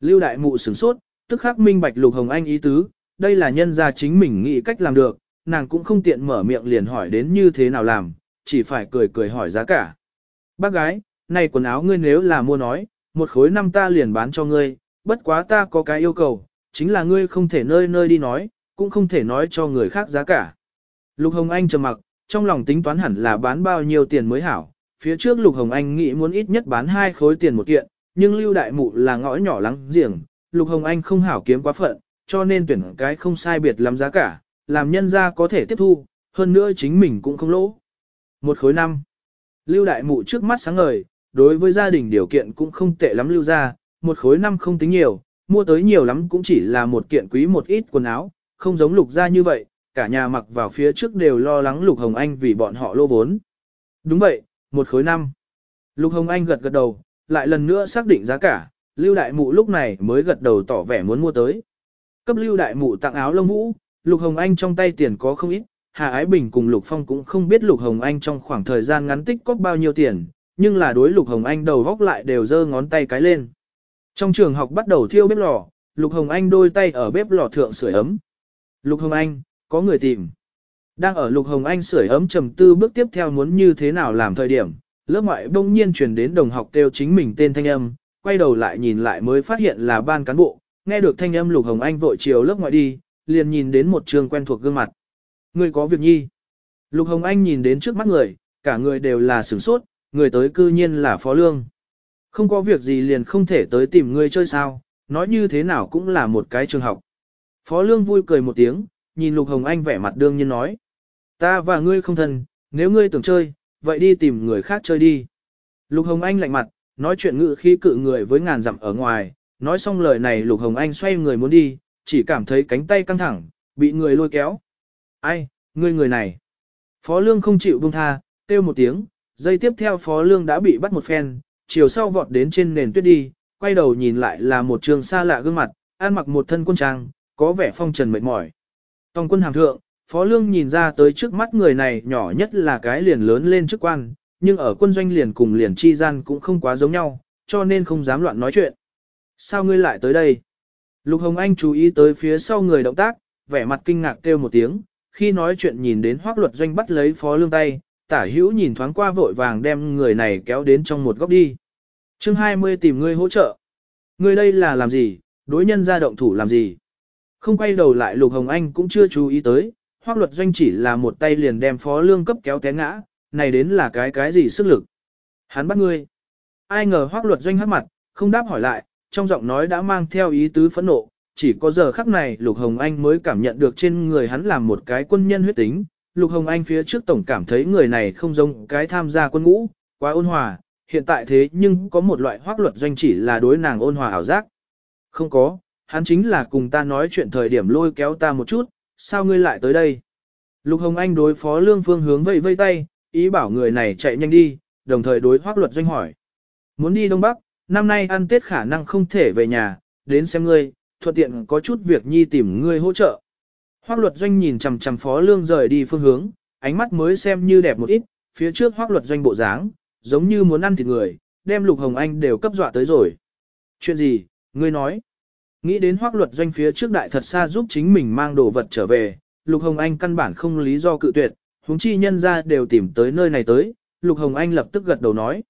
Lưu đại mụ sửng sốt, tức khắc minh bạch Lục Hồng Anh ý tứ, đây là nhân gia chính mình nghĩ cách làm được, nàng cũng không tiện mở miệng liền hỏi đến như thế nào làm, chỉ phải cười cười hỏi giá cả. Bác gái, này quần áo ngươi nếu là mua nói, một khối năm ta liền bán cho ngươi, bất quá ta có cái yêu cầu, chính là ngươi không thể nơi nơi đi nói, cũng không thể nói cho người khác giá cả. Lục Hồng Anh trầm mặc, trong lòng tính toán hẳn là bán bao nhiêu tiền mới hảo, phía trước Lục Hồng Anh nghĩ muốn ít nhất bán hai khối tiền một kiện, nhưng Lưu Đại Mụ là ngõ nhỏ lắng giềng, Lục Hồng Anh không hảo kiếm quá phận, cho nên tuyển cái không sai biệt lắm giá cả, làm nhân ra có thể tiếp thu, hơn nữa chính mình cũng không lỗ. Một khối năm. Lưu Đại Mụ trước mắt sáng ngời, đối với gia đình điều kiện cũng không tệ lắm lưu ra, một khối năm không tính nhiều, mua tới nhiều lắm cũng chỉ là một kiện quý một ít quần áo, không giống lục gia như vậy, cả nhà mặc vào phía trước đều lo lắng lục hồng anh vì bọn họ lô vốn. Đúng vậy, một khối năm. Lục hồng anh gật gật đầu, lại lần nữa xác định giá cả, lưu đại mụ lúc này mới gật đầu tỏ vẻ muốn mua tới. Cấp lưu đại mụ tặng áo lông vũ, lục hồng anh trong tay tiền có không ít, Hà Ái Bình cùng Lục Phong cũng không biết Lục Hồng Anh trong khoảng thời gian ngắn tích có bao nhiêu tiền, nhưng là đối Lục Hồng Anh đầu góc lại đều giơ ngón tay cái lên. Trong trường học bắt đầu thiêu bếp lò, Lục Hồng Anh đôi tay ở bếp lò thượng sưởi ấm. Lục Hồng Anh, có người tìm. Đang ở Lục Hồng Anh sưởi ấm trầm tư bước tiếp theo muốn như thế nào làm thời điểm, lớp ngoại bỗng nhiên truyền đến đồng học kêu chính mình tên thanh âm, quay đầu lại nhìn lại mới phát hiện là ban cán bộ, nghe được thanh âm Lục Hồng Anh vội chiều lớp ngoại đi, liền nhìn đến một trường quen thuộc gương mặt. Người có việc nhi. Lục Hồng Anh nhìn đến trước mắt người, cả người đều là sửng sốt, người tới cư nhiên là Phó Lương. Không có việc gì liền không thể tới tìm ngươi chơi sao, nói như thế nào cũng là một cái trường học. Phó Lương vui cười một tiếng, nhìn Lục Hồng Anh vẻ mặt đương nhiên nói. Ta và ngươi không thân, nếu ngươi tưởng chơi, vậy đi tìm người khác chơi đi. Lục Hồng Anh lạnh mặt, nói chuyện ngự khi cự người với ngàn dặm ở ngoài, nói xong lời này Lục Hồng Anh xoay người muốn đi, chỉ cảm thấy cánh tay căng thẳng, bị người lôi kéo. Ai, ngươi người này. Phó Lương không chịu buông tha, kêu một tiếng, dây tiếp theo Phó Lương đã bị bắt một phen, chiều sau vọt đến trên nền tuyết đi, quay đầu nhìn lại là một trường xa lạ gương mặt, ăn mặc một thân quân trang, có vẻ phong trần mệt mỏi. Tòng quân hàng thượng, Phó Lương nhìn ra tới trước mắt người này nhỏ nhất là cái liền lớn lên chức quan, nhưng ở quân doanh liền cùng liền chi gian cũng không quá giống nhau, cho nên không dám loạn nói chuyện. Sao ngươi lại tới đây? Lục Hồng Anh chú ý tới phía sau người động tác, vẻ mặt kinh ngạc kêu một tiếng, khi nói chuyện nhìn đến hoác luật doanh bắt lấy Phó Lương tay, tả hữu nhìn thoáng qua vội vàng đem người này kéo đến trong một góc đi. chương 20 tìm ngươi hỗ trợ. Ngươi đây là làm gì, đối nhân ra động thủ làm gì. Không quay đầu lại Lục Hồng Anh cũng chưa chú ý tới, hoác luật doanh chỉ là một tay liền đem phó lương cấp kéo té ngã, này đến là cái cái gì sức lực. Hắn bắt ngươi. Ai ngờ hoác luật doanh hắc mặt, không đáp hỏi lại, trong giọng nói đã mang theo ý tứ phẫn nộ, chỉ có giờ khắc này Lục Hồng Anh mới cảm nhận được trên người hắn là một cái quân nhân huyết tính, Lục Hồng Anh phía trước tổng cảm thấy người này không giống cái tham gia quân ngũ, quá ôn hòa, hiện tại thế nhưng có một loại hoác luật doanh chỉ là đối nàng ôn hòa ảo giác. Không có, hắn chính là cùng ta nói chuyện thời điểm lôi kéo ta một chút, sao ngươi lại tới đây? Lục Hồng Anh đối phó lương phương hướng vây vây tay, ý bảo người này chạy nhanh đi, đồng thời đối hoác luật doanh hỏi. Muốn đi Đông Bắc, năm nay ăn Tết khả năng không thể về nhà, đến xem ngươi, thuận tiện có chút việc nhi tìm ngươi hỗ trợ. Hoác luật doanh nhìn chằm chằm phó lương rời đi phương hướng, ánh mắt mới xem như đẹp một ít, phía trước hoác luật doanh bộ dáng, giống như muốn ăn thịt người, đem lục hồng anh đều cấp dọa tới rồi. Chuyện gì, ngươi nói? Nghĩ đến hoác luật doanh phía trước đại thật xa giúp chính mình mang đồ vật trở về, lục hồng anh căn bản không lý do cự tuyệt, huống chi nhân ra đều tìm tới nơi này tới, lục hồng anh lập tức gật đầu nói.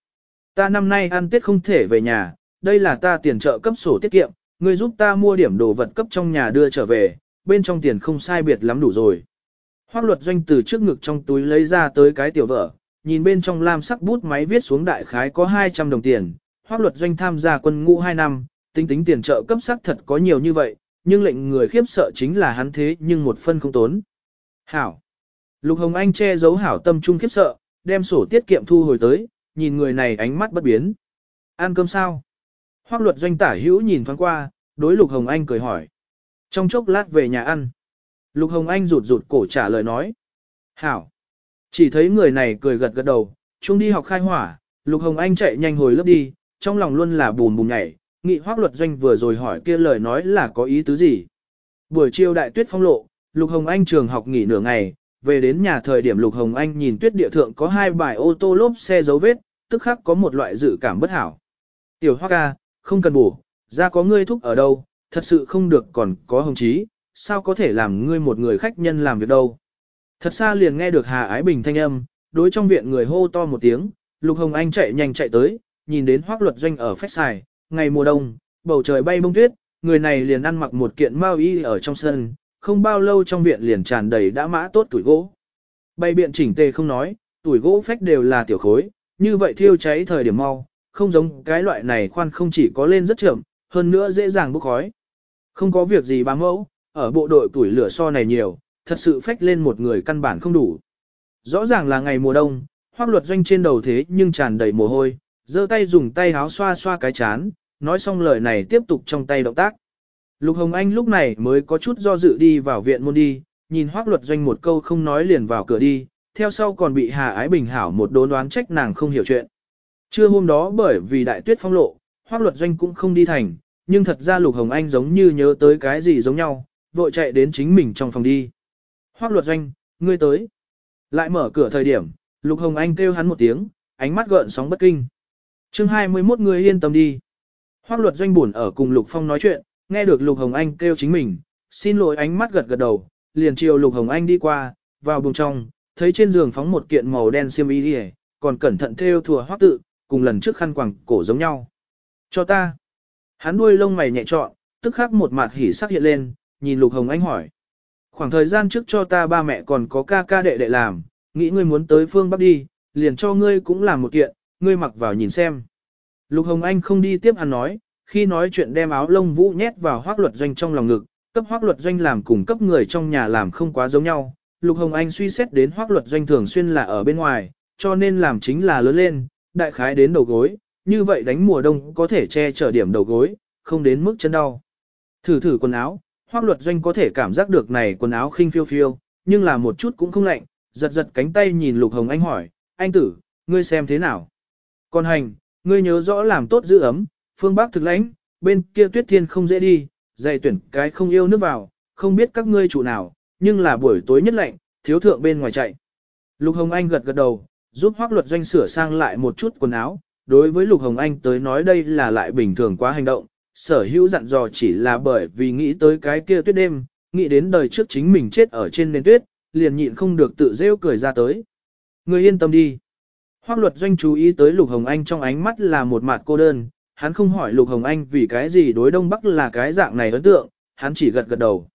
Ta năm nay ăn tết không thể về nhà, đây là ta tiền trợ cấp sổ tiết kiệm, ngươi giúp ta mua điểm đồ vật cấp trong nhà đưa trở về, bên trong tiền không sai biệt lắm đủ rồi. Hoác luật doanh từ trước ngực trong túi lấy ra tới cái tiểu vợ, nhìn bên trong lam sắc bút máy viết xuống đại khái có 200 đồng tiền. Hoác luật doanh tham gia quân ngũ 2 năm, tính tính tiền trợ cấp sắc thật có nhiều như vậy, nhưng lệnh người khiếp sợ chính là hắn thế nhưng một phân không tốn. Hảo. Lục Hồng Anh che giấu hảo tâm trung khiếp sợ, đem sổ tiết kiệm thu hồi tới, nhìn người này ánh mắt bất biến. Ăn cơm sao? Hoác luật doanh tả hữu nhìn thoáng qua, đối Lục Hồng Anh cười hỏi. Trong chốc lát về nhà ăn. Lục Hồng Anh rụt rụt cổ trả lời nói. Hảo. Chỉ thấy người này cười gật gật đầu, chung đi học khai hỏa, Lục Hồng Anh chạy nhanh hồi lớp đi, trong lòng luôn là bùn bùn nhảy, nghị hoác luật doanh vừa rồi hỏi kia lời nói là có ý tứ gì. Buổi chiều đại tuyết phong lộ, Lục Hồng Anh trường học nghỉ nửa ngày, về đến nhà thời điểm Lục Hồng Anh nhìn tuyết địa thượng có hai bài ô tô lốp xe dấu vết, tức khắc có một loại dự cảm bất hảo. Tiểu Hoắc ca, không cần bổ, ra có ngươi thúc ở đâu, thật sự không được còn có hồng chí, sao có thể làm ngươi một người khách nhân làm việc đâu. Thật xa liền nghe được Hà Ái Bình thanh âm, đối trong viện người hô to một tiếng, Lục Hồng Anh chạy nhanh chạy tới, nhìn đến Hoắc Luật Doanh ở phép xài, ngày mùa đông, bầu trời bay bông tuyết, người này liền ăn mặc một kiện mao y ở trong sân, không bao lâu trong viện liền tràn đầy đã mã tốt tuổi gỗ. Bay biện chỉnh tề không nói, tuổi gỗ phách đều là tiểu khối, như vậy thiêu cháy thời điểm mau, không giống cái loại này khoan không chỉ có lên rất chậm, hơn nữa dễ dàng bốc khói. Không có việc gì bám mẫu, ở bộ đội tuổi lửa so này nhiều, thật sự phách lên một người căn bản không đủ. Rõ ràng là ngày mùa đông, hoác luật doanh trên đầu thế nhưng tràn đầy mồ hôi, giơ tay dùng tay háo xoa xoa cái chán, nói xong lời này tiếp tục trong tay động tác. Lục Hồng Anh lúc này mới có chút do dự đi vào viện môn đi, nhìn hoác luật doanh một câu không nói liền vào cửa đi, theo sau còn bị Hà Ái Bình hảo một đốn đoán trách nàng không hiểu chuyện. Trưa hôm đó bởi vì đại tuyết phong lộ, hoác luật doanh cũng không đi thành, nhưng thật ra Lục Hồng Anh giống như nhớ tới cái gì giống nhau, vội chạy đến chính mình trong phòng đi. Hoác luật doanh, ngươi tới. Lại mở cửa thời điểm, Lục Hồng Anh kêu hắn một tiếng, ánh mắt gợn sóng bất kinh chương 21 người yên tâm đi. Hoác luật doanh buồn ở cùng Lục Phong nói chuyện, nghe được Lục Hồng Anh kêu chính mình, xin lỗi ánh mắt gật gật đầu, liền chiều Lục Hồng Anh đi qua, vào buồng trong, thấy trên giường phóng một kiện màu đen xiêm y đi còn cẩn thận theo thùa hoác tự, cùng lần trước khăn quàng cổ giống nhau. Cho ta. Hắn đuôi lông mày nhẹ trọn, tức khắc một mặt hỉ sắc hiện lên, nhìn Lục Hồng Anh hỏi. Khoảng thời gian trước cho ta ba mẹ còn có ca ca đệ đệ làm, nghĩ ngươi muốn tới phương Bắc đi, liền cho ngươi cũng làm một kiện, ngươi mặc vào nhìn xem. Lục Hồng Anh không đi tiếp hắn nói, khi nói chuyện đem áo lông vũ nhét vào hoác luật doanh trong lòng ngực, cấp hoác luật doanh làm cùng cấp người trong nhà làm không quá giống nhau. Lục Hồng Anh suy xét đến hoác luật doanh thường xuyên là ở bên ngoài, cho nên làm chính là lớn lên, đại khái đến đầu gối, như vậy đánh mùa đông có thể che chở điểm đầu gối, không đến mức chân đau. Thử thử quần áo, hoác luật doanh có thể cảm giác được này quần áo khinh phiêu phiêu, nhưng là một chút cũng không lạnh, giật giật cánh tay nhìn Lục Hồng Anh hỏi, anh tử, ngươi xem thế nào? Còn hành, ngươi nhớ rõ làm tốt giữ ấm, phương Bắc thực lãnh, bên kia tuyết thiên không dễ đi, Dày tuyển cái không yêu nước vào, không biết các ngươi chủ nào, nhưng là buổi tối nhất lạnh, thiếu thượng bên ngoài chạy. Lục Hồng Anh gật gật đầu, giúp hoác luật doanh sửa sang lại một chút quần áo, đối với Lục Hồng Anh tới nói đây là lại bình thường quá hành động, sở hữu dặn dò chỉ là bởi vì nghĩ tới cái kia tuyết đêm, nghĩ đến đời trước chính mình chết ở trên nền tuyết, liền nhịn không được tự rêu cười ra tới. Người yên tâm đi. Hoác luật doanh chú ý tới Lục Hồng Anh trong ánh mắt là một mặt cô đơn, hắn không hỏi Lục Hồng Anh vì cái gì đối Đông Bắc là cái dạng này ấn tượng, hắn chỉ gật gật đầu.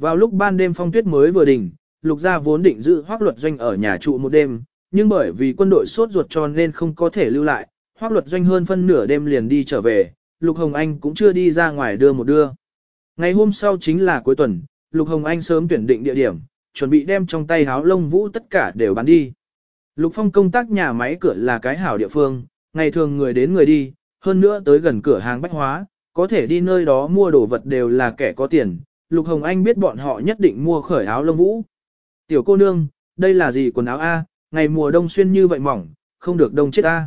Vào lúc ban đêm phong tuyết mới vừa đỉnh, Lục gia vốn định giữ Hoác luật doanh ở nhà trụ một đêm, nhưng bởi vì quân đội sốt ruột cho nên không có thể lưu lại, Hoác luật doanh hơn phân nửa đêm liền đi trở về, Lục Hồng Anh cũng chưa đi ra ngoài đưa một đưa. Ngày hôm sau chính là cuối tuần, Lục Hồng Anh sớm tuyển định địa điểm, chuẩn bị đem trong tay háo lông vũ tất cả đều bán đi. Lục Phong công tác nhà máy cửa là cái hảo địa phương, ngày thường người đến người đi, hơn nữa tới gần cửa hàng bách hóa, có thể đi nơi đó mua đồ vật đều là kẻ có tiền. Lục Hồng Anh biết bọn họ nhất định mua khởi áo lông vũ. Tiểu cô nương, đây là gì quần áo A, ngày mùa đông xuyên như vậy mỏng, không được đông chết A.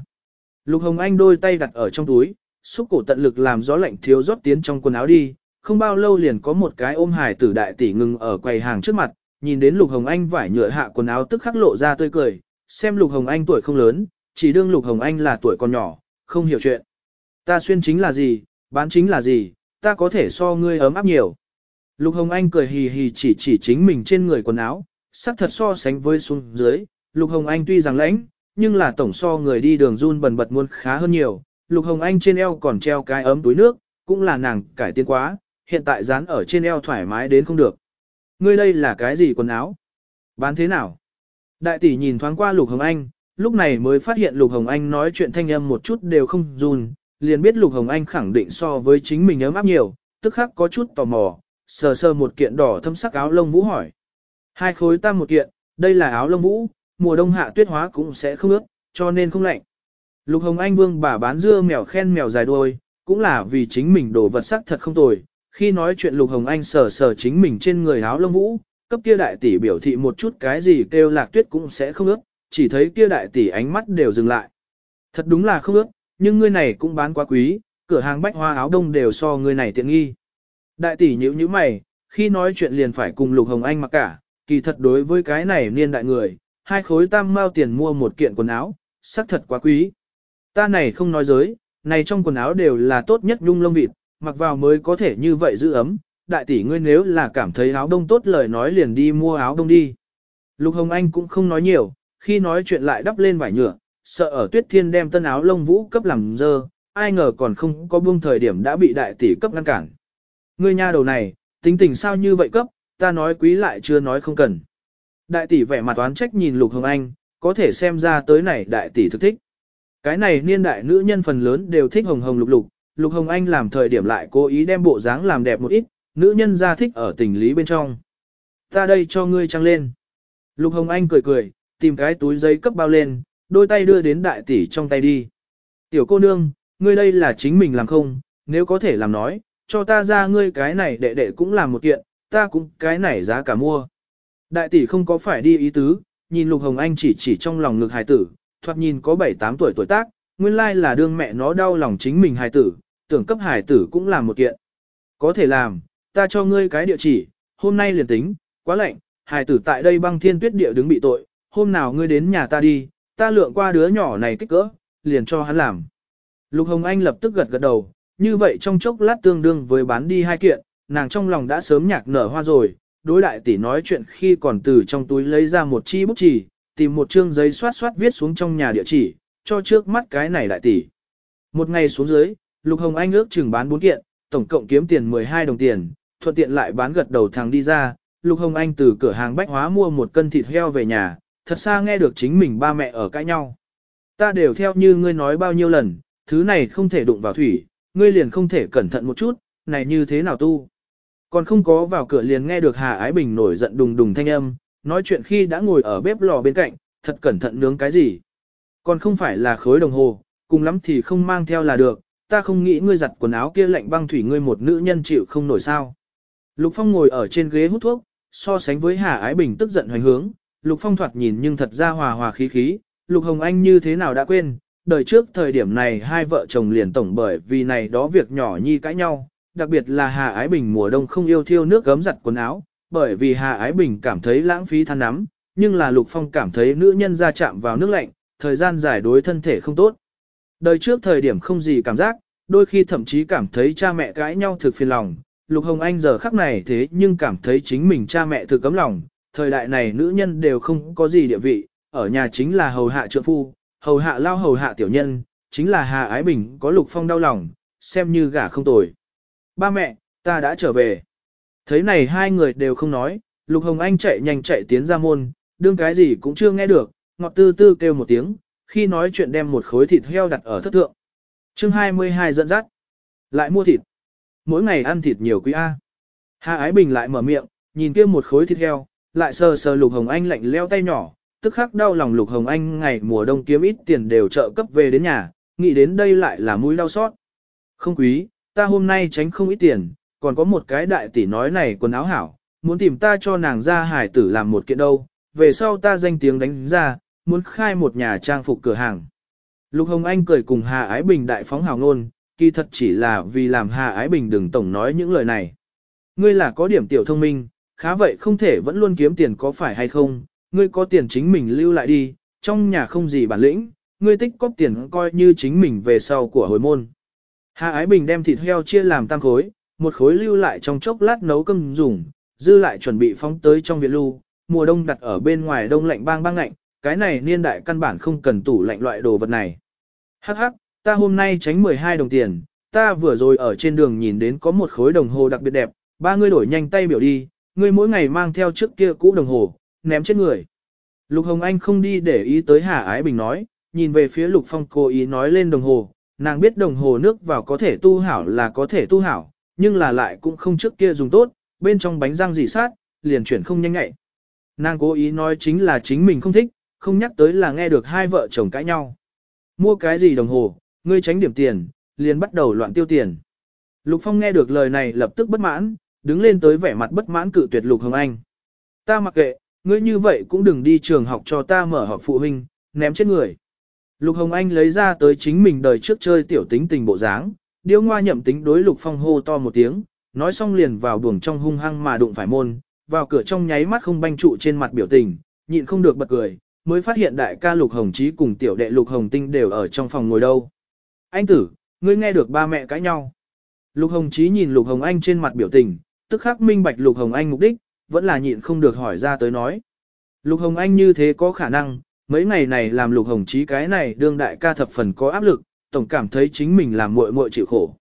Lục Hồng Anh đôi tay đặt ở trong túi, xúc cổ tận lực làm gió lạnh thiếu rót tiến trong quần áo đi, không bao lâu liền có một cái ôm hài tử đại tỷ ngừng ở quầy hàng trước mặt, nhìn đến Lục Hồng Anh vải nhựa hạ quần áo tức khắc lộ ra tươi cười, xem Lục Hồng Anh tuổi không lớn, chỉ đương Lục Hồng Anh là tuổi còn nhỏ, không hiểu chuyện. Ta xuyên chính là gì, bán chính là gì, ta có thể so ngươi ấm áp nhiều. Lục Hồng Anh cười hì hì chỉ chỉ chính mình trên người quần áo, sắc thật so sánh với xuống dưới, Lục Hồng Anh tuy rằng lãnh, nhưng là tổng so người đi đường run bần bật muôn khá hơn nhiều, Lục Hồng Anh trên eo còn treo cái ấm túi nước, cũng là nàng cải tiến quá, hiện tại dán ở trên eo thoải mái đến không được. Ngươi đây là cái gì quần áo? Bán thế nào? Đại tỷ nhìn thoáng qua Lục Hồng Anh, lúc này mới phát hiện Lục Hồng Anh nói chuyện thanh âm một chút đều không run, liền biết Lục Hồng Anh khẳng định so với chính mình ấm áp nhiều, tức khắc có chút tò mò, sờ sờ một kiện đỏ thâm sắc áo lông vũ hỏi. Hai khối tam một kiện, đây là áo lông vũ, mùa đông hạ tuyết hóa cũng sẽ không ướt, cho nên không lạnh. Lục Hồng Anh Vương bà bán dưa mèo khen mèo dài đuôi, cũng là vì chính mình đồ vật sắc thật không tồi. Khi nói chuyện Lục Hồng Anh sờ sờ chính mình trên người áo lông vũ, cấp kia đại tỷ biểu thị một chút cái gì kêu lạc tuyết cũng sẽ không ước, chỉ thấy kia đại tỷ ánh mắt đều dừng lại. Thật đúng là không ước, nhưng ngươi này cũng bán quá quý, cửa hàng bách hoa áo đông đều so ngươi này tiện nghi. Đại tỷ nhíu nhíu mày, khi nói chuyện liền phải cùng Lục Hồng Anh mặc cả, kỳ thật đối với cái này niên đại người, hai khối tam mao tiền mua một kiện quần áo, sắc thật quá quý. Ta này không nói dối, này trong quần áo đều là tốt nhất nhung lông vịt, mặc vào mới có thể như vậy giữ ấm, đại tỷ ngươi nếu là cảm thấy áo đông tốt lời nói liền đi mua áo đông đi. Lục Hồng Anh cũng không nói nhiều, khi nói chuyện lại đắp lên vải nhựa, sợ ở tuyết thiên đem tân áo lông vũ cấp làm dơ, ai ngờ còn không có buông thời điểm đã bị đại tỷ cấp ngăn cản. Ngươi nha đầu này, tính tình sao như vậy cấp, ta nói quý lại chưa nói không cần. Đại tỷ vẻ mặt oán trách nhìn Lục Hồng Anh, có thể xem ra tới này đại tỷ thực thích. Cái này niên đại nữ nhân phần lớn đều thích hồng hồng lục lục, Lục Hồng Anh làm thời điểm lại cố ý đem bộ dáng làm đẹp một ít, nữ nhân ra thích ở tình lý bên trong. Ta đây cho ngươi trăng lên. Lục Hồng Anh cười cười, tìm cái túi giấy cấp bao lên, đôi tay đưa đến đại tỷ trong tay đi. Tiểu cô nương, ngươi đây là chính mình làm không, nếu có thể làm nói, cho ta ra ngươi cái này đệ đệ cũng làm một kiện, ta cũng cái này giá cả mua. Đại tỷ không có phải đi ý tứ, nhìn Lục Hồng Anh chỉ chỉ trong lòng ngực hài tử, thoạt nhìn có 7-8 tuổi tuổi tác, nguyên lai là đương mẹ nó đau lòng chính mình hài tử, tưởng cấp hài tử cũng làm một kiện. Có thể làm, ta cho ngươi cái địa chỉ, hôm nay liền tính, quá lạnh, hài tử tại đây băng thiên tuyết địa đứng bị tội, hôm nào ngươi đến nhà ta đi, ta lượng qua đứa nhỏ này kích cỡ, liền cho hắn làm. Lục Hồng Anh lập tức gật gật đầu, như vậy trong chốc lát tương đương với bán đi hai kiện, nàng trong lòng đã sớm nhạc nở hoa rồi, đối đại tỷ nói chuyện khi còn từ trong túi lấy ra một chi bút chỉ, tìm một chương giấy xoát xoát viết xuống trong nhà địa chỉ, cho trước mắt cái này đại tỷ. Một ngày xuống dưới, Lục Hồng Anh ước chừng bán 4 kiện, tổng cộng kiếm tiền 12 đồng tiền, thuận tiện lại bán gật đầu thằng đi ra, Lục Hồng Anh từ cửa hàng bách hóa mua một cân thịt heo về nhà, thật xa nghe được chính mình ba mẹ ở cãi nhau. Ta đều theo như ngươi nói bao nhiêu lần, thứ này không thể đụng vào thủy, ngươi liền không thể cẩn thận một chút, này như thế nào tu. Còn không có vào cửa liền nghe được Hà Ái Bình nổi giận đùng đùng thanh âm, nói chuyện khi đã ngồi ở bếp lò bên cạnh, thật cẩn thận nướng cái gì. Còn không phải là khối đồng hồ, cùng lắm thì không mang theo là được, ta không nghĩ ngươi giặt quần áo kia lạnh băng thủy ngươi một nữ nhân chịu không nổi sao. Lục Phong ngồi ở trên ghế hút thuốc, so sánh với Hà Ái Bình tức giận hoành hướng, Lục Phong thoạt nhìn nhưng thật ra hòa hòa khí khí, Lục Hồng Anh như thế nào đã quên, đời trước thời điểm này hai vợ chồng liền tổng bởi vì này đó việc nhỏ nhi cãi nhau, đặc biệt là Hà Ái Bình mùa đông không yêu thiêu nước gấm giặt quần áo, bởi vì Hà Ái Bình cảm thấy lãng phí than nắm, nhưng là Lục Phong cảm thấy nữ nhân ra chạm vào nước lạnh, thời gian dài đối thân thể không tốt. Đời trước thời điểm không gì cảm giác, đôi khi thậm chí cảm thấy cha mẹ cãi nhau thực phiền lòng, Lục Hồng Anh giờ khắc này thế nhưng cảm thấy chính mình cha mẹ thực cấm lòng, thời đại này nữ nhân đều không có gì địa vị, ở nhà chính là hầu hạ trượng phu, hầu hạ lao hầu hạ tiểu nhân, chính là Hà Ái Bình có Lục Phong đau lòng, xem như gả không tồi. Ba mẹ, ta đã trở về. Thấy này hai người đều không nói, Lục Hồng Anh chạy nhanh chạy tiến ra môn, đương cái gì cũng chưa nghe được, ngọt tư tư kêu một tiếng, khi nói chuyện đem một khối thịt heo đặt ở thất thượng. chương 22 dẫn dắt. Lại mua thịt. Mỗi ngày ăn thịt nhiều quý A. Hà Ái Bình lại mở miệng, nhìn kia một khối thịt heo, lại sờ sờ Lục Hồng Anh lạnh leo tay nhỏ, tức khắc đau lòng Lục Hồng Anh ngày mùa đông kiếm ít tiền đều trợ cấp về đến nhà, nghĩ đến đây lại là mũi đau xót. Không quý, ta hôm nay tránh không ít tiền, còn có một cái đại tỷ nói này quần áo hảo, muốn tìm ta cho nàng ra hải tử làm một kiện đâu, về sau ta danh tiếng đánh ra, muốn khai một nhà trang phục cửa hàng. Lục Hồng Anh cười cùng Hà Ái Bình đại phóng hào ngôn, kỳ thật chỉ là vì làm Hà Ái Bình đừng tổng nói những lời này. Ngươi là có điểm tiểu thông minh, khá vậy không thể vẫn luôn kiếm tiền có phải hay không, ngươi có tiền chính mình lưu lại đi, trong nhà không gì bản lĩnh, ngươi tích cóp tiền coi như chính mình về sau của hồi môn. Hà Ái Bình đem thịt heo chia làm tam khối, một khối lưu lại trong chốc lát nấu cơm dùng, dư lại chuẩn bị phóng tới trong viện lưu, mùa đông đặt ở bên ngoài đông lạnh bang bang lạnh, cái này niên đại căn bản không cần tủ lạnh loại đồ vật này. Hắc hắc, ta hôm nay tránh 12 đồng tiền, ta vừa rồi ở trên đường nhìn đến có một khối đồng hồ đặc biệt đẹp, ba ngươi đổi nhanh tay biểu đi, ngươi mỗi ngày mang theo trước kia cũ đồng hồ, ném chết người. Lục Hồng Anh không đi để ý tới Hà Ái Bình nói, nhìn về phía Lục Phong cố ý nói lên đồng hồ, nàng biết đồng hồ nước vào có thể tu hảo là có thể tu hảo, nhưng là lại cũng không trước kia dùng tốt, bên trong bánh răng dị sát, liền chuyển không nhanh nhạy. Nàng cố ý nói chính là chính mình không thích, không nhắc tới là nghe được hai vợ chồng cãi nhau. Mua cái gì đồng hồ, ngươi tránh điểm tiền, liền bắt đầu loạn tiêu tiền. Lục Phong nghe được lời này lập tức bất mãn, đứng lên tới vẻ mặt bất mãn cự tuyệt Lục Hồng Anh. Ta mặc kệ, ngươi như vậy cũng đừng đi trường học cho ta mở họp phụ huynh, ném chết người. Lục Hồng Anh lấy ra tới chính mình đời trước chơi tiểu tính tình bộ dáng, điêu ngoa nhậm tính đối Lục Phong hô to một tiếng, nói xong liền vào buồng trong hung hăng mà đụng phải môn, vào cửa trong nháy mắt không banh trụ trên mặt biểu tình, nhịn không được bật cười, mới phát hiện đại ca Lục Hồng Chí cùng tiểu đệ Lục Hồng Tinh đều ở trong phòng ngồi đâu. Anh tử, ngươi nghe được ba mẹ cãi nhau. Lục Hồng Chí nhìn Lục Hồng Anh trên mặt biểu tình, tức khắc minh bạch Lục Hồng Anh mục đích, vẫn là nhịn không được hỏi ra tới nói. Lục Hồng Anh như thế có khả năng, mấy ngày này làm Lục Hồng Chí cái này đương đại ca thập phần có áp lực, tổng cảm thấy chính mình làm muội muội chịu khổ.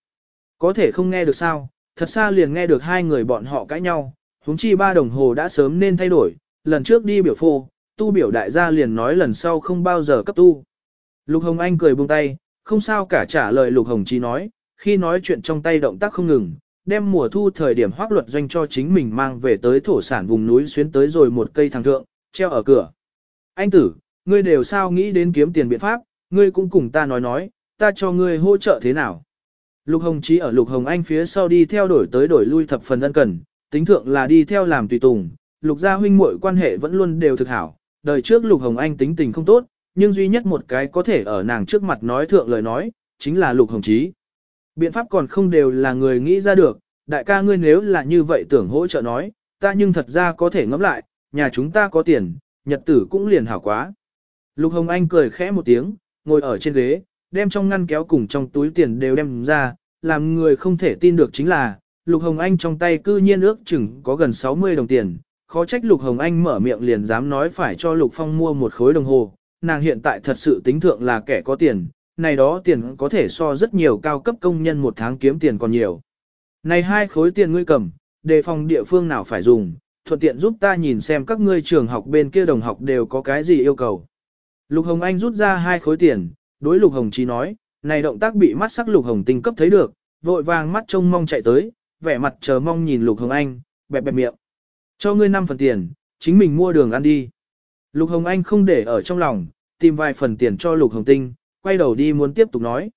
Có thể không nghe được sao, thật xa liền nghe được hai người bọn họ cãi nhau, huống chi ba đồng hồ đã sớm nên thay đổi, lần trước đi biểu phô, tu biểu đại gia liền nói lần sau không bao giờ cấp tu. Lục Hồng Anh cười buông tay, không sao cả trả lời Lục Hồng Chí nói, khi nói chuyện trong tay động tác không ngừng, đem mùa thu thời điểm hoác luật doanh cho chính mình mang về tới thổ sản vùng núi xuyến tới rồi một cây thằng thượng, treo ở cửa. Anh tử, ngươi đều sao nghĩ đến kiếm tiền biện pháp, ngươi cũng cùng ta nói nói, ta cho ngươi hỗ trợ thế nào. Lục Hồng Chí ở Lục Hồng Anh phía sau đi theo đổi tới đổi lui thập phần ân cần, tính thượng là đi theo làm tùy tùng, Lục gia huynh muội quan hệ vẫn luôn đều thực hảo, đời trước Lục Hồng Anh tính tình không tốt, nhưng duy nhất một cái có thể ở nàng trước mặt nói thượng lời nói, chính là Lục Hồng Chí. Biện pháp còn không đều là người nghĩ ra được, đại ca ngươi nếu là như vậy tưởng hỗ trợ nói, ta nhưng thật ra có thể ngẫm lại, nhà chúng ta có tiền, nhật tử cũng liền hảo quá. Lục Hồng Anh cười khẽ một tiếng, ngồi ở trên ghế, đem trong ngăn kéo cùng trong túi tiền đều đem ra, làm người không thể tin được chính là, Lục Hồng Anh trong tay cư nhiên ước chừng có gần 60 đồng tiền, khó trách Lục Hồng Anh mở miệng liền dám nói phải cho Lục Phong mua một khối đồng hồ, nàng hiện tại thật sự tính thượng là kẻ có tiền, này đó tiền có thể so rất nhiều cao cấp công nhân một tháng kiếm tiền còn nhiều. Này hai khối tiền ngươi cầm, đề phòng địa phương nào phải dùng, thuận tiện giúp ta nhìn xem các ngươi trường học bên kia đồng học đều có cái gì yêu cầu. Lục Hồng Anh rút ra hai khối tiền, đối Lục Hồng Chí nói, này động tác bị mắt sắc Lục Hồng Tinh cấp thấy được, vội vàng mắt trông mong chạy tới, vẻ mặt chờ mong nhìn Lục Hồng Anh, bẹp bẹp miệng. Cho ngươi 5 phần tiền, chính mình mua đường ăn đi. Lục Hồng Anh không để ở trong lòng, tìm vài phần tiền cho Lục Hồng Tinh, quay đầu đi muốn tiếp tục nói.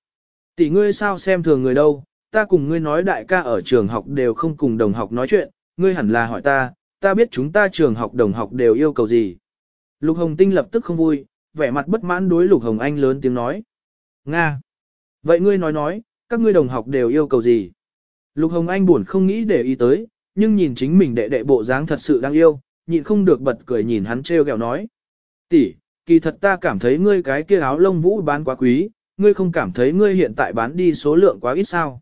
Tỷ ngươi sao xem thường người đâu, ta cùng ngươi nói đại ca ở trường học đều không cùng đồng học nói chuyện, ngươi hẳn là hỏi ta, ta biết chúng ta trường học đồng học đều yêu cầu gì. Lục Hồng Tinh lập tức không vui, vẻ mặt bất mãn đối Lục Hồng Anh lớn tiếng nói. Nga! Vậy ngươi nói nói, các ngươi đồng học đều yêu cầu gì? Lục Hồng Anh buồn không nghĩ để ý tới, nhưng nhìn chính mình đệ đệ bộ dáng thật sự đang yêu, nhịn không được bật cười nhìn hắn trêu ghẹo nói. Tỷ, kỳ thật ta cảm thấy ngươi cái kia áo lông vũ bán quá quý, ngươi không cảm thấy ngươi hiện tại bán đi số lượng quá ít sao.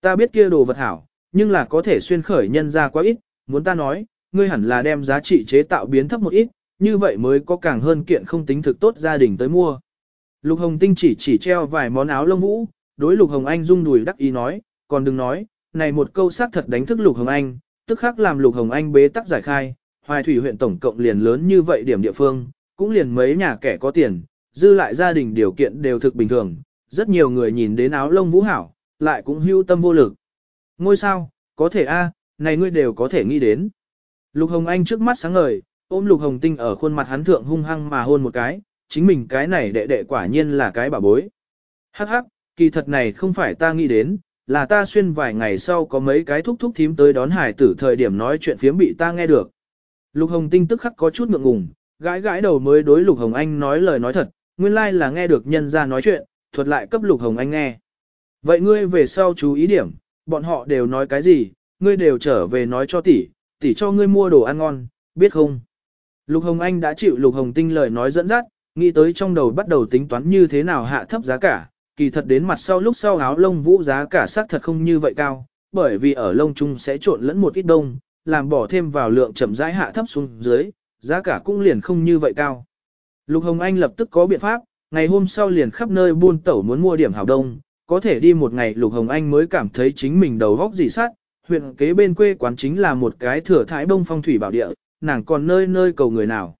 Ta biết kia đồ vật hảo, nhưng là có thể xuyên khởi nhân ra quá ít, muốn ta nói, ngươi hẳn là đem giá trị chế tạo biến thấp một ít, như vậy mới có càng hơn kiện không tính thực tốt gia đình tới mua. Lục Hồng Tinh chỉ chỉ treo vài món áo lông vũ, đối Lục Hồng Anh rung đùi đắc ý nói, còn đừng nói, này một câu xác thật đánh thức Lục Hồng Anh, tức khắc làm Lục Hồng Anh bế tắc giải khai, Hoài Thủy huyện tổng cộng liền lớn như vậy điểm địa phương, cũng liền mấy nhà kẻ có tiền, dư lại gia đình điều kiện đều thực bình thường, rất nhiều người nhìn đến áo lông vũ hảo, lại cũng hưu tâm vô lực. Ngôi sao, có thể a, này ngươi đều có thể nghĩ đến. Lục Hồng Anh trước mắt sáng ngời, ôm Lục Hồng Tinh ở khuôn mặt hắn thượng hung hăng mà hôn một cái, chính mình cái này đệ đệ quả nhiên là cái bà bối. Hắc hắc, kỳ thật này không phải ta nghĩ đến, là ta xuyên vài ngày sau có mấy cái thúc thúc thím tới đón hải tử thời điểm nói chuyện phiếm bị ta nghe được. Lục Hồng Tinh tức khắc có chút ngượng ngùng, gãi gãi đầu mới đối Lục Hồng Anh nói lời nói thật, nguyên lai like là nghe được nhân ra nói chuyện, thuật lại cấp Lục Hồng Anh nghe. Vậy ngươi về sau chú ý điểm, bọn họ đều nói cái gì, ngươi đều trở về nói cho tỷ, tỷ cho ngươi mua đồ ăn ngon, biết không? Lục Hồng Anh đã chịu Lục Hồng Tinh lời nói dẫn dắt, nghĩ tới trong đầu bắt đầu tính toán như thế nào hạ thấp giá cả, kỳ thật đến mặt sau lúc sau áo lông vũ giá cả xác thật không như vậy cao, bởi vì ở lông chung sẽ trộn lẫn một ít đông, làm bỏ thêm vào lượng chậm rãi hạ thấp xuống dưới, giá cả cũng liền không như vậy cao. Lục Hồng Anh lập tức có biện pháp, ngày hôm sau liền khắp nơi buôn tẩu muốn mua điểm hảo đông, có thể đi một ngày Lục Hồng Anh mới cảm thấy chính mình đầu góc dị sát, huyện kế bên quê quán chính là một cái thừa thái bông phong thủy bảo địa, nàng còn nơi nơi cầu người nào.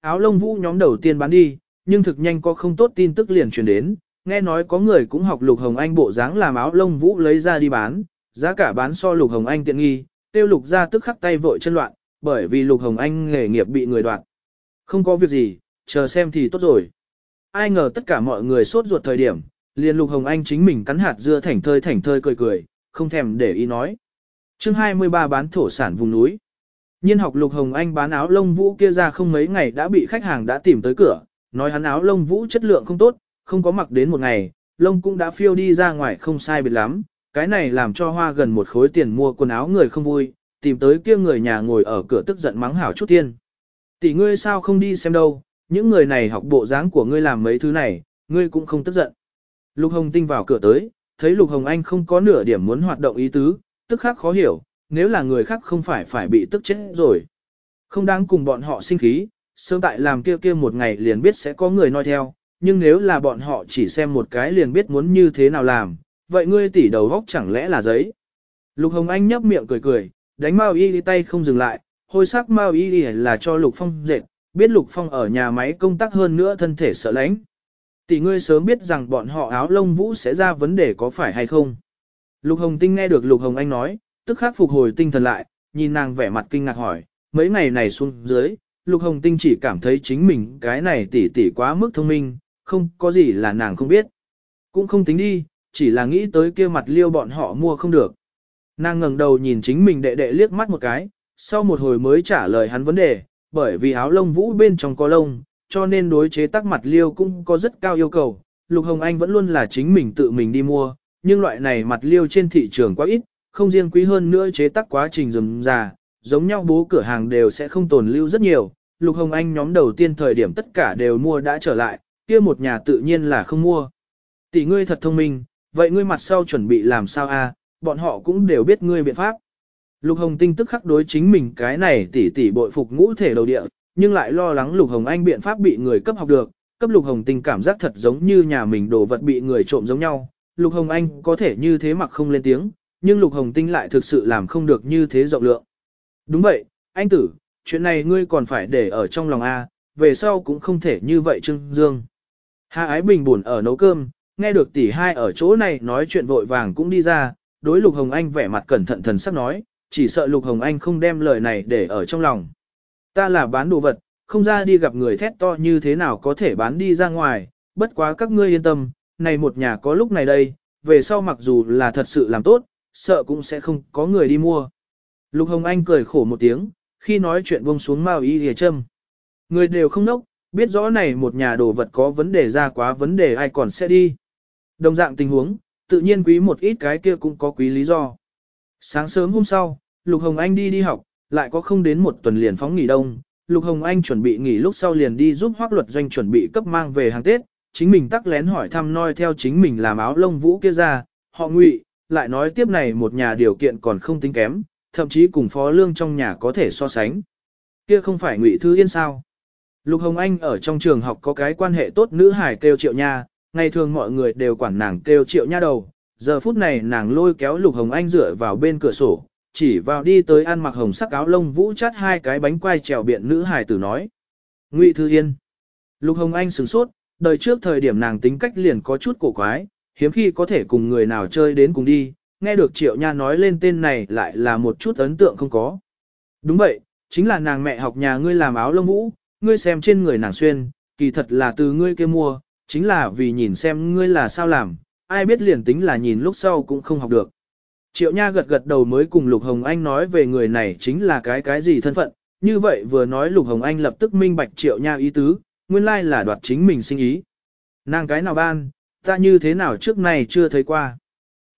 Áo lông vũ nhóm đầu tiên bán đi, nhưng thực nhanh có không tốt tin tức liền truyền đến, nghe nói có người cũng học Lục Hồng Anh bộ dáng làm áo lông vũ lấy ra đi bán, giá cả bán so Lục Hồng Anh tiện nghi, tiêu Lục ra tức khắc tay vội chân loạn, bởi vì Lục Hồng Anh nghề nghiệp bị người đoạt. Không có việc gì, chờ xem thì tốt rồi. Ai ngờ tất cả mọi người sốt ruột thời điểm, liền Lục Hồng Anh chính mình cắn hạt dưa thảnh thơi thảnh thơi cười cười, không thèm để ý nói. chương 23 bán thổ sản vùng núi. Nhiên học Lục Hồng Anh bán áo lông vũ kia ra không mấy ngày đã bị khách hàng đã tìm tới cửa, nói hắn áo lông vũ chất lượng không tốt, không có mặc đến một ngày, lông cũng đã phiêu đi ra ngoài không sai biệt lắm, cái này làm cho hoa gần một khối tiền mua quần áo người không vui, tìm tới kia người nhà ngồi ở cửa tức giận mắng hảo chút tiên. Tỷ ngươi sao không đi xem đâu, những người này học bộ dáng của ngươi làm mấy thứ này, ngươi cũng không tức giận. Lục Hồng Tinh vào cửa tới, thấy Lục Hồng Anh không có nửa điểm muốn hoạt động ý tứ, tức khắc khó hiểu, nếu là người khác không phải phải bị tức chết rồi. Không đáng cùng bọn họ sinh khí, sớm tại làm kia kia một ngày liền biết sẽ có người nói theo, nhưng nếu là bọn họ chỉ xem một cái liền biết muốn như thế nào làm, vậy ngươi tỉ đầu góc chẳng lẽ là giấy. Lục Hồng Anh nhấp miệng cười cười, đánh Mao Y tay không dừng lại, hôi sắc Mao Y là cho Lục Phong dệt, biết Lục Phong ở nhà máy công tác hơn nữa thân thể sợ lánh. Tỷ ngươi sớm biết rằng bọn họ áo lông vũ sẽ ra vấn đề có phải hay không. Lục Hồng Tinh nghe được Lục Hồng Anh nói, tức khắc phục hồi tinh thần lại, nhìn nàng vẻ mặt kinh ngạc hỏi, mấy ngày này xuống dưới, Lục Hồng Tinh chỉ cảm thấy chính mình cái này tỷ tỷ quá mức thông minh, không có gì là nàng không biết. Cũng không tính đi, chỉ là nghĩ tới kia mặt liêu bọn họ mua không được. Nàng ngẩng đầu nhìn chính mình đệ đệ liếc mắt một cái, sau một hồi mới trả lời hắn vấn đề, bởi vì áo lông vũ bên trong có lông, cho nên đối chế tác mặt liêu cũng có rất cao yêu cầu. Lục Hồng Anh vẫn luôn là chính mình tự mình đi mua, nhưng loại này mặt liêu trên thị trường quá ít, không riêng quý hơn nữa chế tác quá trình rườm già, giống nhau bố cửa hàng đều sẽ không tồn lưu rất nhiều. Lục Hồng Anh nhóm đầu tiên thời điểm tất cả đều mua đã trở lại, kia một nhà tự nhiên là không mua. Tỷ ngươi thật thông minh, vậy ngươi mặt sau chuẩn bị làm sao a? Bọn họ cũng đều biết ngươi biện pháp. Lục Hồng Tinh tức khắc đối chính mình cái này tỷ tỷ bội phục ngũ thể đầu địa, nhưng lại lo lắng Lục Hồng Anh biện pháp bị người cấp học được, cấp Lục Hồng Tinh cảm giác thật giống như nhà mình đồ vật bị người trộm giống nhau. Lục Hồng Anh có thể như thế mặc không lên tiếng, nhưng Lục Hồng Tinh lại thực sự làm không được như thế rộng lượng. Đúng vậy, anh tử, chuyện này ngươi còn phải để ở trong lòng A, về sau cũng không thể như vậy Trương Dương. Hà Ái Bình buồn ở nấu cơm, nghe được tỷ hai ở chỗ này nói chuyện vội vàng cũng đi ra, đối Lục Hồng Anh vẻ mặt cẩn thận thần sắc nói, chỉ sợ Lục Hồng Anh không đem lời này để ở trong lòng. Ta là bán đồ vật, không ra đi gặp người thét to như thế nào có thể bán đi ra ngoài, bất quá các ngươi yên tâm, này một nhà có lúc này đây, về sau mặc dù là thật sự làm tốt, sợ cũng sẽ không có người đi mua. Lục Hồng Anh cười khổ một tiếng, khi nói chuyện buông xuống Mao Y Lìa Trâm. Người đều không nốc, biết rõ này một nhà đồ vật có vấn đề ra quá vấn đề ai còn sẽ đi. Đồng dạng tình huống, tự nhiên quý một ít cái kia cũng có quý lý do. Sáng sớm hôm sau, Lục Hồng Anh đi đi học, lại có không đến một tuần liền phóng nghỉ đông. Lục Hồng Anh chuẩn bị nghỉ lúc sau liền đi giúp hoác luật doanh chuẩn bị cấp mang về hàng Tết, chính mình tắc lén hỏi thăm noi theo chính mình làm áo lông vũ kia ra, họ ngụy, lại nói tiếp này một nhà điều kiện còn không tính kém, thậm chí cùng phó lương trong nhà có thể so sánh. Kia không phải ngụy thư yên sao? Lục Hồng Anh ở trong trường học có cái quan hệ tốt nữ hải kêu triệu nha, ngày thường mọi người đều quản nàng kêu triệu nha đầu, giờ phút này nàng lôi kéo Lục Hồng Anh dựa vào bên cửa sổ, chỉ vào đi tới ăn mặc hồng sắc áo lông vũ chát hai cái bánh quai trèo biện nữ hải tử nói. Ngụy Thư Yên. Lục Hồng Anh sửng sốt, đời trước thời điểm nàng tính cách liền có chút cổ quái, hiếm khi có thể cùng người nào chơi đến cùng đi, nghe được Triệu Nha nói lên tên này lại là một chút ấn tượng không có. Đúng vậy, chính là nàng mẹ học nhà ngươi làm áo lông vũ, ngươi xem trên người nàng xuyên, kỳ thật là từ ngươi kia mua, chính là vì nhìn xem ngươi là sao làm, ai biết liền tính là nhìn lúc sau cũng không học được. Triệu Nha gật gật đầu mới cùng Lục Hồng Anh nói về người này chính là cái cái gì thân phận, như vậy vừa nói Lục Hồng Anh lập tức minh bạch Triệu Nha ý tứ, nguyên lai là đoạt chính mình sinh ý. Nàng cái nào ban, ta như thế nào trước này chưa thấy qua.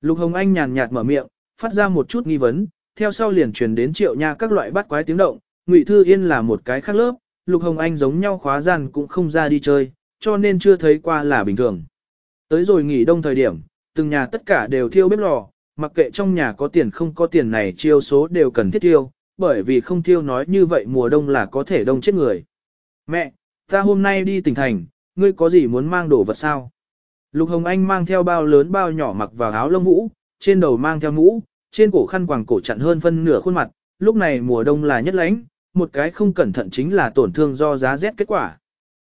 Lục Hồng Anh nhàn nhạt mở miệng, phát ra một chút nghi vấn, theo sau liền truyền đến Triệu Nha các loại bắt quái tiếng động, Ngụy Thư Yên là một cái khác lớp, Lục Hồng Anh giống nhau khóa gian cũng không ra đi chơi, cho nên chưa thấy qua là bình thường. Tới rồi nghỉ đông thời điểm, từng nhà tất cả đều thiêu bếp lò, mặc kệ trong nhà có tiền không có tiền này chiêu số đều cần thiết tiêu, bởi vì không thiêu nói như vậy mùa đông là có thể đông chết người. Mẹ, ta hôm nay đi tỉnh thành, ngươi có gì muốn mang đồ vật sao? Lục Hồng Anh mang theo bao lớn bao nhỏ mặc vào áo lông vũ, trên đầu mang theo mũ, trên cổ khăn quàng cổ chặn hơn phân nửa khuôn mặt, lúc này mùa đông là nhất lánh, một cái không cẩn thận chính là tổn thương do giá rét kết quả.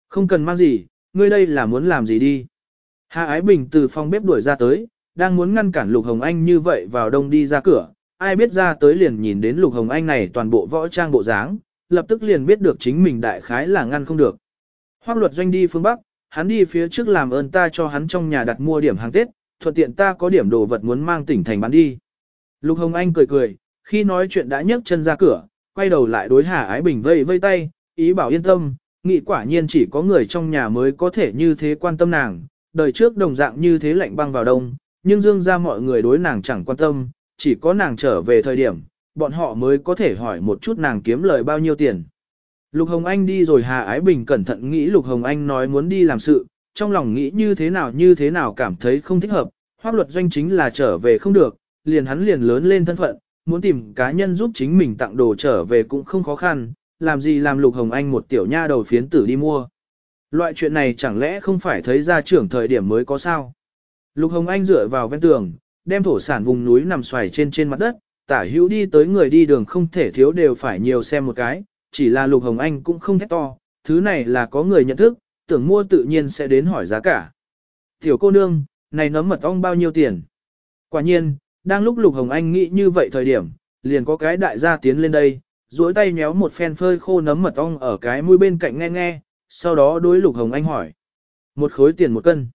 Không cần mang gì, ngươi đây là muốn làm gì đi. Hà Ái Bình từ phòng bếp đuổi ra tới, đang muốn ngăn cản Lục Hồng Anh như vậy vào đông đi ra cửa, ai biết ra tới liền nhìn đến Lục Hồng Anh này toàn bộ võ trang bộ dáng, lập tức liền biết được chính mình đại khái là ngăn không được. Hoác luật doanh đi phương Bắc, hắn đi phía trước làm ơn ta cho hắn trong nhà đặt mua điểm hàng Tết, thuận tiện ta có điểm đồ vật muốn mang tỉnh thành bán đi. Lục Hồng Anh cười cười, khi nói chuyện đã nhấc chân ra cửa, quay đầu lại đối Hà Ái Bình vây vây tay, ý bảo yên tâm, nghĩ quả nhiên chỉ có người trong nhà mới có thể như thế quan tâm nàng, đời trước đồng dạng như thế lạnh băng vào đông, nhưng dương ra mọi người đối nàng chẳng quan tâm, chỉ có nàng trở về thời điểm, bọn họ mới có thể hỏi một chút nàng kiếm lời bao nhiêu tiền. Lục Hồng Anh đi rồi Hà Ái Bình cẩn thận nghĩ Lục Hồng Anh nói muốn đi làm sự, trong lòng nghĩ như thế nào như thế nào cảm thấy không thích hợp, hoác luật doanh chính là trở về không được, liền hắn liền lớn lên thân phận, muốn tìm cá nhân giúp chính mình tặng đồ trở về cũng không khó khăn, làm gì làm Lục Hồng Anh một tiểu nha đầu phiến tử đi mua. Loại chuyện này chẳng lẽ không phải thấy ra trưởng thời điểm mới có sao. Lục Hồng Anh dựa vào ven tường, đem thổ sản vùng núi nằm xoài trên trên mặt đất, tả hữu đi tới người đi đường không thể thiếu đều phải nhiều xem một cái, chỉ là Lục Hồng Anh cũng không thét to, thứ này là có người nhận thức, tưởng mua tự nhiên sẽ đến hỏi giá cả. Tiểu cô nương, này nấm mật ong bao nhiêu tiền? Quả nhiên, đang lúc Lục Hồng Anh nghĩ như vậy thời điểm, liền có cái đại gia tiến lên đây, duỗi tay nhéo một phen phơi khô nấm mật ong ở cái mũi bên cạnh nghe nghe, sau đó đối Lục Hồng Anh hỏi. Một khối tiền một cân.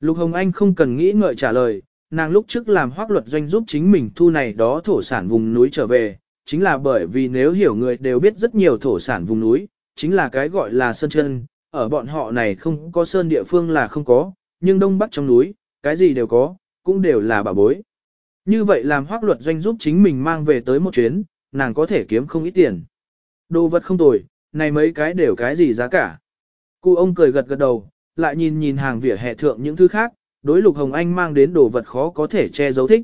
Lục Hồng Anh không cần nghĩ ngợi trả lời, nàng lúc trước làm hoác luật doanh giúp chính mình thu này đó thổ sản vùng núi trở về, chính là bởi vì nếu hiểu người đều biết rất nhiều thổ sản vùng núi, chính là cái gọi là sơn chân, ở bọn họ này không có sơn địa phương là không có, nhưng đông bắc trong núi, cái gì đều có, cũng đều là bà bối. Như vậy làm hoác luật doanh giúp chính mình mang về tới một chuyến, nàng có thể kiếm không ít tiền. Đồ vật không tồi, này mấy cái đều cái gì giá cả. Cụ ông cười gật gật đầu, lại nhìn nhìn hàng vỉa hè thượng những thứ khác, đối lục hồng anh mang đến đồ vật khó có thể che giấu thích.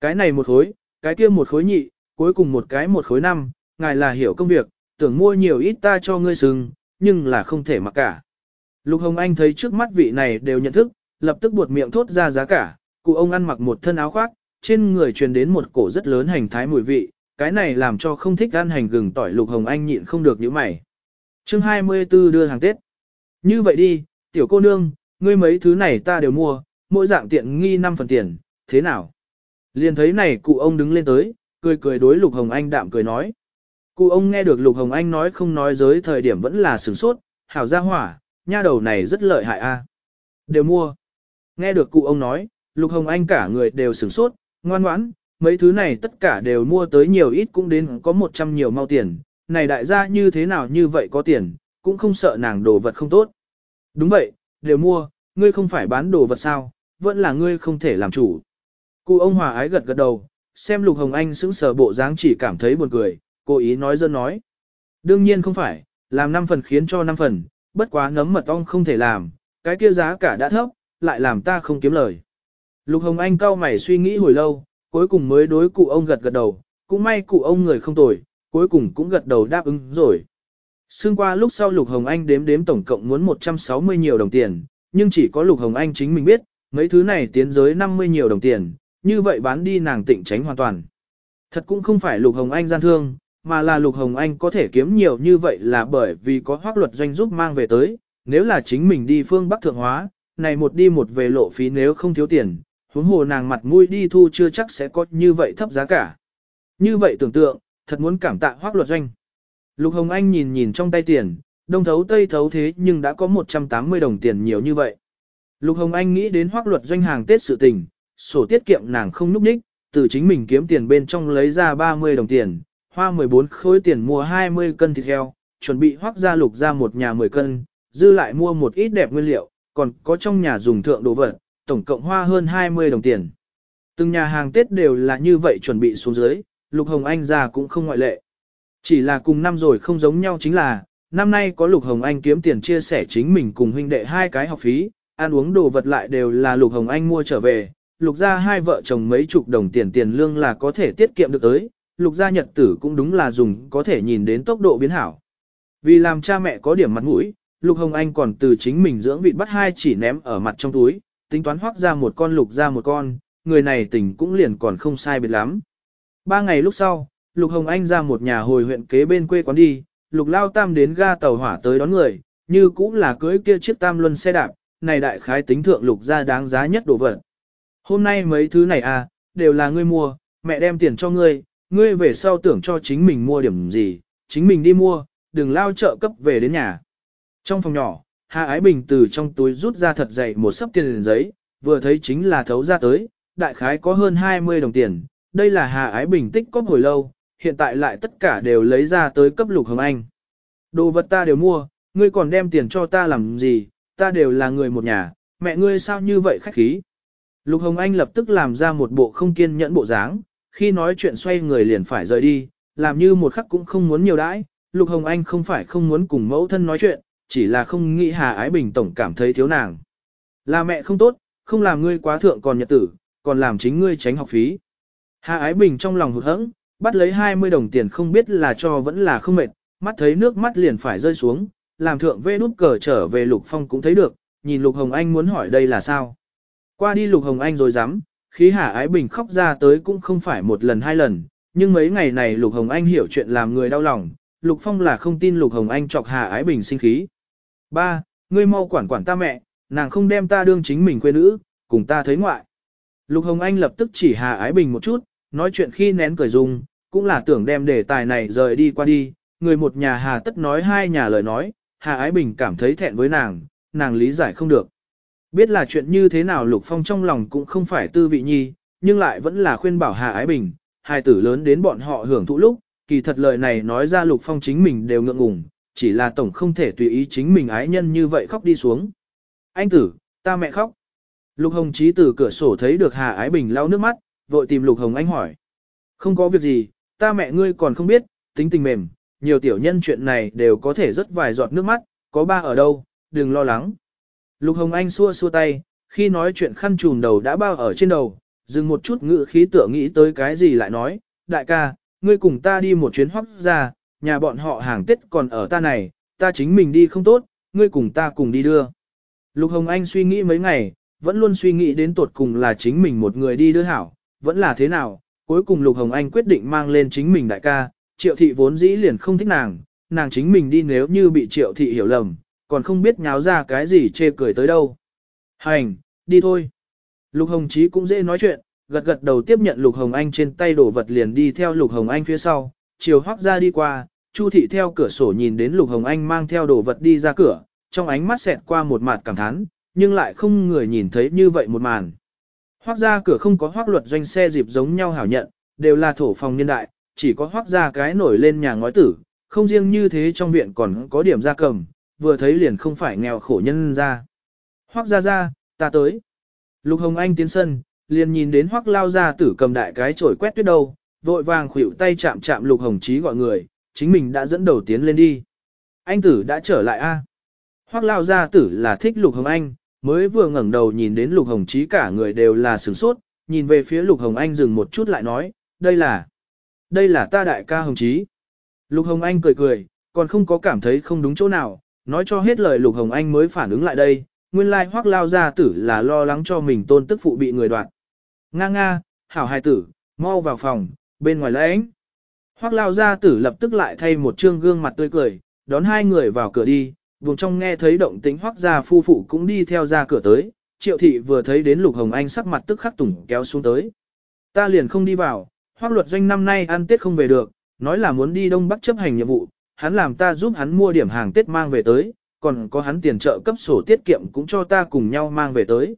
Cái này một khối, cái kia một khối nhị, cuối cùng một cái một khối năm, ngài là hiểu công việc, tưởng mua nhiều ít ta cho ngươi sừng, nhưng là không thể mặc cả. Lục Hồng Anh thấy trước mắt vị này đều nhận thức, lập tức buột miệng thốt ra giá cả, cụ ông ăn mặc một thân áo khoác, trên người truyền đến một cổ rất lớn hành thái mùi vị, cái này làm cho không thích ăn hành gừng tỏi Lục Hồng Anh nhịn không được những mày. chương 24 đưa hàng Tết. Như vậy đi, tiểu cô nương, ngươi mấy thứ này ta đều mua, mỗi dạng tiện nghi 5 phần tiền, thế nào? Liền thấy này cụ ông đứng lên tới, cười cười đối Lục Hồng Anh đạm cười nói. Cụ ông nghe được Lục Hồng Anh nói không nói giới thời điểm vẫn là sửng sốt, hảo gia hỏa, nha đầu này rất lợi hại a. Đều mua. Nghe được cụ ông nói, Lục Hồng Anh cả người đều sửng sốt, ngoan ngoãn, mấy thứ này tất cả đều mua tới nhiều ít cũng đến có 100 nhiều mau tiền, này đại gia như thế nào như vậy có tiền, cũng không sợ nàng đồ vật không tốt. Đúng vậy, đều mua, ngươi không phải bán đồ vật sao, vẫn là ngươi không thể làm chủ. Cụ ông hòa ái gật gật đầu, xem Lục Hồng Anh sững sờ bộ dáng chỉ cảm thấy buồn cười, cố ý nói dân nói. Đương nhiên không phải, làm 5 phần khiến cho 5 phần, bất quá nấm mật ong không thể làm, cái kia giá cả đã thấp, lại làm ta không kiếm lời. Lục Hồng Anh cau mày suy nghĩ hồi lâu, cuối cùng mới đối cụ ông gật gật đầu, cũng may cụ ông người không tồi, cuối cùng cũng gật đầu đáp ứng rồi. Xương qua lúc sau Lục Hồng Anh đếm đếm tổng cộng muốn 160 nhiều đồng tiền, nhưng chỉ có Lục Hồng Anh chính mình biết, mấy thứ này tiến giới 50 nhiều đồng tiền, như vậy bán đi nàng tịnh tránh hoàn toàn. Thật cũng không phải Lục Hồng Anh gian thương, mà là Lục Hồng Anh có thể kiếm nhiều như vậy là bởi vì có hoác luật doanh giúp mang về tới, nếu là chính mình đi phương Bắc Thượng Hóa, này một đi một về lộ phí nếu không thiếu tiền, huống hồ nàng mặt mũi đi thu chưa chắc sẽ có như vậy thấp giá cả. Như vậy tưởng tượng, thật muốn cảm tạ hoác luật doanh. Lục Hồng Anh nhìn nhìn trong tay tiền, đông thấu tây thấu thế nhưng đã có 180 đồng tiền nhiều như vậy. Lục Hồng Anh nghĩ đến hoác luật doanh hàng Tết sự tình, sổ tiết kiệm nàng không núp ních, từ chính mình kiếm tiền bên trong lấy ra 30 đồng tiền, hoa 14 khối tiền mua 20 cân thịt heo, chuẩn bị hoác ra lục ra một nhà 10 cân, dư lại mua một ít đẹp nguyên liệu, còn có trong nhà dùng thượng đồ vật, tổng cộng hoa hơn 20 đồng tiền. Từng nhà hàng Tết đều là như vậy chuẩn bị xuống dưới, Lục Hồng Anh ra cũng không ngoại lệ. Chỉ là cùng năm rồi không giống nhau chính là, năm nay có Lục Hồng Anh kiếm tiền chia sẻ chính mình cùng huynh đệ hai cái học phí, ăn uống đồ vật lại đều là Lục Hồng Anh mua trở về, Lục ra hai vợ chồng mấy chục đồng tiền tiền lương là có thể tiết kiệm được tới, Lục gia nhật tử cũng đúng là dùng có thể nhìn đến tốc độ biến hảo. Vì làm cha mẹ có điểm mặt mũi, Lục Hồng Anh còn từ chính mình dưỡng vịt bắt hai chỉ ném ở mặt trong túi, tính toán hoác ra một con lục ra một con, người này tỉnh cũng liền còn không sai biệt lắm. Ba ngày lúc sau, Lục Hồng Anh ra một nhà hồi huyện kế bên quê quán đi, Lục Lao Tam đến ga tàu hỏa tới đón người, như cũng là cưới kia chiếc tam luân xe đạp, này đại khái tính thượng Lục ra đáng giá nhất đồ vật. Hôm nay mấy thứ này à, đều là ngươi mua, mẹ đem tiền cho ngươi, ngươi về sau tưởng cho chính mình mua điểm gì, chính mình đi mua, đừng lao chợ cấp về đến nhà. Trong phòng nhỏ, Hà Ái Bình từ trong túi rút ra thật dày một sấp tiền giấy, vừa thấy chính là thấu ra tới, đại khái có hơn 20 đồng tiền. Đây là Hà Ái Bình tích cóp hồi lâu, hiện tại lại tất cả đều lấy ra tới cấp Lục Hồng Anh. Đồ vật ta đều mua, ngươi còn đem tiền cho ta làm gì, ta đều là người một nhà, mẹ ngươi sao như vậy khách khí. Lục Hồng Anh lập tức làm ra một bộ không kiên nhẫn bộ dáng, khi nói chuyện xoay người liền phải rời đi, làm như một khắc cũng không muốn nhiều đãi, Lục Hồng Anh không phải không muốn cùng mẫu thân nói chuyện, chỉ là không nghĩ Hà Ái Bình tổng cảm thấy thiếu nàng. Là mẹ không tốt, không làm ngươi quá thượng còn nhật tử, còn làm chính ngươi tránh học phí. Hà Ái Bình trong lòng hụt hẫng, bắt lấy 20 đồng tiền không biết là cho vẫn là không mệt, mắt thấy nước mắt liền phải rơi xuống, làm thượng vê nút cờ trở về Lục Phong cũng thấy được, nhìn Lục Hồng Anh muốn hỏi đây là sao. Qua đi Lục Hồng Anh rồi dám, khí Hà Ái Bình khóc ra tới cũng không phải một lần hai lần, nhưng mấy ngày này Lục Hồng Anh hiểu chuyện làm người đau lòng, Lục Phong là không tin Lục Hồng Anh chọc Hà Ái Bình sinh khí. Ba, ngươi mau quản quản ta mẹ, nàng không đem ta đương chính mình quê nữ, cùng ta thấy ngoại. Lục Hồng Anh lập tức chỉ Hà Ái Bình một chút, nói chuyện khi nén cười dung, cũng là tưởng đem đề tài này rời đi qua đi, người một nhà Hà tất nói hai nhà lời nói, Hà Ái Bình cảm thấy thẹn với nàng, nàng lý giải không được. Biết là chuyện như thế nào Lục Phong trong lòng cũng không phải tư vị nhi, nhưng lại vẫn là khuyên bảo Hà Ái Bình, hai tử lớn đến bọn họ hưởng thụ lúc, kỳ thật lời này nói ra Lục Phong chính mình đều ngượng ngùng, chỉ là tổng không thể tùy ý chính mình ái nhân như vậy khóc đi xuống. Anh tử, ta mẹ khóc. Lục Hồng Chí từ cửa sổ thấy được Hà Ái Bình lau nước mắt, vội tìm Lục Hồng Anh hỏi. Không có việc gì, ta mẹ ngươi còn không biết, tính tình mềm, nhiều tiểu nhân chuyện này đều có thể rất vài giọt nước mắt, có ba ở đâu, đừng lo lắng. Lục Hồng Anh xua xua tay, khi nói chuyện khăn trùm đầu đã bao ở trên đầu, dừng một chút ngự khí tựa nghĩ tới cái gì lại nói, đại ca, ngươi cùng ta đi một chuyến hoắc ra, nhà bọn họ hàng Tết còn ở ta này, ta chính mình đi không tốt, ngươi cùng ta cùng đi đưa. Lục Hồng Anh suy nghĩ mấy ngày, vẫn luôn suy nghĩ đến tột cùng là chính mình một người đi đưa hảo, vẫn là thế nào, cuối cùng Lục Hồng Anh quyết định mang lên chính mình đại ca, triệu thị vốn dĩ liền không thích nàng, nàng chính mình đi nếu như bị triệu thị hiểu lầm, còn không biết nháo ra cái gì chê cười tới đâu. Hành, đi thôi. Lục Hồng Chí cũng dễ nói chuyện, gật gật đầu tiếp nhận Lục Hồng Anh trên tay đổ vật liền đi theo Lục Hồng Anh phía sau, chiều hoác ra đi qua, Chu thị theo cửa sổ nhìn đến Lục Hồng Anh mang theo đồ vật đi ra cửa, trong ánh mắt xẹt qua một mặt cảm thán, nhưng lại không người nhìn thấy như vậy một màn. Hoác ra cửa không có hoác luật doanh xe dịp giống nhau hảo nhận, đều là thổ phòng niên đại, chỉ có hoác ra cái nổi lên nhà ngói tử, không riêng như thế trong viện còn có điểm gia cầm, vừa thấy liền không phải nghèo khổ nhân ra. Hoác ra ra, ta tới. Lục Hồng Anh tiến sân, liền nhìn đến hoác lao ra tử cầm đại cái chổi quét tuyết đầu, vội vàng khuỷu tay chạm chạm Lục Hồng Chí gọi người, chính mình đã dẫn đầu tiến lên đi. Anh tử đã trở lại a. hoắc lao gia tử là thích Lục Hồng Anh, mới vừa ngẩng đầu nhìn đến Lục Hồng Chí cả người đều là sửng sốt, nhìn về phía Lục Hồng Anh dừng một chút lại nói, đây là, đây là ta đại ca Hồng Chí. Lục Hồng Anh cười cười, còn không có cảm thấy không đúng chỗ nào, nói cho hết lời Lục Hồng Anh mới phản ứng lại đây, nguyên lai hoắc lao gia tử là lo lắng cho mình tôn tức phụ bị người đoạt. Nga nga, hảo hài tử, mau vào phòng, bên ngoài lấy ánh. Hoác lao gia tử lập tức lại thay một trương gương mặt tươi cười, đón hai người vào cửa đi, vùng trong nghe thấy động tĩnh hoác gia phu phụ cũng đi theo ra cửa tới, triệu thị vừa thấy đến lục hồng anh sắc mặt tức khắc tủng kéo xuống tới. Ta liền không đi vào, hoác luật doanh năm nay ăn tết không về được, nói là muốn đi Đông Bắc chấp hành nhiệm vụ, hắn làm ta giúp hắn mua điểm hàng tết mang về tới, còn có hắn tiền trợ cấp sổ tiết kiệm cũng cho ta cùng nhau mang về tới.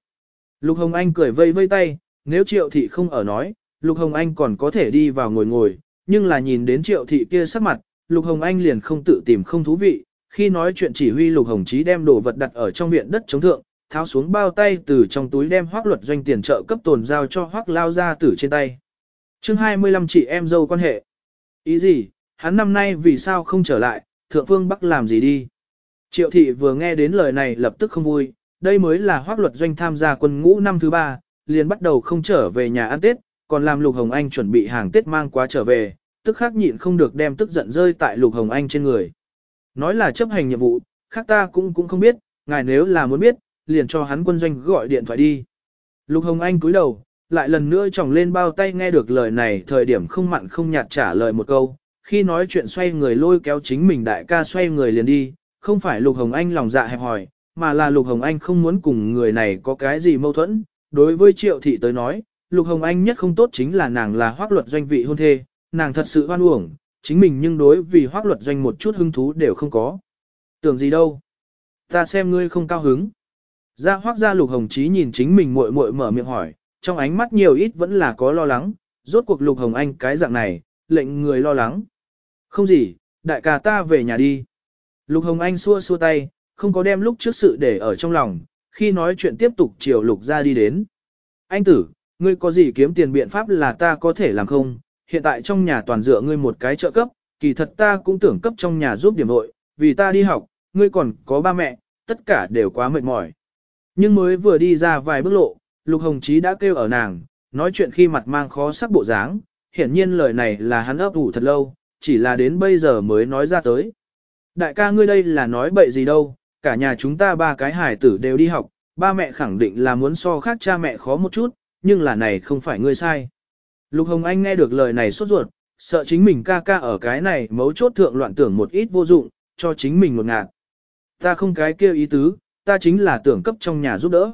Lục Hồng Anh cười vây vây tay, nếu triệu thị không ở nói, Lục Hồng Anh còn có thể đi vào ngồi ngồi, nhưng là nhìn đến triệu thị kia sắc mặt, Lục Hồng Anh liền không tự tìm không thú vị, khi nói chuyện chỉ huy Lục Hồng Chí đem đồ vật đặt ở trong viện đất chống thượng, tháo xuống bao tay từ trong túi đem hoác luật doanh tiền trợ cấp tồn giao cho hoác lao ra tử trên tay. chương 25 chị em dâu quan hệ. Ý gì, hắn năm nay vì sao không trở lại, thượng phương bắc làm gì đi. Triệu thị vừa nghe đến lời này lập tức không vui, đây mới là hoác luật doanh tham gia quân ngũ năm thứ ba, liền bắt đầu không trở về nhà ăn Tết, còn làm Lục Hồng Anh chuẩn bị hàng Tết mang quá trở về, tức khắc nhịn không được đem tức giận rơi tại Lục Hồng Anh trên người. Nói là chấp hành nhiệm vụ, khác ta cũng cũng không biết, ngài nếu là muốn biết, liền cho hắn quân doanh gọi điện thoại đi. Lục Hồng Anh cúi đầu, lại lần nữa tròng lên bao tay nghe được lời này thời điểm không mặn không nhạt trả lời một câu, khi nói chuyện xoay người lôi kéo chính mình đại ca xoay người liền đi, không phải Lục Hồng Anh lòng dạ hẹp hòi, mà là Lục Hồng Anh không muốn cùng người này có cái gì mâu thuẫn. Đối với Triệu Thị tới nói, Lục Hồng Anh nhất không tốt chính là nàng là hoác luật doanh vị hôn thê, nàng thật sự hoan uổng, chính mình nhưng đối vì hoác luật doanh một chút hứng thú đều không có. Tưởng gì đâu? Ta xem ngươi không cao hứng. Ra hoác ra Lục Hồng Chí nhìn chính mình muội muội mở miệng hỏi, trong ánh mắt nhiều ít vẫn là có lo lắng, rốt cuộc Lục Hồng Anh cái dạng này, lệnh người lo lắng. Không gì, đại ca ta về nhà đi. Lục Hồng Anh xua xua tay, không có đem lúc trước sự để ở trong lòng, khi nói chuyện tiếp tục chiều Lục ra đi đến. Anh tử, ngươi có gì kiếm tiền biện pháp là ta có thể làm không? Hiện tại trong nhà toàn dựa ngươi một cái trợ cấp, kỳ thật ta cũng tưởng cấp trong nhà giúp điểm vội, vì ta đi học, ngươi còn có ba mẹ, tất cả đều quá mệt mỏi. Nhưng mới vừa đi ra vài bước lộ, Lục Hồng Chí đã kêu ở nàng, nói chuyện khi mặt mang khó sắc bộ dáng, hiển nhiên lời này là hắn ấp ủ thật lâu, chỉ là đến bây giờ mới nói ra tới. Đại ca ngươi đây là nói bậy gì đâu, cả nhà chúng ta ba cái hải tử đều đi học, ba mẹ khẳng định là muốn so khác cha mẹ khó một chút, nhưng là này không phải ngươi sai. Lục Hồng Anh nghe được lời này sốt ruột, sợ chính mình ca ca ở cái này mấu chốt thượng loạn tưởng một ít vô dụng, cho chính mình một ngạt. Ta không cái kia ý tứ, ta chính là tưởng cấp trong nhà giúp đỡ.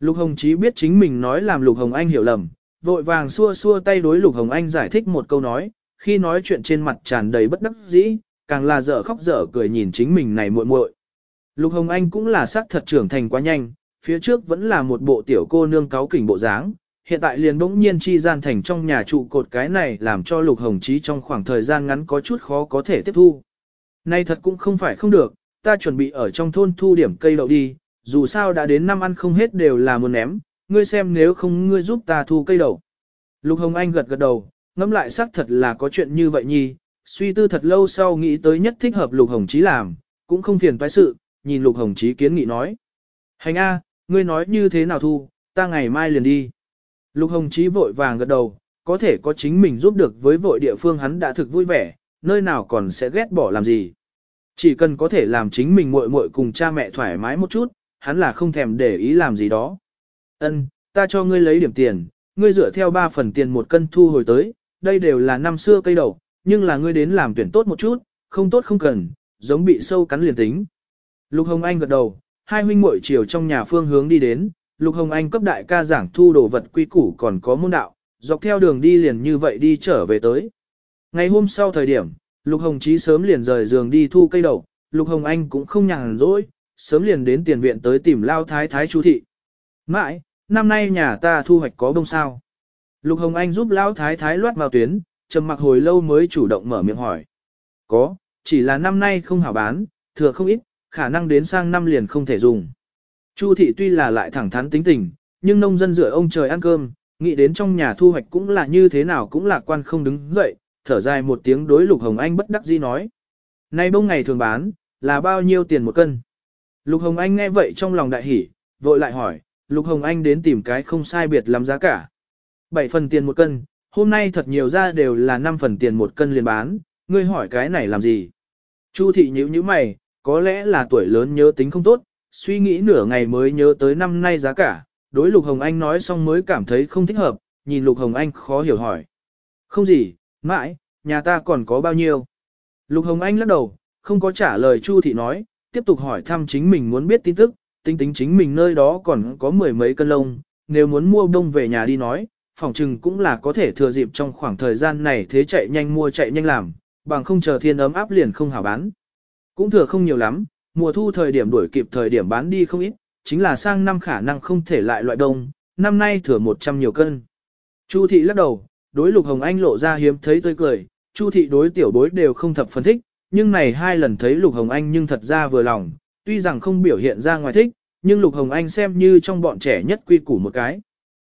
Lục Hồng Chí biết chính mình nói làm Lục Hồng Anh hiểu lầm, vội vàng xua xua tay đối Lục Hồng Anh giải thích một câu nói, khi nói chuyện trên mặt tràn đầy bất đắc dĩ, càng là dở khóc dở cười nhìn chính mình này muội muội. Lục Hồng Anh cũng là xác thật trưởng thành quá nhanh, phía trước vẫn là một bộ tiểu cô nương cáo kỉnh bộ dáng, hiện tại liền bỗng nhiên chi gian thành trong nhà trụ cột cái này làm cho Lục Hồng Chí trong khoảng thời gian ngắn có chút khó có thể tiếp thu. Nay thật cũng không phải không được, ta chuẩn bị ở trong thôn thu điểm cây đậu đi, dù sao đã đến năm ăn không hết đều là muốn ném, ngươi xem nếu không ngươi giúp ta thu cây đậu. Lục Hồng Anh gật gật đầu, ngẫm lại xác thật là có chuyện như vậy nhi, suy tư thật lâu sau nghĩ tới nhất thích hợp Lục Hồng Chí làm, cũng không phiền toái sự, nhìn Lục Hồng Chí kiến nghị nói. Hành A, ngươi nói như thế nào thu, ta ngày mai liền đi. Lục Hồng Chí vội vàng gật đầu, có thể có chính mình giúp được với vội địa phương hắn đã thực vui vẻ, nơi nào còn sẽ ghét bỏ làm gì. Chỉ cần có thể làm chính mình muội muội cùng cha mẹ thoải mái một chút, hắn là không thèm để ý làm gì đó. Ân, ta cho ngươi lấy điểm tiền, ngươi dựa theo 3 phần tiền một cân thu hồi tới, đây đều là năm xưa cây đầu, nhưng là ngươi đến làm tuyển tốt một chút, không tốt không cần, giống bị sâu cắn liền tính. Lục Hồng Anh gật đầu, hai huynh muội chiều trong nhà phương hướng đi đến, Lục Hồng Anh cấp đại ca giảng thu đồ vật quy củ còn có môn đạo, dọc theo đường đi liền như vậy đi trở về tới. Ngày hôm sau thời điểm, Lục Hồng Chí sớm liền rời giường đi thu cây đậu, Lục Hồng Anh cũng không nhàn rỗi, sớm liền đến tiền viện tới tìm lao thái thái chú thị. Mãi, năm nay nhà ta thu hoạch có bông sao. Lục Hồng Anh giúp lao thái thái loát vào tuyến, trầm mặc hồi lâu mới chủ động mở miệng hỏi. Có, chỉ là năm nay không hảo bán, thừa không ít, khả năng đến sang năm liền không thể dùng. Chu thị tuy là lại thẳng thắn tính tình, nhưng nông dân rửa ông trời ăn cơm, nghĩ đến trong nhà thu hoạch cũng là như thế nào cũng lạc quan không đứng dậy, thở dài một tiếng đối Lục Hồng Anh bất đắc dĩ nói. Nay bông ngày thường bán, là bao nhiêu tiền một cân? Lục Hồng Anh nghe vậy trong lòng đại hỉ, vội lại hỏi, Lục Hồng Anh đến tìm cái không sai biệt lắm giá cả. 7 phần tiền một cân, hôm nay thật nhiều ra đều là 5 phần tiền một cân liền bán, ngươi hỏi cái này làm gì? Chu thị nhíu nhíu mày, có lẽ là tuổi lớn nhớ tính không tốt, suy nghĩ nửa ngày mới nhớ tới năm nay giá cả, đối Lục Hồng Anh nói xong mới cảm thấy không thích hợp, nhìn Lục Hồng Anh khó hiểu hỏi. Không gì, mãi, nhà ta còn có bao nhiêu? Lục Hồng Anh lắc đầu, không có trả lời Chu thị nói, tiếp tục hỏi thăm chính mình muốn biết tin tức, tính tính chính mình nơi đó còn có mười mấy cân lông, nếu muốn mua đông về nhà đi nói, phòng trừng cũng là có thể thừa dịp trong khoảng thời gian này thế chạy nhanh mua chạy nhanh làm, bằng không chờ thiên ấm áp liền không hảo bán. Cũng thừa không nhiều lắm, mùa thu thời điểm đuổi kịp thời điểm bán đi không ít, chính là sang năm khả năng không thể lại loại đông, năm nay thừa 100 nhiều cân. Chu thị lắc đầu, đối Lục Hồng Anh lộ ra hiếm thấy tươi cười, Chu thị đối tiểu bối đều không thập phân thích, nhưng này hai lần thấy Lục Hồng Anh nhưng thật ra vừa lòng, tuy rằng không biểu hiện ra ngoài thích, nhưng Lục Hồng Anh xem như trong bọn trẻ nhất quy củ một cái.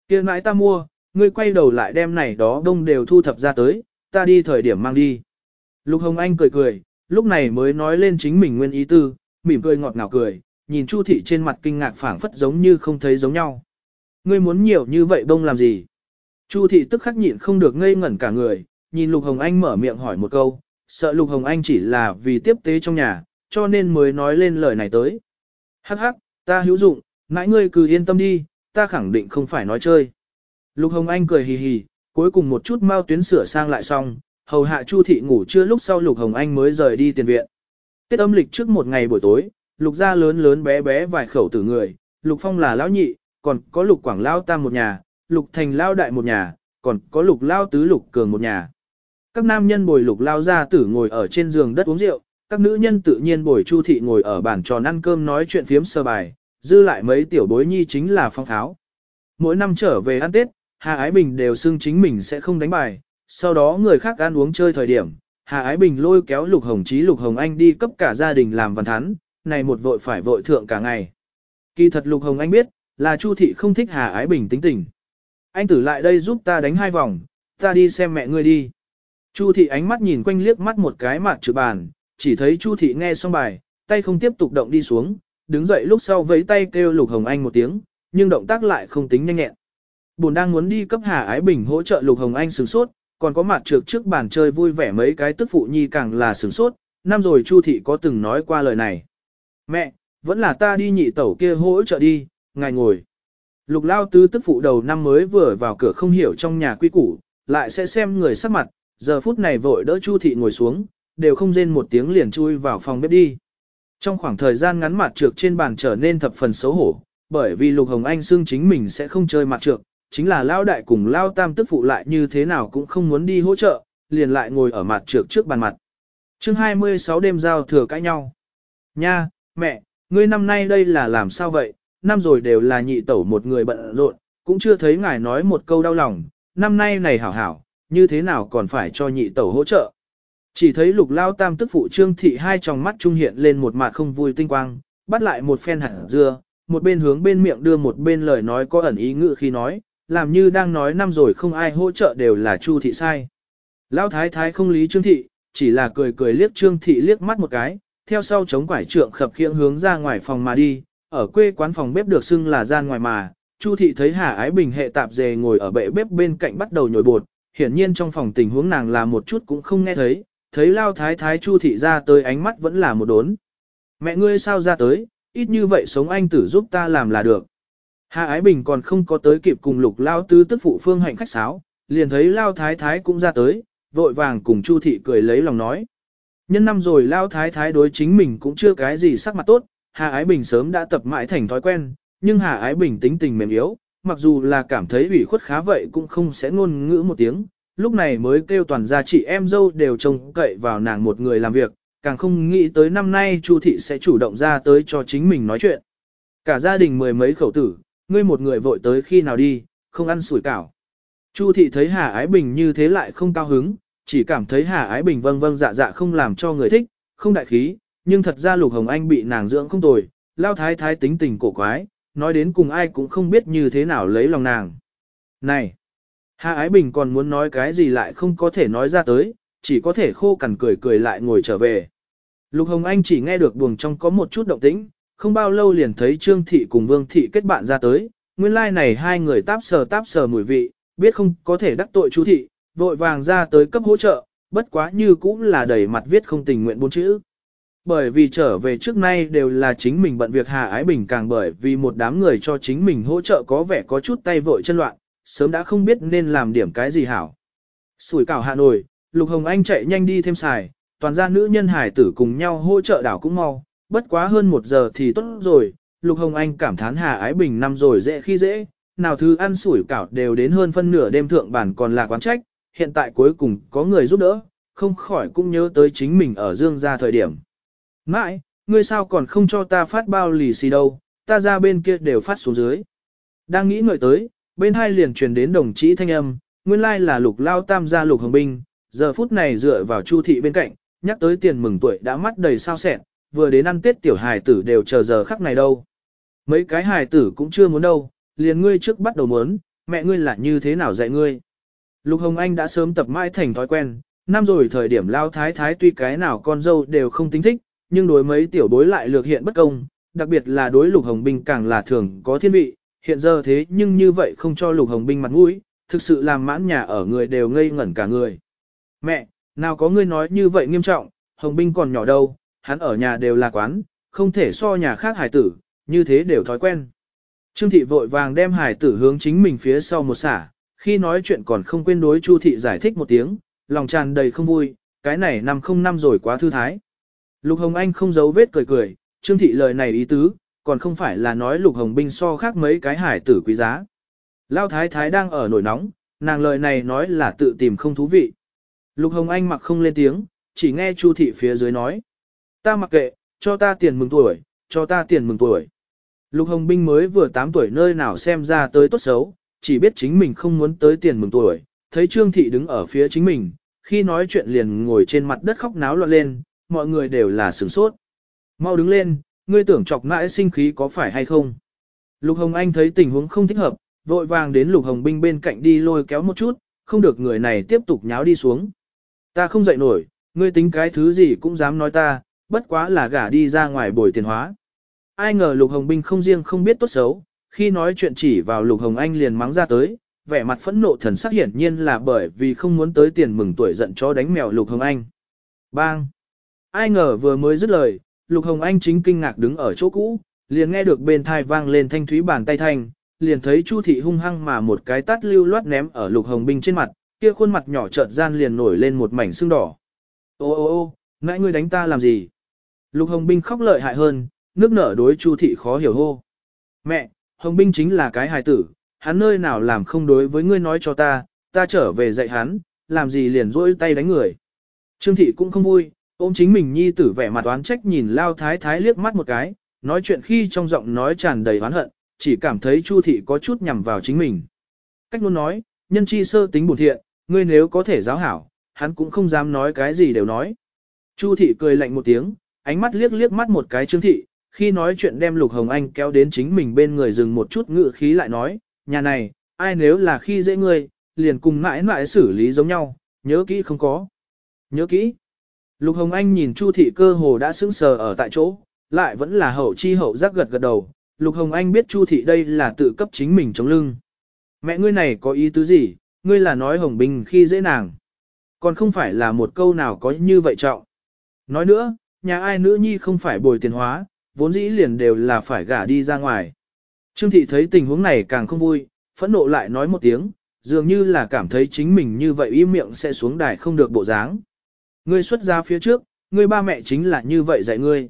kia mãi ta mua, ngươi quay đầu lại đem này đó đông đều thu thập ra tới, ta đi thời điểm mang đi. Lục Hồng Anh cười cười, lúc này mới nói lên chính mình nguyên ý tư, mỉm cười ngọt ngào cười, nhìn Chu thị trên mặt kinh ngạc phảng phất giống như không thấy giống nhau. Ngươi muốn nhiều như vậy đông làm gì? Chu thị tức khắc nhịn không được ngây ngẩn cả người, nhìn Lục Hồng Anh mở miệng hỏi một câu, sợ Lục Hồng Anh chỉ là vì tiếp tế trong nhà, cho nên mới nói lên lời này tới. Hắc hắc, ta hữu dụng, mãi ngươi cứ yên tâm đi, ta khẳng định không phải nói chơi. Lục Hồng Anh cười hì hì, cuối cùng một chút mau tuyến sửa sang lại xong, hầu hạ Chu thị ngủ trưa lúc sau Lục Hồng Anh mới rời đi tiền viện. Tết âm lịch trước một ngày buổi tối, Lục gia lớn lớn bé bé vài khẩu tử người, Lục Phong là lão nhị, còn có Lục Quảng Lao tam một nhà, Lục Thành Lao đại một nhà, còn có Lục Lao tứ Lục Cường một nhà. Các nam nhân bồi Lục Lao gia tử ngồi ở trên giường đất uống rượu, các nữ nhân tự nhiên bồi Chu thị ngồi ở bàn tròn ăn cơm nói chuyện phiếm sơ bài, dư lại mấy tiểu bối nhi chính là phong tháo. Mỗi năm trở về ăn Tết, Hà Ái Bình đều xưng chính mình sẽ không đánh bài, sau đó người khác ăn uống chơi thời điểm, Hà Ái Bình lôi kéo Lục Hồng Chí Lục Hồng Anh đi cấp cả gia đình làm văn thắn, này một vội phải vội thượng cả ngày. Kỳ thật Lục Hồng Anh biết, là Chu thị không thích Hà Ái Bình tính tình. Anh tử lại đây giúp ta đánh hai vòng, ta đi xem mẹ ngươi đi. Chu thị ánh mắt nhìn quanh liếc mắt một cái mặt trừ bàn, chỉ thấy Chu thị nghe xong bài, tay không tiếp tục động đi xuống, đứng dậy lúc sau vẫy tay kêu Lục Hồng Anh một tiếng, nhưng động tác lại không tính nhanh nhẹn. Bồn đang muốn đi cấp Hà Ái Bình hỗ trợ Lục Hồng Anh sửng sốt, còn có mặt trược trước bàn chơi vui vẻ mấy cái tức phụ nhi càng là sửng sốt, năm rồi Chu thị có từng nói qua lời này. Mẹ, vẫn là ta đi nhị tẩu kia hỗ trợ đi, ngài ngồi. Lục lao tứ tức phụ đầu năm mới vừa vào cửa không hiểu trong nhà quy củ, lại sẽ xem người sắc mặt, giờ phút này vội đỡ Chu thị ngồi xuống, đều không rên một tiếng liền chui vào phòng bếp đi. Trong khoảng thời gian ngắn mặt trược trên bàn trở nên thập phần xấu hổ, bởi vì Lục Hồng Anh xưng chính mình sẽ không chơi mặt trược, chính là lao đại cùng lao tam tức phụ lại như thế nào cũng không muốn đi hỗ trợ, liền lại ngồi ở mặt trược trước bàn mặt. chương 26 đêm giao thừa cãi nhau. Nha, mẹ, ngươi năm nay đây là làm sao vậy, năm rồi đều là nhị tẩu một người bận rộn, cũng chưa thấy ngài nói một câu đau lòng, năm nay này hảo hảo, như thế nào còn phải cho nhị tẩu hỗ trợ. Chỉ thấy lục lao tam tức phụ trương thị hai tròng mắt trung hiện lên một mặt không vui tinh quang, bắt lại một phen hẳn dưa, một bên hướng bên miệng đưa một bên lời nói có ẩn ý ngự khi nói, làm như đang nói năm rồi không ai hỗ trợ đều là chu thị sai. Lão thái thái không lý trương thị, chỉ là cười cười liếc trương thị liếc mắt một cái, theo sau chống quải trượng khập khiễng hướng ra ngoài phòng mà đi, ở quê quán phòng bếp được xưng là gian ngoài mà, Chu thị thấy Hà Ái Bình hệ tạp dề ngồi ở bệ bếp bên cạnh bắt đầu nhồi bột, hiển nhiên trong phòng tình huống nàng là một chút cũng không nghe thấy, thấy lao thái thái Chu thị ra tới ánh mắt vẫn là một đốn. Mẹ ngươi sao ra tới, ít như vậy sống anh tử giúp ta làm là được. Hà Ái Bình còn không có tới kịp cùng lục lao tứ tức phụ phương hạnh khách sáo, liền thấy lao thái thái cũng ra tới, vội vàng cùng Chu thị cười lấy lòng nói. Nhân năm rồi lao thái thái đối chính mình cũng chưa cái gì sắc mặt tốt, Hà Ái Bình sớm đã tập mãi thành thói quen, nhưng Hà Ái Bình tính tình mềm yếu, mặc dù là cảm thấy ủy khuất khá vậy cũng không sẽ ngôn ngữ một tiếng, lúc này mới kêu toàn gia chị em dâu đều trông cậy vào nàng một người làm việc, càng không nghĩ tới năm nay Chu thị sẽ chủ động ra tới cho chính mình nói chuyện. Cả gia đình mười mấy khẩu tử, ngươi một người vội tới khi nào đi, không ăn sủi cảo. Chu thị thấy Hà Ái Bình như thế lại không cao hứng, chỉ cảm thấy Hà Ái Bình vâng vâng dạ dạ không làm cho người thích, không đại khí, nhưng thật ra Lục Hồng Anh bị nàng dưỡng không tồi, lao thái thái tính tình cổ quái, nói đến cùng ai cũng không biết như thế nào lấy lòng nàng. Này! Hà Ái Bình còn muốn nói cái gì lại không có thể nói ra tới, chỉ có thể khô cằn cười cười lại ngồi trở về. Lục Hồng Anh chỉ nghe được buồng trong có một chút động tĩnh, không bao lâu liền thấy Trương Thị cùng Vương Thị kết bạn ra tới, nguyên lai like này hai người táp sờ táp sờ mùi vị, biết không có thể đắc tội chú Thị, vội vàng ra tới cấp hỗ trợ, bất quá như cũng là đầy mặt viết không tình nguyện bốn chữ. Bởi vì trở về trước nay đều là chính mình bận việc Hà Ái Bình càng bởi vì một đám người cho chính mình hỗ trợ có vẻ có chút tay vội chân loạn, sớm đã không biết nên làm điểm cái gì hảo. Sủi cảo Hà Nội, Lục Hồng Anh chạy nhanh đi thêm xài, toàn gia nữ nhân hải tử cùng nhau hỗ trợ đảo cũng mau, bất quá hơn một giờ thì tốt rồi, Lục Hồng Anh cảm thán Hà Ái Bình năm rồi dễ khi dễ, nào thứ ăn sủi cảo đều đến hơn phân nửa đêm thượng bản còn là quán trách, hiện tại cuối cùng có người giúp đỡ, không khỏi cũng nhớ tới chính mình ở dương gia thời điểm. Mãi, ngươi sao còn không cho ta phát bao lì xì đâu, ta ra bên kia đều phát xuống dưới. Đang nghĩ ngợi tới, bên hai liền truyền đến đồng chí thanh âm, nguyên lai là lục lao tam gia lục hồng binh, giờ phút này dựa vào chu thị bên cạnh, nhắc tới tiền mừng tuổi đã mắt đầy sao sẹn, vừa đến ăn tết tiểu hài tử đều chờ giờ khắc này đâu. Mấy cái hài tử cũng chưa muốn đâu, liền ngươi trước bắt đầu muốn, mẹ ngươi là như thế nào dạy ngươi. Lục Hồng Anh đã sớm tập mãi thành thói quen, năm rồi thời điểm lao thái thái tuy cái nào con dâu đều không tính thích, nhưng đối mấy tiểu bối lại lược hiện bất công, đặc biệt là đối lục hồng binh càng là thường có thiên vị, hiện giờ thế nhưng như vậy không cho lục hồng binh mặt mũi, thực sự làm mãn nhà ở người đều ngây ngẩn cả người. Mẹ, nào có ngươi nói như vậy nghiêm trọng, hồng binh còn nhỏ đâu, hắn ở nhà đều là quán, không thể so nhà khác hải tử, như thế đều thói quen. Trương thị vội vàng đem hải tử hướng chính mình phía sau một xả, khi nói chuyện còn không quên đối Chu thị giải thích một tiếng, lòng tràn đầy không vui, cái này năm không năm rồi quá thư thái. Lục Hồng Anh không giấu vết cười cười, Trương Thị lời này ý tứ, còn không phải là nói Lục Hồng Binh so khác mấy cái hải tử quý giá. Lao Thái Thái đang ở nổi nóng, nàng lời này nói là tự tìm không thú vị. Lục Hồng Anh mặc không lên tiếng, chỉ nghe Chu Thị phía dưới nói. Ta mặc kệ, cho ta tiền mừng tuổi, cho ta tiền mừng tuổi. Lục Hồng Binh mới vừa 8 tuổi nơi nào xem ra tới tốt xấu, chỉ biết chính mình không muốn tới tiền mừng tuổi, thấy Trương Thị đứng ở phía chính mình, khi nói chuyện liền ngồi trên mặt đất khóc náo loạn lên, mọi người đều là sửng sốt. Mau đứng lên, ngươi tưởng chọc mãi sinh khí có phải hay không? Lục Hồng Anh thấy tình huống không thích hợp, vội vàng đến Lục Hồng Binh bên cạnh đi lôi kéo một chút, không được người này tiếp tục nháo đi xuống. Ta không dậy nổi, ngươi tính cái thứ gì cũng dám nói ta, bất quá là gả đi ra ngoài bồi tiền hóa. Ai ngờ Lục Hồng Binh không riêng không biết tốt xấu, khi nói chuyện chỉ vào Lục Hồng Anh liền mắng ra tới, vẻ mặt phẫn nộ thần sắc hiển nhiên là bởi vì không muốn tới tiền mừng tuổi giận chó đánh mèo Lục Hồng Anh. Bang! Ai ngờ vừa mới dứt lời, Lục Hồng Anh chính kinh ngạc đứng ở chỗ cũ, liền nghe được bên thai vang lên thanh thúy bàn tay thanh, liền thấy Chu thị hung hăng mà một cái tát lưu loát ném ở Lục Hồng Binh trên mặt, kia khuôn mặt nhỏ chợt gian liền nổi lên một mảnh sưng đỏ. Ô ô ô, nãy ngươi đánh ta làm gì? Lục Hồng Binh khóc lợi hại hơn, nước nở đối Chu thị khó hiểu hô. Mẹ, Hồng Binh chính là cái hài tử, hắn nơi nào làm không đối với ngươi nói cho ta, ta trở về dạy hắn, làm gì liền rỗi tay đánh người. Trương thị cũng không vui, ôm chính mình nhi tử vẻ mặt oán trách nhìn lao thái thái liếc mắt một cái, nói chuyện khi trong giọng nói tràn đầy oán hận, chỉ cảm thấy Chu thị có chút nhằm vào chính mình. Cách luôn nói, nhân chi sơ tính bổn thiện, ngươi nếu có thể giáo hảo, hắn cũng không dám nói cái gì đều nói. Chu thị cười lạnh một tiếng, ánh mắt liếc liếc mắt một cái Trương thị, khi nói chuyện đem Lục Hồng Anh kéo đến chính mình bên người dừng một chút ngự khí lại nói, nhà này, ai nếu là khi dễ ngươi, liền cùng mãi mãi xử lý giống nhau, nhớ kỹ không có. Nhớ kỹ. Lục Hồng Anh nhìn Chu thị cơ hồ đã sững sờ ở tại chỗ, lại vẫn là hậu chi hậu giác gật gật đầu. Lục Hồng Anh biết Chu thị đây là tự cấp chính mình chống lưng. Mẹ ngươi này có ý tứ gì, ngươi là nói Hồng Bình khi dễ nàng. Còn không phải là một câu nào có như vậy trọng. Nói nữa, nhà ai nữ nhi không phải bồi tiền hóa, vốn dĩ liền đều là phải gả đi ra ngoài. Trương thị thấy tình huống này càng không vui, phẫn nộ lại nói một tiếng, dường như là cảm thấy chính mình như vậy im miệng sẽ xuống đài không được bộ dáng. Ngươi xuất ra phía trước, ngươi ba mẹ chính là như vậy dạy ngươi.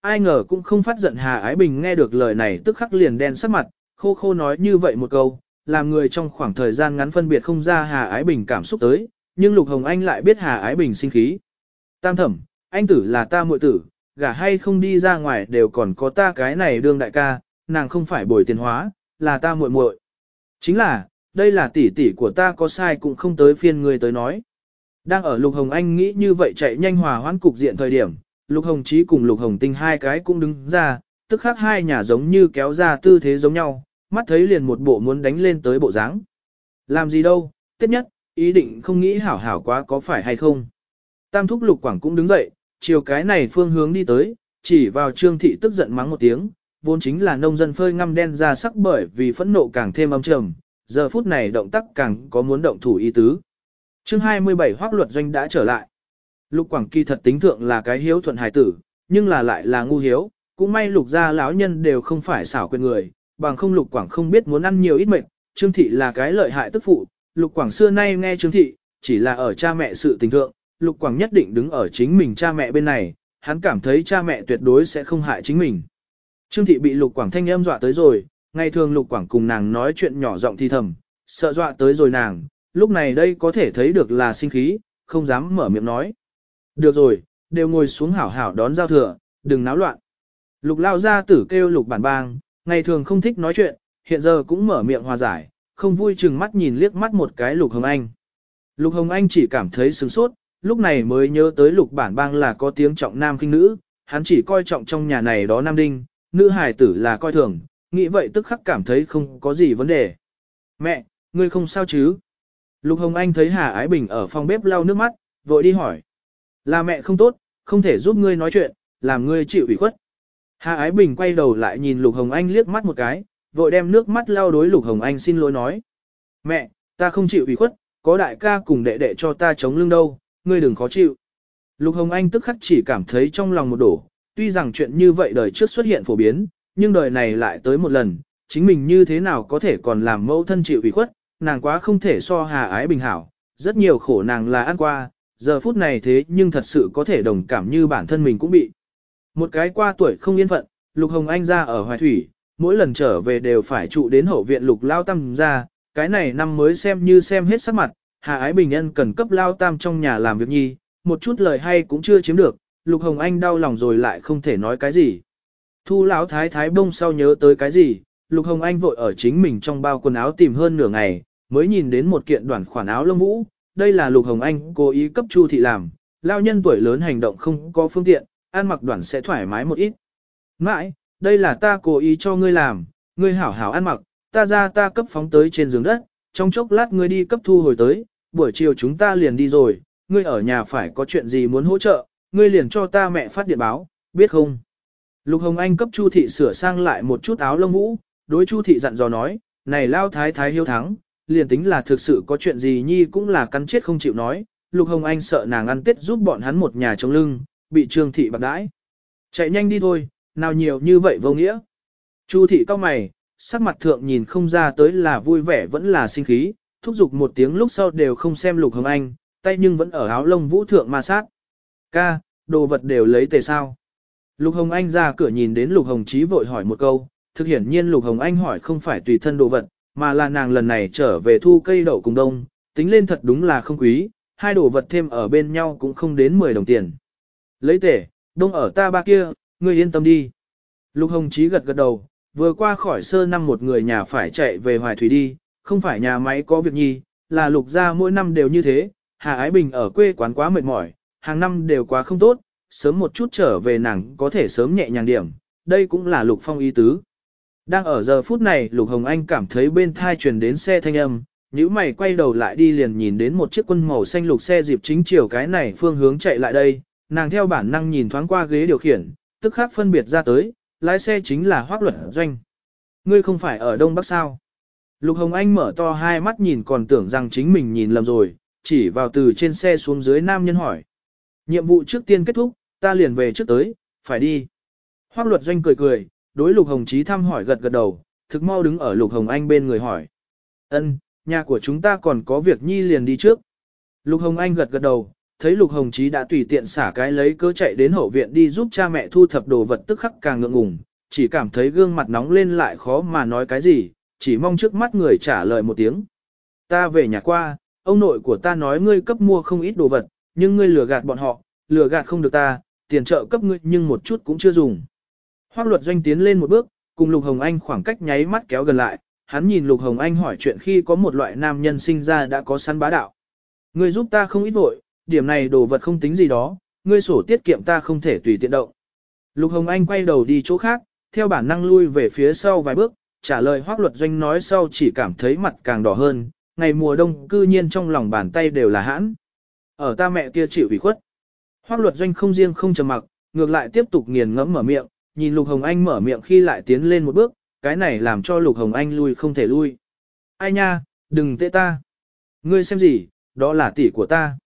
Ai ngờ cũng không phát giận Hà Ái Bình nghe được lời này tức khắc liền đen sắc mặt, khô khô nói như vậy một câu, làm người trong khoảng thời gian ngắn phân biệt không ra Hà Ái Bình cảm xúc tới, nhưng Lục Hồng Anh lại biết Hà Ái Bình sinh khí. Tam thẩm, anh tử là ta muội tử, gả hay không đi ra ngoài đều còn có ta cái này đương đại ca, nàng không phải bồi tiền hóa, là ta muội muội. Chính là, đây là tỷ tỷ của ta có sai cũng không tới phiên người tới nói. Đang ở Lục Hồng Anh nghĩ như vậy chạy nhanh hòa hoãn cục diện thời điểm, Lục Hồng Chí cùng Lục Hồng Tinh hai cái cũng đứng ra, tức khác hai nhà giống như kéo ra tư thế giống nhau, mắt thấy liền một bộ muốn đánh lên tới bộ dáng. Làm gì đâu, tiết nhất, ý định không nghĩ hảo hảo quá có phải hay không. Tam thúc Lục Quảng cũng đứng dậy, chiều cái này phương hướng đi tới, chỉ vào Trương Thị tức giận mắng một tiếng, vốn chính là nông dân phơi ngăm đen ra sắc bởi vì phẫn nộ càng thêm âm trầm, giờ phút này động tác càng có muốn động thủ ý tứ. Chương 27 Hoác Luật Doanh đã trở lại. Lục Quảng Kỳ thật tính thượng là cái hiếu thuận hài tử, nhưng là lại là ngu hiếu, cũng may lục gia lão nhân đều không phải xảo quyệt người, bằng không Lục Quảng không biết muốn ăn nhiều ít mệt Trương Thị là cái lợi hại tức phụ, Lục Quảng xưa nay nghe Trương Thị, chỉ là ở cha mẹ sự tình thượng, Lục Quảng nhất định đứng ở chính mình cha mẹ bên này, hắn cảm thấy cha mẹ tuyệt đối sẽ không hại chính mình. Trương Thị bị Lục Quảng thanh âm dọa tới rồi, ngày thường Lục Quảng cùng nàng nói chuyện nhỏ giọng thì thầm, sợ dọa tới rồi nàng, lúc này đây có thể thấy được là sinh khí, không dám mở miệng nói. Được rồi, đều ngồi xuống hảo hảo đón giao thừa, đừng náo loạn. Lục lao ra tử kêu lục bản bang, ngày thường không thích nói chuyện, hiện giờ cũng mở miệng hòa giải, không vui chừng mắt nhìn liếc mắt một cái lục hồng anh. Lục hồng anh chỉ cảm thấy sướng sốt, lúc này mới nhớ tới lục bản bang là có tiếng trọng nam khinh nữ, hắn chỉ coi trọng trong nhà này đó nam đinh, nữ hài tử là coi thường, nghĩ vậy tức khắc cảm thấy không có gì vấn đề. Mẹ, ngươi không sao chứ? Lục Hồng Anh thấy Hà Ái Bình ở phòng bếp lau nước mắt, vội đi hỏi. Là mẹ không tốt, không thể giúp ngươi nói chuyện, làm ngươi chịu ủy khuất. Hà Ái Bình quay đầu lại nhìn Lục Hồng Anh liếc mắt một cái, vội đem nước mắt lau đối Lục Hồng Anh xin lỗi nói. Mẹ, ta không chịu ủy khuất, có đại ca cùng đệ đệ cho ta chống lưng đâu, ngươi đừng khó chịu. Lục Hồng Anh tức khắc chỉ cảm thấy trong lòng một đổ, tuy rằng chuyện như vậy đời trước xuất hiện phổ biến, nhưng đời này lại tới một lần, chính mình như thế nào có thể còn làm mẫu thân chịu ủy khuất, nàng quá không thể so hà ái bình hảo, rất nhiều khổ nàng là ăn qua, giờ phút này thế nhưng thật sự có thể đồng cảm như bản thân mình cũng bị. Một cái qua tuổi không yên phận, Lục Hồng Anh ra ở Hoài Thủy, mỗi lần trở về đều phải trụ đến hậu viện Lục Lao tâm ra, cái này năm mới xem như xem hết sắc mặt, Hà Ái Bình Nhân cần cấp Lao Tam trong nhà làm việc nhi, một chút lời hay cũng chưa chiếm được, Lục Hồng Anh đau lòng rồi lại không thể nói cái gì. Thu Lão Thái Thái bông sau nhớ tới cái gì, Lục Hồng Anh vội ở chính mình trong bao quần áo tìm hơn nửa ngày, mới nhìn đến một kiện đoạn khoản áo lông vũ, đây là Lục Hồng Anh cố ý cấp Chu thị làm, lao nhân tuổi lớn hành động không có phương tiện, ăn mặc đoạn sẽ thoải mái một ít. Mãi, đây là ta cố ý cho ngươi làm, ngươi hảo hảo ăn mặc, ta ra ta cấp phóng tới trên giường đất, trong chốc lát ngươi đi cấp thu hồi tới, buổi chiều chúng ta liền đi rồi, ngươi ở nhà phải có chuyện gì muốn hỗ trợ, ngươi liền cho ta mẹ phát điện báo, biết không? Lục Hồng Anh cấp Chu thị sửa sang lại một chút áo lông vũ, đối Chu thị dặn dò nói, này lao thái thái hiếu thắng, liền tính là thực sự có chuyện gì nhi cũng là cắn chết không chịu nói, Lục Hồng Anh sợ nàng ăn tết giúp bọn hắn một nhà chống lưng, bị Trương thị bạc đãi. Chạy nhanh đi thôi, nào nhiều như vậy vô nghĩa. Chu thị cao mày, sắc mặt thượng nhìn không ra tới là vui vẻ vẫn là sinh khí, thúc giục một tiếng lúc sau đều không xem Lục Hồng Anh, tay nhưng vẫn ở áo lông vũ thượng ma sát. Ca, đồ vật đều lấy tề sao. Lục Hồng Anh ra cửa nhìn đến Lục Hồng Chí vội hỏi một câu, thực hiển nhiên Lục Hồng Anh hỏi không phải tùy thân đồ vật, mà là nàng lần này trở về thu cây đậu cùng đông, tính lên thật đúng là không quý, hai đồ vật thêm ở bên nhau cũng không đến 10 đồng tiền. Lấy tể, đông ở ta ba kia, ngươi yên tâm đi. Lục Hồng Chí gật gật đầu, vừa qua khỏi sơ năm một người nhà phải chạy về Hoài Thủy đi, không phải nhà máy có việc nhi, là lục gia mỗi năm đều như thế, Hà Ái Bình ở quê quán quá mệt mỏi, hàng năm đều quá không tốt, sớm một chút trở về nàng có thể sớm nhẹ nhàng điểm, đây cũng là lục phong ý tứ. Đang ở giờ phút này lục hồng anh cảm thấy bên thai truyền đến xe thanh âm, nếu mày quay đầu lại đi liền nhìn đến một chiếc quân màu xanh lục xe dịp chính chiều cái này phương hướng chạy lại đây, nàng theo bản năng nhìn thoáng qua ghế điều khiển, tức khắc phân biệt ra tới, lái xe chính là hoác luật doanh. Ngươi không phải ở Đông Bắc sao? Lục Hồng Anh mở to hai mắt nhìn còn tưởng rằng chính mình nhìn lầm rồi, chỉ vào từ trên xe xuống dưới nam nhân hỏi. Nhiệm vụ trước tiên kết thúc, ta liền về trước tới, phải đi. Hoác luật doanh cười cười, đối Lục Hồng Chí thăm hỏi gật gật đầu, thực mau đứng ở Lục Hồng Anh bên người hỏi. ân nhà của chúng ta còn có việc nhi liền đi trước. Lục Hồng Anh gật gật đầu, thấy Lục Hồng Chí đã tùy tiện xả cái lấy cớ chạy đến hậu viện đi giúp cha mẹ thu thập đồ vật tức khắc càng ngượng ngùng, chỉ cảm thấy gương mặt nóng lên lại khó mà nói cái gì, chỉ mong trước mắt người trả lời một tiếng. Ta về nhà qua, ông nội của ta nói ngươi cấp mua không ít đồ vật, nhưng ngươi lừa gạt bọn họ, lừa gạt không được ta, tiền trợ cấp ngươi nhưng một chút cũng chưa dùng. Hoác luật doanh tiến lên một bước, cùng Lục Hồng Anh khoảng cách nháy mắt kéo gần lại, hắn nhìn Lục Hồng Anh hỏi chuyện khi có một loại nam nhân sinh ra đã có săn bá đạo. Ngươi giúp ta không ít vội, điểm này đồ vật không tính gì đó, ngươi sổ tiết kiệm ta không thể tùy tiện động. Lục Hồng Anh quay đầu đi chỗ khác, theo bản năng lui về phía sau vài bước, trả lời hoác luật doanh nói sau chỉ cảm thấy mặt càng đỏ hơn, ngày mùa đông cư nhiên trong lòng bàn tay đều là hãn. Ở ta mẹ kia chịu ủy khuất. Hoác luật doanh không riêng không trầm mặc, ngược lại tiếp tục nghiền ngẫm mở miệng, nhìn Lục Hồng Anh mở miệng khi lại tiến lên một bước, cái này làm cho Lục Hồng Anh lui không thể lui. Ai nha, đừng tệ ta. Ngươi xem gì, đó là tỷ của ta.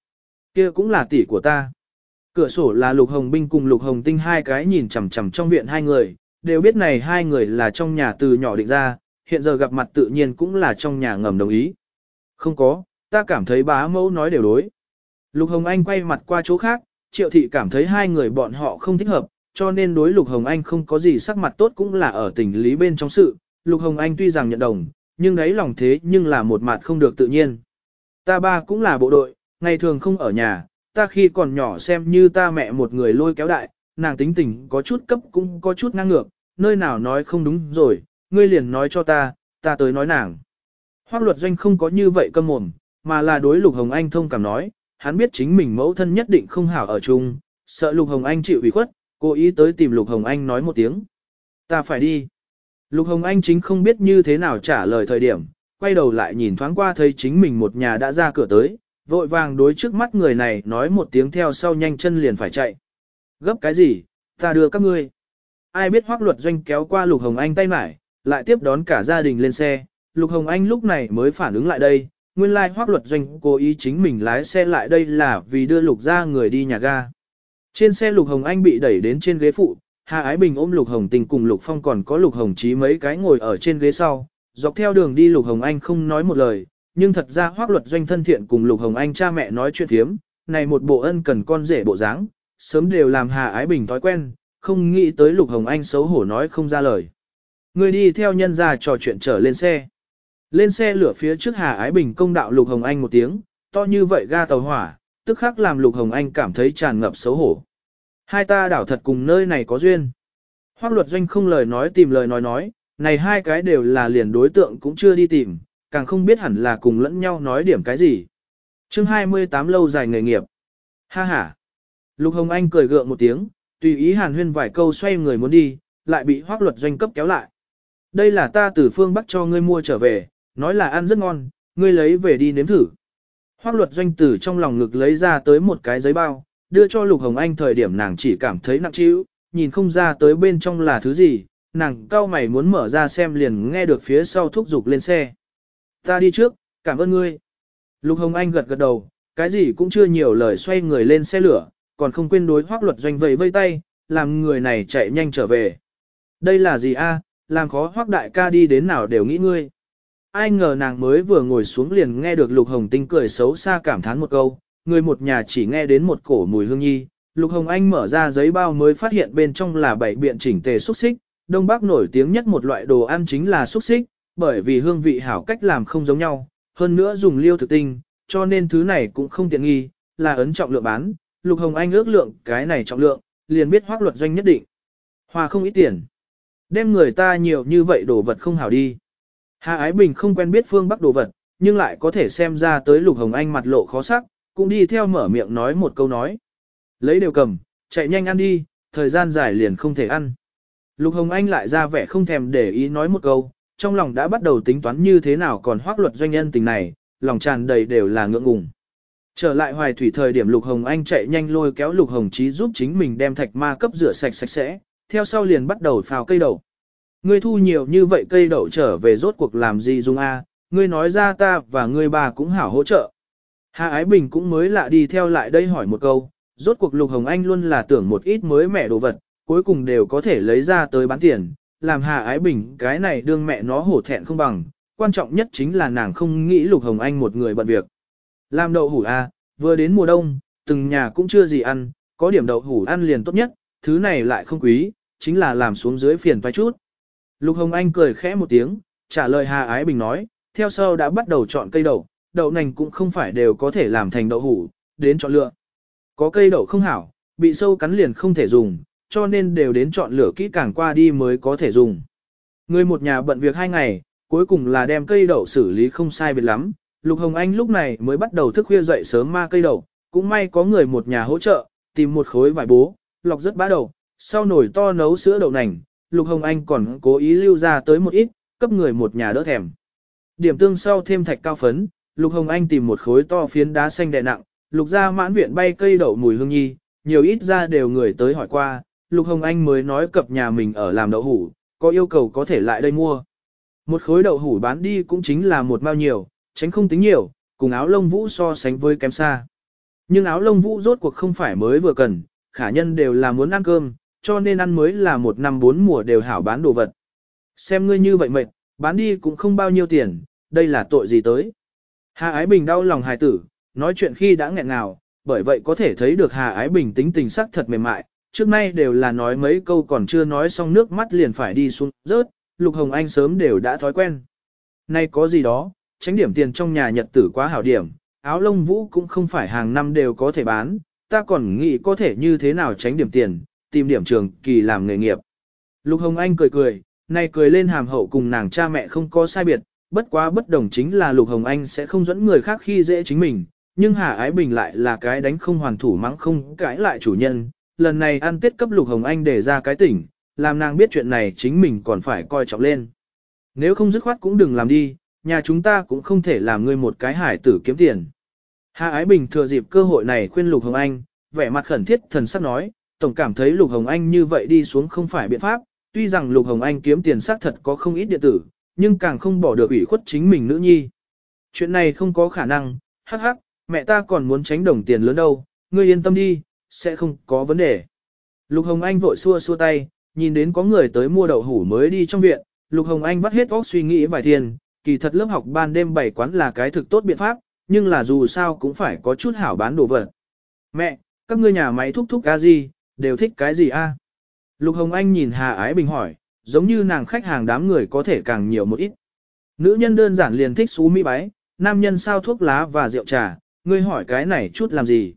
Kia cũng là tỷ của ta. Cửa sổ là Lục Hồng Binh cùng Lục Hồng Tinh hai cái nhìn chằm chằm trong viện hai người, đều biết này hai người là trong nhà từ nhỏ định ra, hiện giờ gặp mặt tự nhiên cũng là trong nhà ngầm đồng ý. Không có, ta cảm thấy bá mẫu nói đều đối. Lục Hồng Anh quay mặt qua chỗ khác, triệu thị cảm thấy hai người bọn họ không thích hợp, cho nên đối Lục Hồng Anh không có gì sắc mặt tốt cũng là ở tình lý bên trong sự. Lục Hồng Anh tuy rằng nhận đồng, nhưng đấy lòng thế nhưng là một mặt không được tự nhiên. Ta ba cũng là bộ đội, ngày thường không ở nhà, ta khi còn nhỏ xem như ta mẹ một người lôi kéo đại, nàng tính tình có chút cấp cũng có chút ngang ngược, nơi nào nói không đúng rồi, ngươi liền nói cho ta, ta tới nói nàng. Hoác luật doanh không có như vậy câm mồm, mà là đối Lục Hồng Anh thông cảm nói, hắn biết chính mình mẫu thân nhất định không hảo ở chung, sợ Lục Hồng Anh chịu ủy khuất, cố ý tới tìm Lục Hồng Anh nói một tiếng. Ta phải đi. Lục Hồng Anh chính không biết như thế nào trả lời thời điểm, quay đầu lại nhìn thoáng qua thấy chính mình một nhà đã ra cửa tới, vội vàng đối trước mắt người này nói một tiếng theo sau nhanh chân liền phải chạy. Gấp cái gì, ta đưa các ngươi. Ai biết hoác luật doanh kéo qua Lục Hồng Anh tay mải, lại tiếp đón cả gia đình lên xe, Lục Hồng Anh lúc này mới phản ứng lại đây, nguyên lai hoác luật doanh cố ý chính mình lái xe lại đây là vì đưa Lục ra người đi nhà ga. Trên xe Lục Hồng Anh bị đẩy đến trên ghế phụ, Hà Ái Bình ôm Lục Hồng Tình cùng Lục Phong còn có Lục Hồng Chí mấy cái ngồi ở trên ghế sau, dọc theo đường đi Lục Hồng Anh không nói một lời, nhưng thật ra hoác luật doanh thân thiện cùng Lục Hồng Anh cha mẹ nói chuyện thiếm, này một bộ ân cần con rể bộ dáng, sớm đều làm Hà Ái Bình thói quen, không nghĩ tới Lục Hồng Anh xấu hổ nói không ra lời. Người đi theo nhân ra trò chuyện trở lên xe. Lên xe lửa phía trước Hà Ái Bình công đạo Lục Hồng Anh một tiếng, to như vậy ga tàu hỏa, tức khắc làm Lục Hồng Anh cảm thấy tràn ngập xấu hổ. Hai ta đảo thật cùng nơi này có duyên. Hoác luật doanh không lời nói tìm lời nói nói, này hai cái đều là liền đối tượng cũng chưa đi tìm, càng không biết hẳn là cùng lẫn nhau nói điểm cái gì. chương 28 lâu dài nghề nghiệp. Ha ha. Lục Hồng Anh cười gượng một tiếng, tùy ý hàn huyên vài câu xoay người muốn đi, lại bị hoác luật doanh cấp kéo lại. Đây là ta từ phương Bắc cho ngươi mua trở về, nói là ăn rất ngon, ngươi lấy về đi nếm thử. Hoác luật doanh tử trong lòng ngực lấy ra tới một cái giấy bao, đưa cho Lục Hồng Anh thời điểm nàng chỉ cảm thấy nặng trĩu, nhìn không ra tới bên trong là thứ gì, nàng cao mày muốn mở ra xem liền nghe được phía sau thúc giục lên xe. Ta đi trước, cảm ơn ngươi. Lục Hồng Anh gật gật đầu, cái gì cũng chưa nhiều lời xoay người lên xe lửa, còn không quên đối hoác luật doanh vẫy vây tay, làm người này chạy nhanh trở về. Đây là gì a? làm khó hoác đại ca đi đến nào đều nghĩ ngươi. Ai ngờ nàng mới vừa ngồi xuống liền nghe được Lục Hồng Tinh cười xấu xa cảm thán một câu, người một nhà chỉ nghe đến một cổ mùi hương nhi. Lục Hồng Anh mở ra giấy bao mới phát hiện bên trong là bảy biện chỉnh tề xúc xích, Đông Bắc nổi tiếng nhất một loại đồ ăn chính là xúc xích, bởi vì hương vị hảo cách làm không giống nhau, hơn nữa dùng liêu thực tinh, cho nên thứ này cũng không tiện nghi, là ấn trọng lượng bán, Lục Hồng Anh ước lượng cái này trọng lượng, liền biết hoác luật doanh nhất định. Hòa không ít tiền. Đem người ta nhiều như vậy đồ vật không hảo đi. Hà Ái Bình không quen biết phương Bắc đồ vật, nhưng lại có thể xem ra tới Lục Hồng Anh mặt lộ khó sắc, cũng đi theo mở miệng nói một câu nói. Lấy đều cầm, chạy nhanh ăn đi, thời gian dài liền không thể ăn. Lục Hồng Anh lại ra vẻ không thèm để ý nói một câu, trong lòng đã bắt đầu tính toán như thế nào còn hoác luật doanh nhân tình này, lòng tràn đầy đều là ngượng ngùng. Trở lại hoài thủy thời điểm Lục Hồng Anh chạy nhanh lôi kéo Lục Hồng Chí giúp chính mình đem thạch ma cấp rửa sạch sạch sẽ, theo sau liền bắt đầu phào cây đậu. Ngươi thu nhiều như vậy cây đậu trở về rốt cuộc làm gì dung a? À? ngươi nói ra ta và ngươi bà cũng hảo hỗ trợ. Hà Ái Bình cũng mới lạ đi theo lại đây hỏi một câu, rốt cuộc Lục Hồng Anh luôn là tưởng một ít mới mẻ đồ vật, cuối cùng đều có thể lấy ra tới bán tiền, làm Hà Ái Bình cái này đương mẹ nó hổ thẹn không bằng, quan trọng nhất chính là nàng không nghĩ Lục Hồng Anh một người bận việc. Làm đậu hủ à? vừa đến mùa đông, từng nhà cũng chưa gì ăn, có điểm đậu hủ ăn liền tốt nhất, thứ này lại không quý, chính là làm xuống dưới phiền vài chút. Lục Hồng Anh cười khẽ một tiếng, trả lời Hà Ái Bình nói, theo sau đã bắt đầu chọn cây đậu, đậu nành cũng không phải đều có thể làm thành đậu hủ, đến chọn lựa. Có cây đậu không hảo, bị sâu cắn liền không thể dùng, cho nên đều đến chọn lựa kỹ càng qua đi mới có thể dùng. Người một nhà bận việc hai ngày, cuối cùng là đem cây đậu xử lý không sai biệt lắm. Lục Hồng Anh lúc này mới bắt đầu thức khuya dậy sớm ma cây đậu, cũng may có người một nhà hỗ trợ, tìm một khối vải bố, lọc rất bã đầu, sau nồi to nấu sữa đậu nành, Lục Hồng Anh còn cố ý lưu ra tới một ít, cấp người một nhà đỡ thèm. Điểm tương sau thêm thạch cao phấn, Lục Hồng Anh tìm một khối to phiến đá xanh đè nặng, lục ra mãn viện bay cây đậu mùi hương nhi, nhiều ít ra đều người tới hỏi qua, Lục Hồng Anh mới nói cập nhà mình ở làm đậu hủ, có yêu cầu có thể lại đây mua. Một khối đậu hủ bán đi cũng chính là một bao nhiêu, tránh không tính nhiều, cùng áo lông vũ so sánh với kém xa. Nhưng áo lông vũ rốt cuộc không phải mới vừa cần, khả nhân đều là muốn ăn cơm, cho nên ăn mới là một năm bốn mùa đều hảo bán đồ vật. Xem ngươi như vậy mệt, bán đi cũng không bao nhiêu tiền, đây là tội gì tới. Hà Ái Bình đau lòng hài tử, nói chuyện khi đã nghẹn ngào, bởi vậy có thể thấy được Hà Ái Bình tính tình sắc thật mềm mại, trước nay đều là nói mấy câu còn chưa nói xong nước mắt liền phải đi xuống rớt, Lục Hồng Anh sớm đều đã thói quen. Nay có gì đó, tránh điểm tiền trong nhà nhật tử quá hảo điểm, áo lông vũ cũng không phải hàng năm đều có thể bán, ta còn nghĩ có thể như thế nào tránh điểm tiền, tìm điểm trường kỳ làm nghề nghiệp. Lục Hồng Anh cười cười, nay cười lên hàm hậu cùng nàng cha mẹ không có sai biệt, bất quá bất đồng chính là Lục Hồng Anh sẽ không dẫn người khác khi dễ chính mình, nhưng Hà Ái Bình lại là cái đánh không hoàn thủ mắng không cãi lại chủ nhân. Lần này ăn tết cấp Lục Hồng Anh để ra cái tỉnh, làm nàng biết chuyện này chính mình còn phải coi trọng lên. Nếu không dứt khoát cũng đừng làm đi, nhà chúng ta cũng không thể làm ngươi một cái hải tử kiếm tiền. Hà Ái Bình thừa dịp cơ hội này khuyên Lục Hồng Anh, vẻ mặt khẩn thiết thần sắc nói, tổng cảm thấy Lục Hồng Anh như vậy đi xuống không phải biện pháp, tuy rằng Lục Hồng Anh kiếm tiền xác thật có không ít điện tử, nhưng càng không bỏ được ủy khuất chính mình nữ nhi. Chuyện này không có khả năng, hắc hắc, mẹ ta còn muốn tránh đồng tiền lớn đâu, ngươi yên tâm đi, sẽ không có vấn đề. Lục Hồng Anh vội xua xua tay, nhìn đến có người tới mua đậu hủ mới đi trong viện, Lục Hồng Anh vắt hết óc suy nghĩ vài thiên, kỳ thật lớp học ban đêm bảy quán là cái thực tốt biện pháp, nhưng là dù sao cũng phải có chút hảo bán đồ vật. Mẹ, các ngươi nhà máy thúc thúc ca gì, đều thích cái gì a? Lục Hồng Anh nhìn Hà Ái Bình hỏi, giống như nàng khách hàng đám người có thể càng nhiều một ít. Nữ nhân đơn giản liền thích xú mỹ bái, nam nhân sao thuốc lá và rượu trà, ngươi hỏi cái này chút làm gì.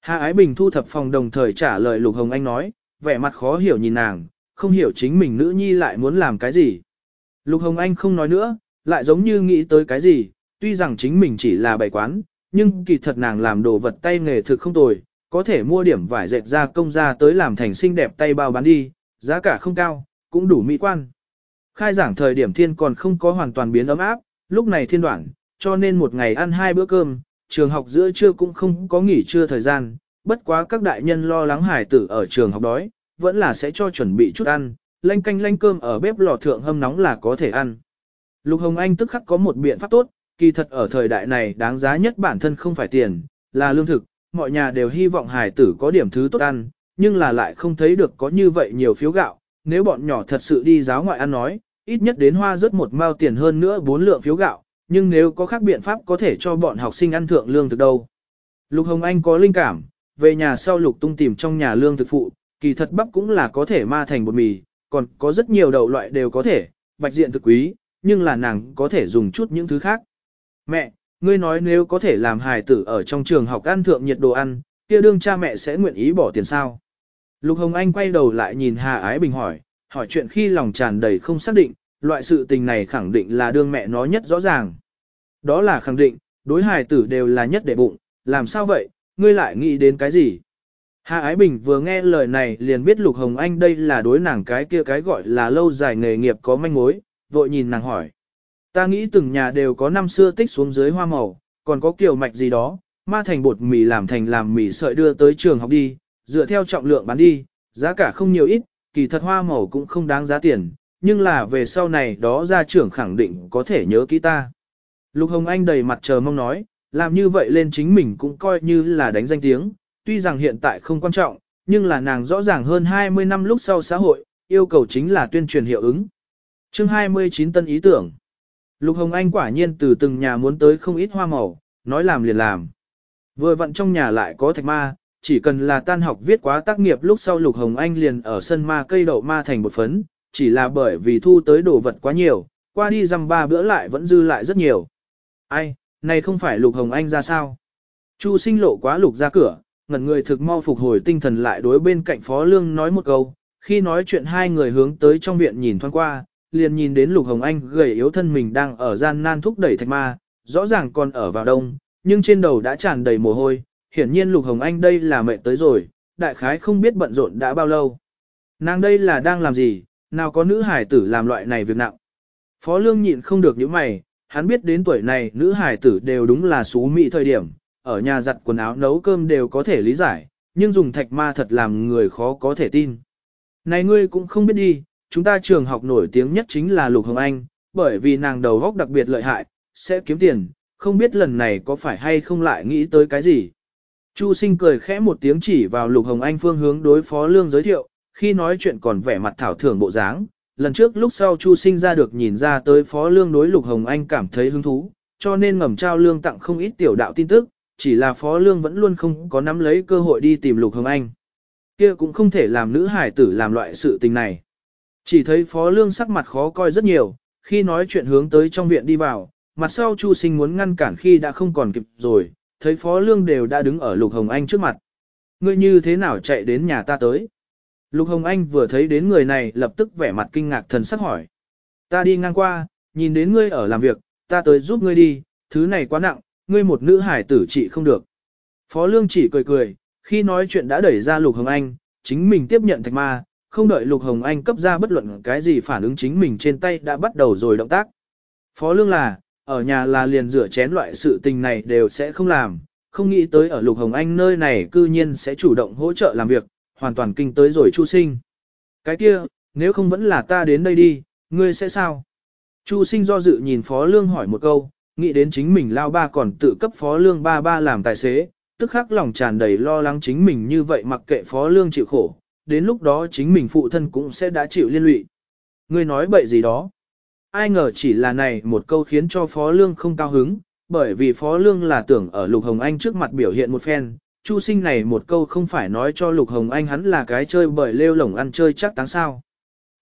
Hà Ái Bình thu thập phòng đồng thời trả lời Lục Hồng Anh nói, vẻ mặt khó hiểu nhìn nàng, không hiểu chính mình nữ nhi lại muốn làm cái gì. Lục Hồng Anh không nói nữa, lại giống như nghĩ tới cái gì, tuy rằng chính mình chỉ là bày quán, nhưng kỳ thật nàng làm đồ vật tay nghề thực không tồi, có thể mua điểm vải dệt ra công ra tới làm thành xinh đẹp tay bao bán đi, giá cả không cao, cũng đủ mỹ quan. Khai giảng thời điểm thiên còn không có hoàn toàn biến ấm áp, lúc này thiên đoạn, cho nên một ngày ăn hai bữa cơm, trường học giữa trưa cũng không có nghỉ trưa thời gian, bất quá các đại nhân lo lắng hải tử ở trường học đói, vẫn là sẽ cho chuẩn bị chút ăn, lanh canh lanh cơm ở bếp lò thượng hâm nóng là có thể ăn. Lục Hồng Anh tức khắc có một biện pháp tốt, kỳ thật ở thời đại này đáng giá nhất bản thân không phải tiền, là lương thực, mọi nhà đều hy vọng hải tử có điểm thứ tốt ăn, nhưng là lại không thấy được có như vậy nhiều phiếu gạo, nếu bọn nhỏ thật sự đi giáo ngoại ăn nói, ít nhất đến hoa rất một mao tiền hơn nữa bốn lượng phiếu gạo, nhưng nếu có khác biện pháp có thể cho bọn học sinh ăn thượng lương thực đâu. Lục Hồng Anh có linh cảm, về nhà sau Lục Tung tìm trong nhà lương thực phụ, kỳ thật bắp cũng là có thể ma thành bột mì, còn có rất nhiều đậu loại đều có thể, bạch diện thực quý, nhưng là nàng có thể dùng chút những thứ khác. Mẹ, ngươi nói nếu có thể làm hài tử ở trong trường học ăn thượng nhiệt đồ ăn, kia đương cha mẹ sẽ nguyện ý bỏ tiền sao? Lục Hồng Anh quay đầu lại nhìn Hà Ái Bình hỏi, hỏi chuyện khi lòng tràn đầy không xác định, loại sự tình này khẳng định là đương mẹ nó nhất rõ ràng. Đó là khẳng định, đối hài tử đều là nhất để bụng, làm sao vậy, ngươi lại nghĩ đến cái gì? Hà Ái Bình vừa nghe lời này liền biết Lục Hồng Anh đây là đối nàng cái kia cái gọi là lâu dài nghề nghiệp có manh mối, vội nhìn nàng hỏi. Ta nghĩ từng nhà đều có năm xưa tích xuống dưới hoa màu, còn có kiểu mạch gì đó, ma thành bột mì làm thành làm mì sợi đưa tới trường học đi, dựa theo trọng lượng bán đi, giá cả không nhiều ít, kỳ thật hoa màu cũng không đáng giá tiền, nhưng là về sau này đó gia trưởng khẳng định có thể nhớ kỹ ta. Lục Hồng Anh đầy mặt chờ mong nói, làm như vậy lên chính mình cũng coi như là đánh danh tiếng, tuy rằng hiện tại không quan trọng, nhưng là nàng rõ ràng hơn 20 năm lúc sau xã hội, yêu cầu chính là tuyên truyền hiệu ứng chương 29 tân ý tưởng. Lục Hồng Anh quả nhiên từ từng nhà muốn tới không ít hoa màu, nói làm liền làm. Vừa vặn trong nhà lại có thạch ma, chỉ cần là tan học viết quá tác nghiệp lúc sau Lục Hồng Anh liền ở sân ma cây đậu ma thành một phấn, chỉ là bởi vì thu tới đồ vật quá nhiều, qua đi dăm ba bữa lại vẫn dư lại rất nhiều. Ai, này không phải Lục Hồng Anh ra sao? Chu sinh lộ quá Lục ra cửa, ngẩn người thực mau phục hồi tinh thần lại đối bên cạnh Phó Lương nói một câu, khi nói chuyện hai người hướng tới trong viện nhìn thoáng qua, liền nhìn đến Lục Hồng Anh gầy yếu thân mình đang ở gian nan thúc đẩy thạch ma, rõ ràng còn ở vào đông, nhưng trên đầu đã tràn đầy mồ hôi, hiển nhiên Lục Hồng Anh đây là mệt tới rồi, đại khái không biết bận rộn đã bao lâu. Nàng đây là đang làm gì, nào có nữ hải tử làm loại này việc nặng. Phó Lương nhịn không được những mày, hắn biết đến tuổi này nữ hải tử đều đúng là xú mị thời điểm, ở nhà giặt quần áo nấu cơm đều có thể lý giải, nhưng dùng thạch ma thật làm người khó có thể tin. Này ngươi cũng không biết đi, chúng ta trường học nổi tiếng nhất chính là Lục Hồng Anh, bởi vì nàng đầu góc đặc biệt lợi hại, sẽ kiếm tiền, không biết lần này có phải hay không lại nghĩ tới cái gì. Chu sinh cười khẽ một tiếng chỉ vào Lục Hồng Anh phương hướng đối phó lương giới thiệu, khi nói chuyện còn vẻ mặt thảo thưởng bộ dáng. Lần trước lúc sau Chu sinh ra được nhìn ra tới phó lương đối Lục Hồng Anh cảm thấy hứng thú, cho nên ngầm trao lương tặng không ít tiểu đạo tin tức, chỉ là phó lương vẫn luôn không có nắm lấy cơ hội đi tìm Lục Hồng Anh. Kia cũng không thể làm nữ hải tử làm loại sự tình này. Chỉ thấy phó lương sắc mặt khó coi rất nhiều, khi nói chuyện hướng tới trong viện đi vào, mặt sau Chu sinh muốn ngăn cản khi đã không còn kịp rồi, thấy phó lương đều đã đứng ở Lục Hồng Anh trước mặt. Ngươi như thế nào chạy đến nhà ta tới? Lục Hồng Anh vừa thấy đến người này lập tức vẻ mặt kinh ngạc thần sắc hỏi. Ta đi ngang qua, nhìn đến ngươi ở làm việc, ta tới giúp ngươi đi, thứ này quá nặng, ngươi một nữ hải tử trị không được. Phó Lương chỉ cười cười, khi nói chuyện đã đẩy ra Lục Hồng Anh, chính mình tiếp nhận thạch ma, không đợi Lục Hồng Anh cấp ra bất luận cái gì phản ứng chính mình trên tay đã bắt đầu rồi động tác. Phó Lương là, ở nhà là liền rửa chén loại sự tình này đều sẽ không làm, không nghĩ tới ở Lục Hồng Anh nơi này cư nhiên sẽ chủ động hỗ trợ làm việc, hoàn toàn kinh tới rồi Chu Sinh. Cái kia, nếu không vẫn là ta đến đây đi, ngươi sẽ sao? Chu Sinh do dự nhìn Phó Lương hỏi một câu, nghĩ đến chính mình lao ba còn tự cấp Phó Lương ba ba làm tài xế, tức khắc lòng tràn đầy lo lắng chính mình như vậy mặc kệ Phó Lương chịu khổ, đến lúc đó chính mình phụ thân cũng sẽ đã chịu liên lụy. Ngươi nói bậy gì đó? Ai ngờ chỉ là này một câu khiến cho Phó Lương không cao hứng, bởi vì Phó Lương là tưởng ở Lục Hồng Anh trước mặt biểu hiện một phen, Chu sinh này một câu không phải nói cho Lục Hồng Anh hắn là cái chơi bởi lêu lổng ăn chơi chắc táng sao.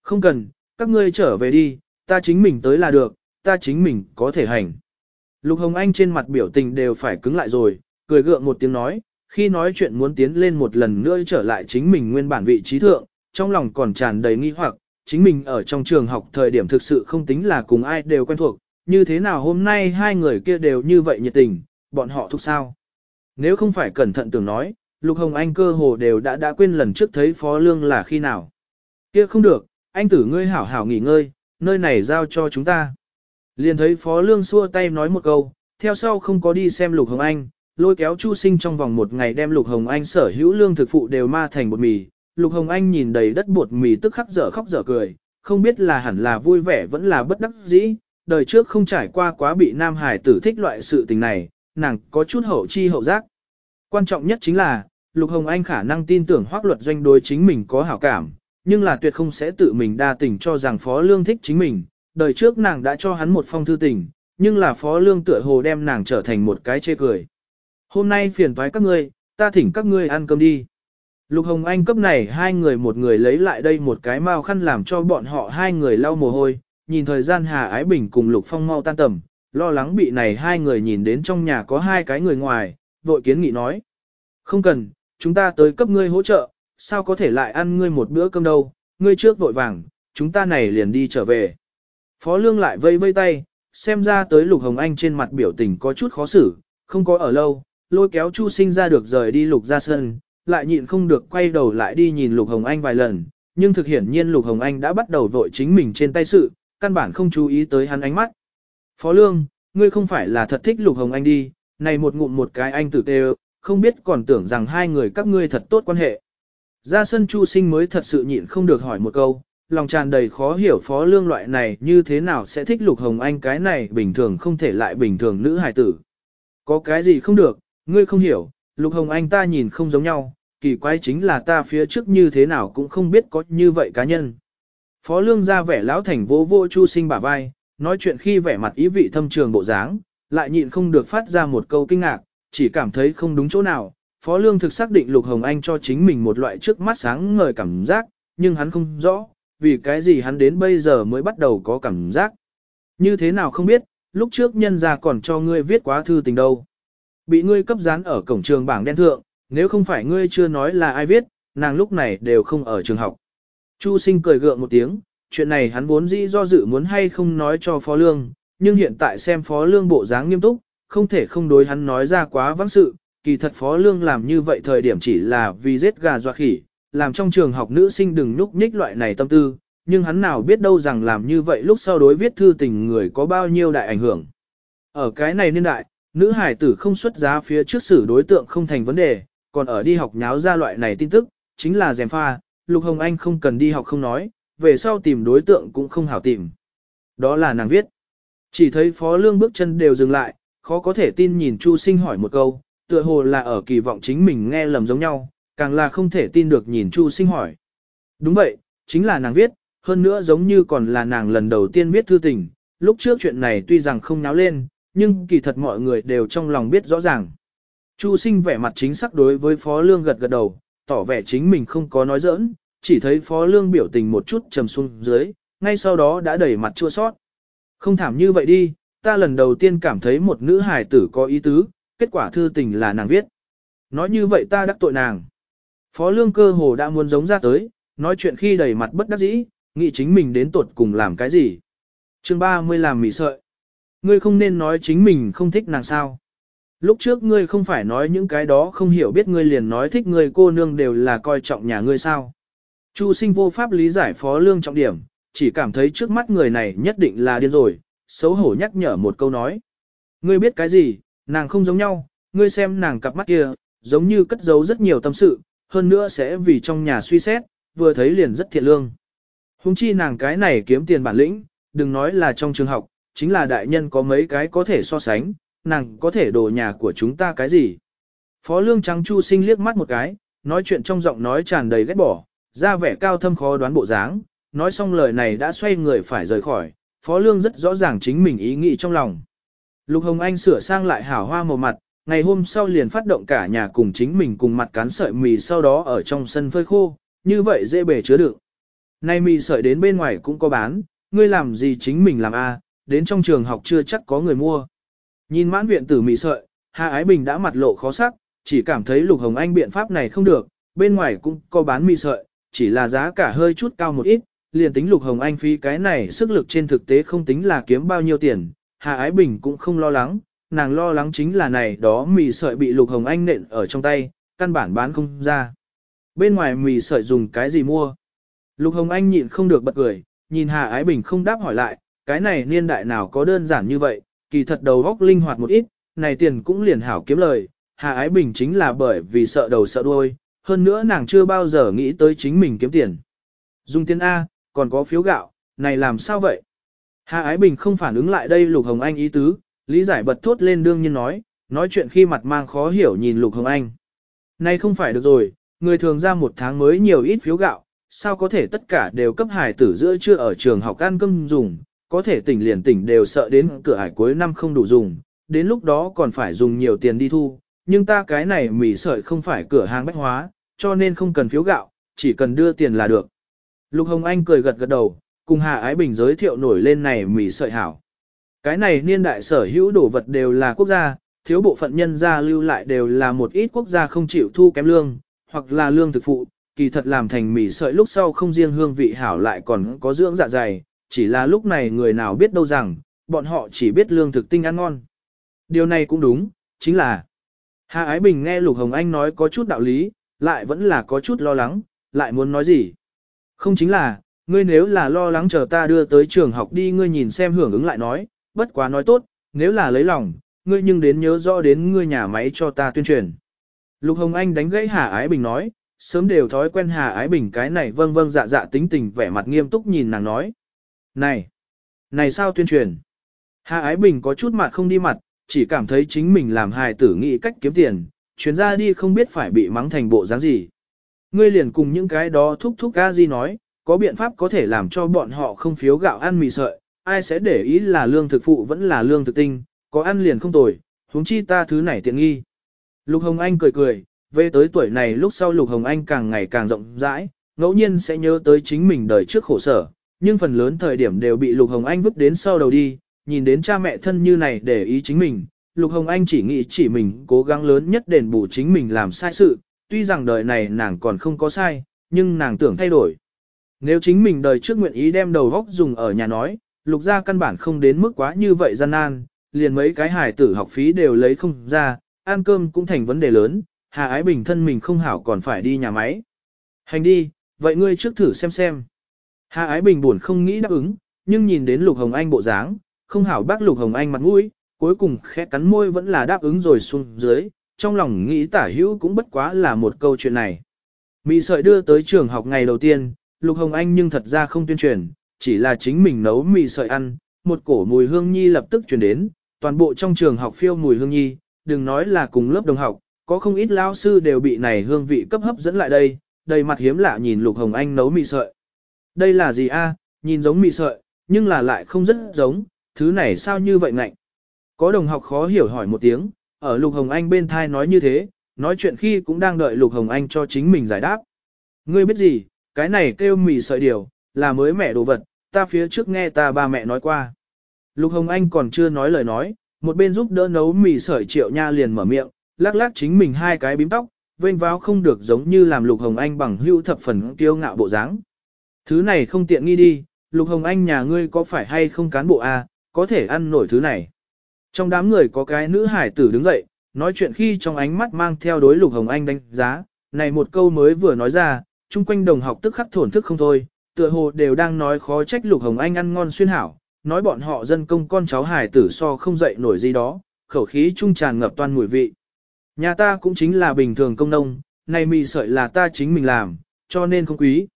Không cần, các ngươi trở về đi, ta chính mình tới là được, ta chính mình có thể hành. Lục Hồng Anh trên mặt biểu tình đều phải cứng lại rồi, cười gượng một tiếng nói, khi nói chuyện muốn tiến lên một lần nữa trở lại chính mình nguyên bản vị trí thượng, trong lòng còn tràn đầy nghi hoặc, chính mình ở trong trường học thời điểm thực sự không tính là cùng ai đều quen thuộc, như thế nào hôm nay hai người kia đều như vậy nhiệt tình, bọn họ thuộc sao. Nếu không phải cẩn thận tưởng nói, Lục Hồng Anh cơ hồ đều đã đã quên lần trước thấy Phó Lương là khi nào. Kia không được, anh tử ngươi hảo hảo nghỉ ngơi, nơi này giao cho chúng ta. Liền thấy Phó Lương xua tay nói một câu, theo sau không có đi xem Lục Hồng Anh, lôi kéo Chu Sinh trong vòng một ngày đem Lục Hồng Anh sở hữu lương thực phụ đều ma thành bột mì. Lục Hồng Anh nhìn đầy đất bột mì tức khắc dở khóc dở cười, không biết là hẳn là vui vẻ vẫn là bất đắc dĩ, đời trước không trải qua quá bị Nam Hải tử thích loại sự tình này, nàng có chút hậu chi hậu giác. Quan trọng nhất chính là, Lục Hồng Anh khả năng tin tưởng hoác luật doanh đối chính mình có hảo cảm, nhưng là tuyệt không sẽ tự mình đa tình cho rằng Phó Lương thích chính mình. Đời trước nàng đã cho hắn một phong thư tình, nhưng là Phó Lương tựa hồ đem nàng trở thành một cái chê cười. Hôm nay phiền toái các ngươi, ta thỉnh các ngươi ăn cơm đi. Lục Hồng Anh cấp này hai người một người lấy lại đây một cái mao khăn làm cho bọn họ hai người lau mồ hôi, nhìn thời gian Hà Ái Bình cùng Lục Phong mau tan tầm, lo lắng bị này hai người nhìn đến trong nhà có hai cái người ngoài, vội kiến nghị nói. Không cần, chúng ta tới cấp ngươi hỗ trợ, sao có thể lại ăn ngươi một bữa cơm đâu, ngươi trước vội vàng, chúng ta này liền đi trở về. Phó Lương lại vây vây tay, xem ra tới Lục Hồng Anh trên mặt biểu tình có chút khó xử, không có ở lâu, lôi kéo Chu Sinh ra được rời đi Lục gia sơn lại nhịn không được quay đầu lại đi nhìn Lục Hồng Anh vài lần, nhưng thực hiển nhiên Lục Hồng Anh đã bắt đầu vội chính mình trên tay sự, căn bản không chú ý tới hắn ánh mắt. Phó Lương, ngươi không phải là thật thích Lục Hồng Anh đi, này một ngụm một cái anh tử tê không biết còn tưởng rằng hai người các ngươi thật tốt quan hệ. Ra sân Chu Sinh mới thật sự nhịn không được hỏi một câu, lòng tràn đầy khó hiểu Phó Lương loại này như thế nào sẽ thích Lục Hồng Anh cái này bình thường không thể lại bình thường nữ hài tử. Có cái gì không được, ngươi không hiểu, Lục Hồng Anh ta nhìn không giống nhau, kỳ quái chính là ta phía trước như thế nào cũng không biết có như vậy cá nhân. Phó Lương ra vẻ lão thành vô vô Chu Sinh bả vai, nói chuyện khi vẻ mặt ý vị thâm trường bộ dáng, lại nhịn không được phát ra một câu kinh ngạc, chỉ cảm thấy không đúng chỗ nào. Phó Lương thực xác định Lục Hồng Anh cho chính mình một loại trước mắt sáng ngời cảm giác, nhưng hắn không rõ, vì cái gì hắn đến bây giờ mới bắt đầu có cảm giác. Như thế nào không biết, lúc trước nhân ra còn cho ngươi viết quá thư tình đâu. Bị ngươi cấp dán ở cổng trường bảng đen thượng, nếu không phải ngươi chưa nói là ai viết, nàng lúc này đều không ở trường học. Chu sinh cười gượng một tiếng, chuyện này hắn vốn dĩ do dự muốn hay không nói cho Phó Lương, nhưng hiện tại xem Phó Lương bộ dáng nghiêm túc, không thể không đối hắn nói ra quá vắng sự, kỳ thật Phó Lương làm như vậy thời điểm chỉ là vì giết gà doa khỉ, làm trong trường học nữ sinh đừng núp nhích loại này tâm tư, nhưng hắn nào biết đâu rằng làm như vậy lúc sau đối viết thư tình người có bao nhiêu đại ảnh hưởng. Ở cái này niên đại, nữ hải tử không xuất giá phía trước xử đối tượng không thành vấn đề, còn ở đi học nháo ra loại này tin tức, chính là dèm pha, Lục Hồng Anh không cần đi học không nói, về sau tìm đối tượng cũng không hảo tìm. Đó là nàng viết. Chỉ thấy Phó Lương bước chân đều dừng lại, khó có thể tin nhìn Chu Sinh hỏi một câu, tựa hồ là ở kỳ vọng chính mình nghe lầm giống nhau, càng là không thể tin được nhìn Chu Sinh hỏi. Đúng vậy, chính là nàng viết, hơn nữa giống như còn là nàng lần đầu tiên viết thư tình, lúc trước chuyện này tuy rằng không náo lên, nhưng kỳ thật mọi người đều trong lòng biết rõ ràng. Chu sinh vẻ mặt chính xác đối với Phó Lương gật gật đầu, tỏ vẻ chính mình không có nói giỡn, chỉ thấy Phó Lương biểu tình một chút trầm xuống dưới, ngay sau đó đã đẩy mặt chua sót. Không thảm như vậy đi, ta lần đầu tiên cảm thấy một nữ hài tử có ý tứ, kết quả thư tình là nàng viết. Nói như vậy ta đắc tội nàng. Phó Lương cơ hồ đã muốn giống ra tới, nói chuyện khi đẩy mặt bất đắc dĩ, nghĩ chính mình đến tuột cùng làm cái gì. chương 30 làm mì sợi. Ngươi không nên nói chính mình không thích nàng sao. Lúc trước ngươi không phải nói những cái đó không hiểu biết ngươi liền nói thích ngươi cô nương đều là coi trọng nhà ngươi sao. Chu sinh vô pháp lý giải phó lương trọng điểm, chỉ cảm thấy trước mắt người này nhất định là điên rồi, xấu hổ nhắc nhở một câu nói. Ngươi biết cái gì, nàng không giống nhau, ngươi xem nàng cặp mắt kia, giống như cất giấu rất nhiều tâm sự, hơn nữa sẽ vì trong nhà suy xét, vừa thấy liền rất thiện lương. Hùng chi nàng cái này kiếm tiền bản lĩnh, đừng nói là trong trường học, chính là đại nhân có mấy cái có thể so sánh, nàng có thể đồ nhà của chúng ta cái gì. Phó lương trắng chu sinh liếc mắt một cái, nói chuyện trong giọng nói tràn đầy ghét bỏ, ra vẻ cao thâm khó đoán bộ dáng, nói xong lời này đã xoay người phải rời khỏi, phó lương rất rõ ràng chính mình ý nghĩ trong lòng. Lục Hồng Anh sửa sang lại hảo hoa màu mặt, ngày hôm sau liền phát động cả nhà cùng chính mình cùng mặt cán sợi mì sau đó ở trong sân phơi khô, như vậy dễ bể chứa được Nay mì sợi đến bên ngoài cũng có bán, ngươi làm gì chính mình làm a? Đến trong trường học chưa chắc có người mua. Nhìn mãn viện tử mị sợi, Hà Ái Bình đã mặt lộ khó sắc, chỉ cảm thấy Lục Hồng Anh biện pháp này không được, bên ngoài cũng có bán mị sợi, chỉ là giá cả hơi chút cao một ít, liền tính Lục Hồng Anh phí cái này sức lực trên thực tế không tính là kiếm bao nhiêu tiền, Hà Ái Bình cũng không lo lắng, nàng lo lắng chính là này đó mì sợi bị Lục Hồng Anh nện ở trong tay, căn bản bán không ra. Bên ngoài mì sợi dùng cái gì mua? Lục Hồng Anh nhịn không được bật cười, nhìn Hà Ái Bình không đáp hỏi lại, cái này niên đại nào có đơn giản như vậy, kỳ thật đầu góc linh hoạt một ít, này tiền cũng liền hảo kiếm lời. Hà Ái Bình chính là bởi vì sợ đầu sợ đuôi, hơn nữa nàng chưa bao giờ nghĩ tới chính mình kiếm tiền. Dùng tiền A, còn có phiếu gạo, này làm sao vậy? Hà Ái Bình không phản ứng lại đây Lục Hồng Anh ý tứ, lý giải bật thốt lên đương nhiên nói, nói chuyện khi mặt mang khó hiểu nhìn Lục Hồng Anh. Này không phải được rồi, người thường ra một tháng mới nhiều ít phiếu gạo, sao có thể tất cả đều cấp hải tử giữa chưa ở trường học ăn cơm dùng, có thể tỉnh liền tỉnh đều sợ đến cửa hải cuối năm không đủ dùng, đến lúc đó còn phải dùng nhiều tiền đi thu, nhưng ta cái này mì sợi không phải cửa hàng bách hóa, cho nên không cần phiếu gạo, chỉ cần đưa tiền là được. Lục Hồng Anh cười gật gật đầu, cùng Hà Ái Bình giới thiệu nổi lên này mì sợi hảo. Cái này niên đại sở hữu đồ vật đều là quốc gia, thiếu bộ phận nhân gia lưu lại đều là một ít quốc gia không chịu thu kém lương, hoặc là lương thực phụ, kỳ thật làm thành mì sợi lúc sau không riêng hương vị hảo lại còn có dưỡng dạ dày, chỉ là lúc này người nào biết đâu rằng, bọn họ chỉ biết lương thực tinh ăn ngon. Điều này cũng đúng, chính là Hà Ái Bình nghe Lục Hồng Anh nói có chút đạo lý, lại vẫn là có chút lo lắng, lại muốn nói gì. Không chính là, ngươi nếu là lo lắng chờ ta đưa tới trường học đi ngươi nhìn xem hưởng ứng lại nói, bất quá nói tốt, nếu là lấy lòng, ngươi nhưng đến nhớ rõ đến ngươi nhà máy cho ta tuyên truyền. Lục Hồng Anh đánh gãy Hà Ái Bình nói, sớm đều thói quen Hà Ái Bình cái này vâng vâng dạ dạ tính tình vẻ mặt nghiêm túc nhìn nàng nói. Này, này sao tuyên truyền? Hà Ái Bình có chút mặt không đi mặt, chỉ cảm thấy chính mình làm hài tử nghĩ cách kiếm tiền, chuyến ra đi không biết phải bị mắng thành bộ dáng gì. Ngươi liền cùng những cái đó thúc thúc ca gì nói, có biện pháp có thể làm cho bọn họ không phiếu gạo ăn mì sợi, ai sẽ để ý là lương thực phụ vẫn là lương thực tinh, có ăn liền không tồi, huống chi ta thứ này tiện nghi. Lục Hồng Anh cười cười, về tới tuổi này lúc sau Lục Hồng Anh càng ngày càng rộng rãi, ngẫu nhiên sẽ nhớ tới chính mình đời trước khổ sở, nhưng phần lớn thời điểm đều bị Lục Hồng Anh vứt đến sau đầu đi, nhìn đến cha mẹ thân như này để ý chính mình, Lục Hồng Anh chỉ nghĩ chỉ mình cố gắng lớn nhất đền bù chính mình làm sai sự, tuy rằng đời này nàng còn không có sai, nhưng nàng tưởng thay đổi. Nếu chính mình đời trước nguyện ý đem đầu góc dùng ở nhà nói, lục gia căn bản không đến mức quá như vậy gian nan, liền mấy cái hài tử học phí đều lấy không ra, ăn cơm cũng thành vấn đề lớn, Hà Ái Bình thân mình không hảo còn phải đi nhà máy. Hành đi, vậy ngươi trước thử xem xem. Hà Ái Bình buồn không nghĩ đáp ứng, nhưng nhìn đến Lục Hồng Anh bộ dáng, không hảo bác Lục Hồng Anh mặt mũi, cuối cùng khẽ cắn môi vẫn là đáp ứng rồi xuống dưới, trong lòng nghĩ tả hữu cũng bất quá là một câu chuyện này. Mị sợi đưa tới trường học ngày đầu tiên, Lục Hồng Anh nhưng thật ra không tuyên truyền, chỉ là chính mình nấu mì sợi ăn, một cổ mùi hương nhi lập tức truyền đến, toàn bộ trong trường học phiêu mùi hương nhi, đừng nói là cùng lớp đồng học, có không ít lao sư đều bị này hương vị cấp hấp dẫn lại đây, đầy mặt hiếm lạ nhìn Lục Hồng Anh nấu mì sợi. Đây là gì a? nhìn giống mì sợi, nhưng là lại không rất giống, thứ này sao như vậy ngạnh. Có đồng học khó hiểu hỏi một tiếng, ở Lục Hồng Anh bên thai nói như thế, nói chuyện khi cũng đang đợi Lục Hồng Anh cho chính mình giải đáp. Ngươi biết gì, cái này kêu mì sợi điều, là mới mẻ đồ vật, ta phía trước nghe ta ba mẹ nói qua. Lục Hồng Anh còn chưa nói lời nói, một bên giúp đỡ nấu mì sợi triệu nha liền mở miệng, lắc lắc chính mình hai cái bím tóc, vênh váo không được giống như làm Lục Hồng Anh bằng hưu thập phần kiêu ngạo bộ dáng. Thứ này không tiện nghi đi, Lục Hồng Anh nhà ngươi có phải hay không cán bộ a, à, có thể ăn nổi thứ này. Trong đám người có cái nữ hải tử đứng dậy, nói chuyện khi trong ánh mắt mang theo đối Lục Hồng Anh đánh giá, này một câu mới vừa nói ra, chung quanh đồng học tức khắc thổn thức không thôi, tựa hồ đều đang nói khó trách Lục Hồng Anh ăn ngon xuyên hảo, nói bọn họ dân công con cháu hải tử so không dậy nổi gì đó, khẩu khí trung tràn ngập toàn mùi vị. Nhà ta cũng chính là bình thường công nông, này mì sợi là ta chính mình làm, cho nên không quý.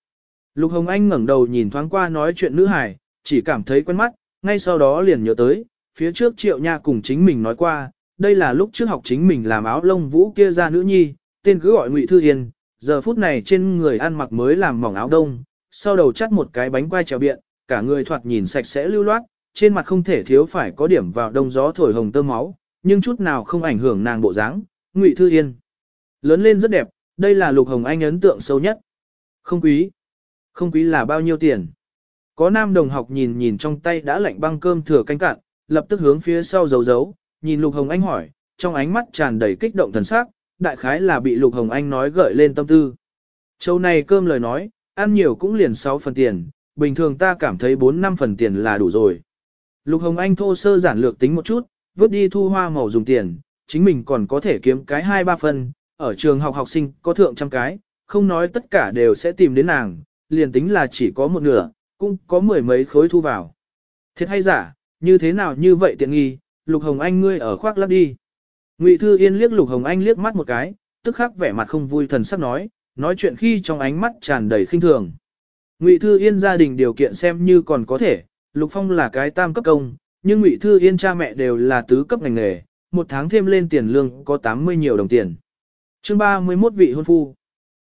Lục Hồng Anh ngẩng đầu nhìn thoáng qua nói chuyện nữ hải, chỉ cảm thấy quen mắt, ngay sau đó liền nhớ tới, phía trước triệu nha cùng chính mình nói qua, đây là lúc trước học chính mình làm áo lông vũ kia ra nữ nhi, tên cứ gọi Ngụy Thư Yên, giờ phút này trên người ăn mặc mới làm mỏng áo đông, sau đầu chắt một cái bánh quai trèo biện, cả người thoạt nhìn sạch sẽ lưu loát, trên mặt không thể thiếu phải có điểm vào đông gió thổi hồng tơ máu, nhưng chút nào không ảnh hưởng nàng bộ dáng. Ngụy Thư Yên lớn lên rất đẹp, đây là Lục Hồng Anh ấn tượng sâu nhất. Không quý. Không quý là bao nhiêu tiền? Có nam đồng học nhìn nhìn trong tay đã lạnh băng cơm thừa canh cạn, lập tức hướng phía sau giấu giấu, nhìn Lục Hồng Anh hỏi, trong ánh mắt tràn đầy kích động thần sắc, đại khái là bị Lục Hồng Anh nói gợi lên tâm tư. Châu này cơm lời nói, ăn nhiều cũng liền 6 phần tiền, bình thường ta cảm thấy 4-5 phần tiền là đủ rồi. Lục Hồng Anh thô sơ giản lược tính một chút, vứt đi thu hoa màu dùng tiền, chính mình còn có thể kiếm cái 2-3 phần, ở trường học học sinh có thượng trăm cái, không nói tất cả đều sẽ tìm đến nàng, liền tính là chỉ có một nửa, cũng có mười mấy khối thu vào. Thiệt hay giả, như thế nào như vậy tiện nghi, Lục Hồng Anh ngươi ở khoác lắp đi. Ngụy Thư Yên liếc Lục Hồng Anh liếc mắt một cái, tức khắc vẻ mặt không vui thần sắc nói, nói chuyện khi trong ánh mắt tràn đầy khinh thường. Ngụy Thư Yên gia đình điều kiện xem như còn có thể, Lục Phong là cái tam cấp công, nhưng Ngụy Thư Yên cha mẹ đều là tứ cấp ngành nghề, một tháng thêm lên tiền lương có 80 nhiều đồng tiền. Chương 31 vị hôn phu.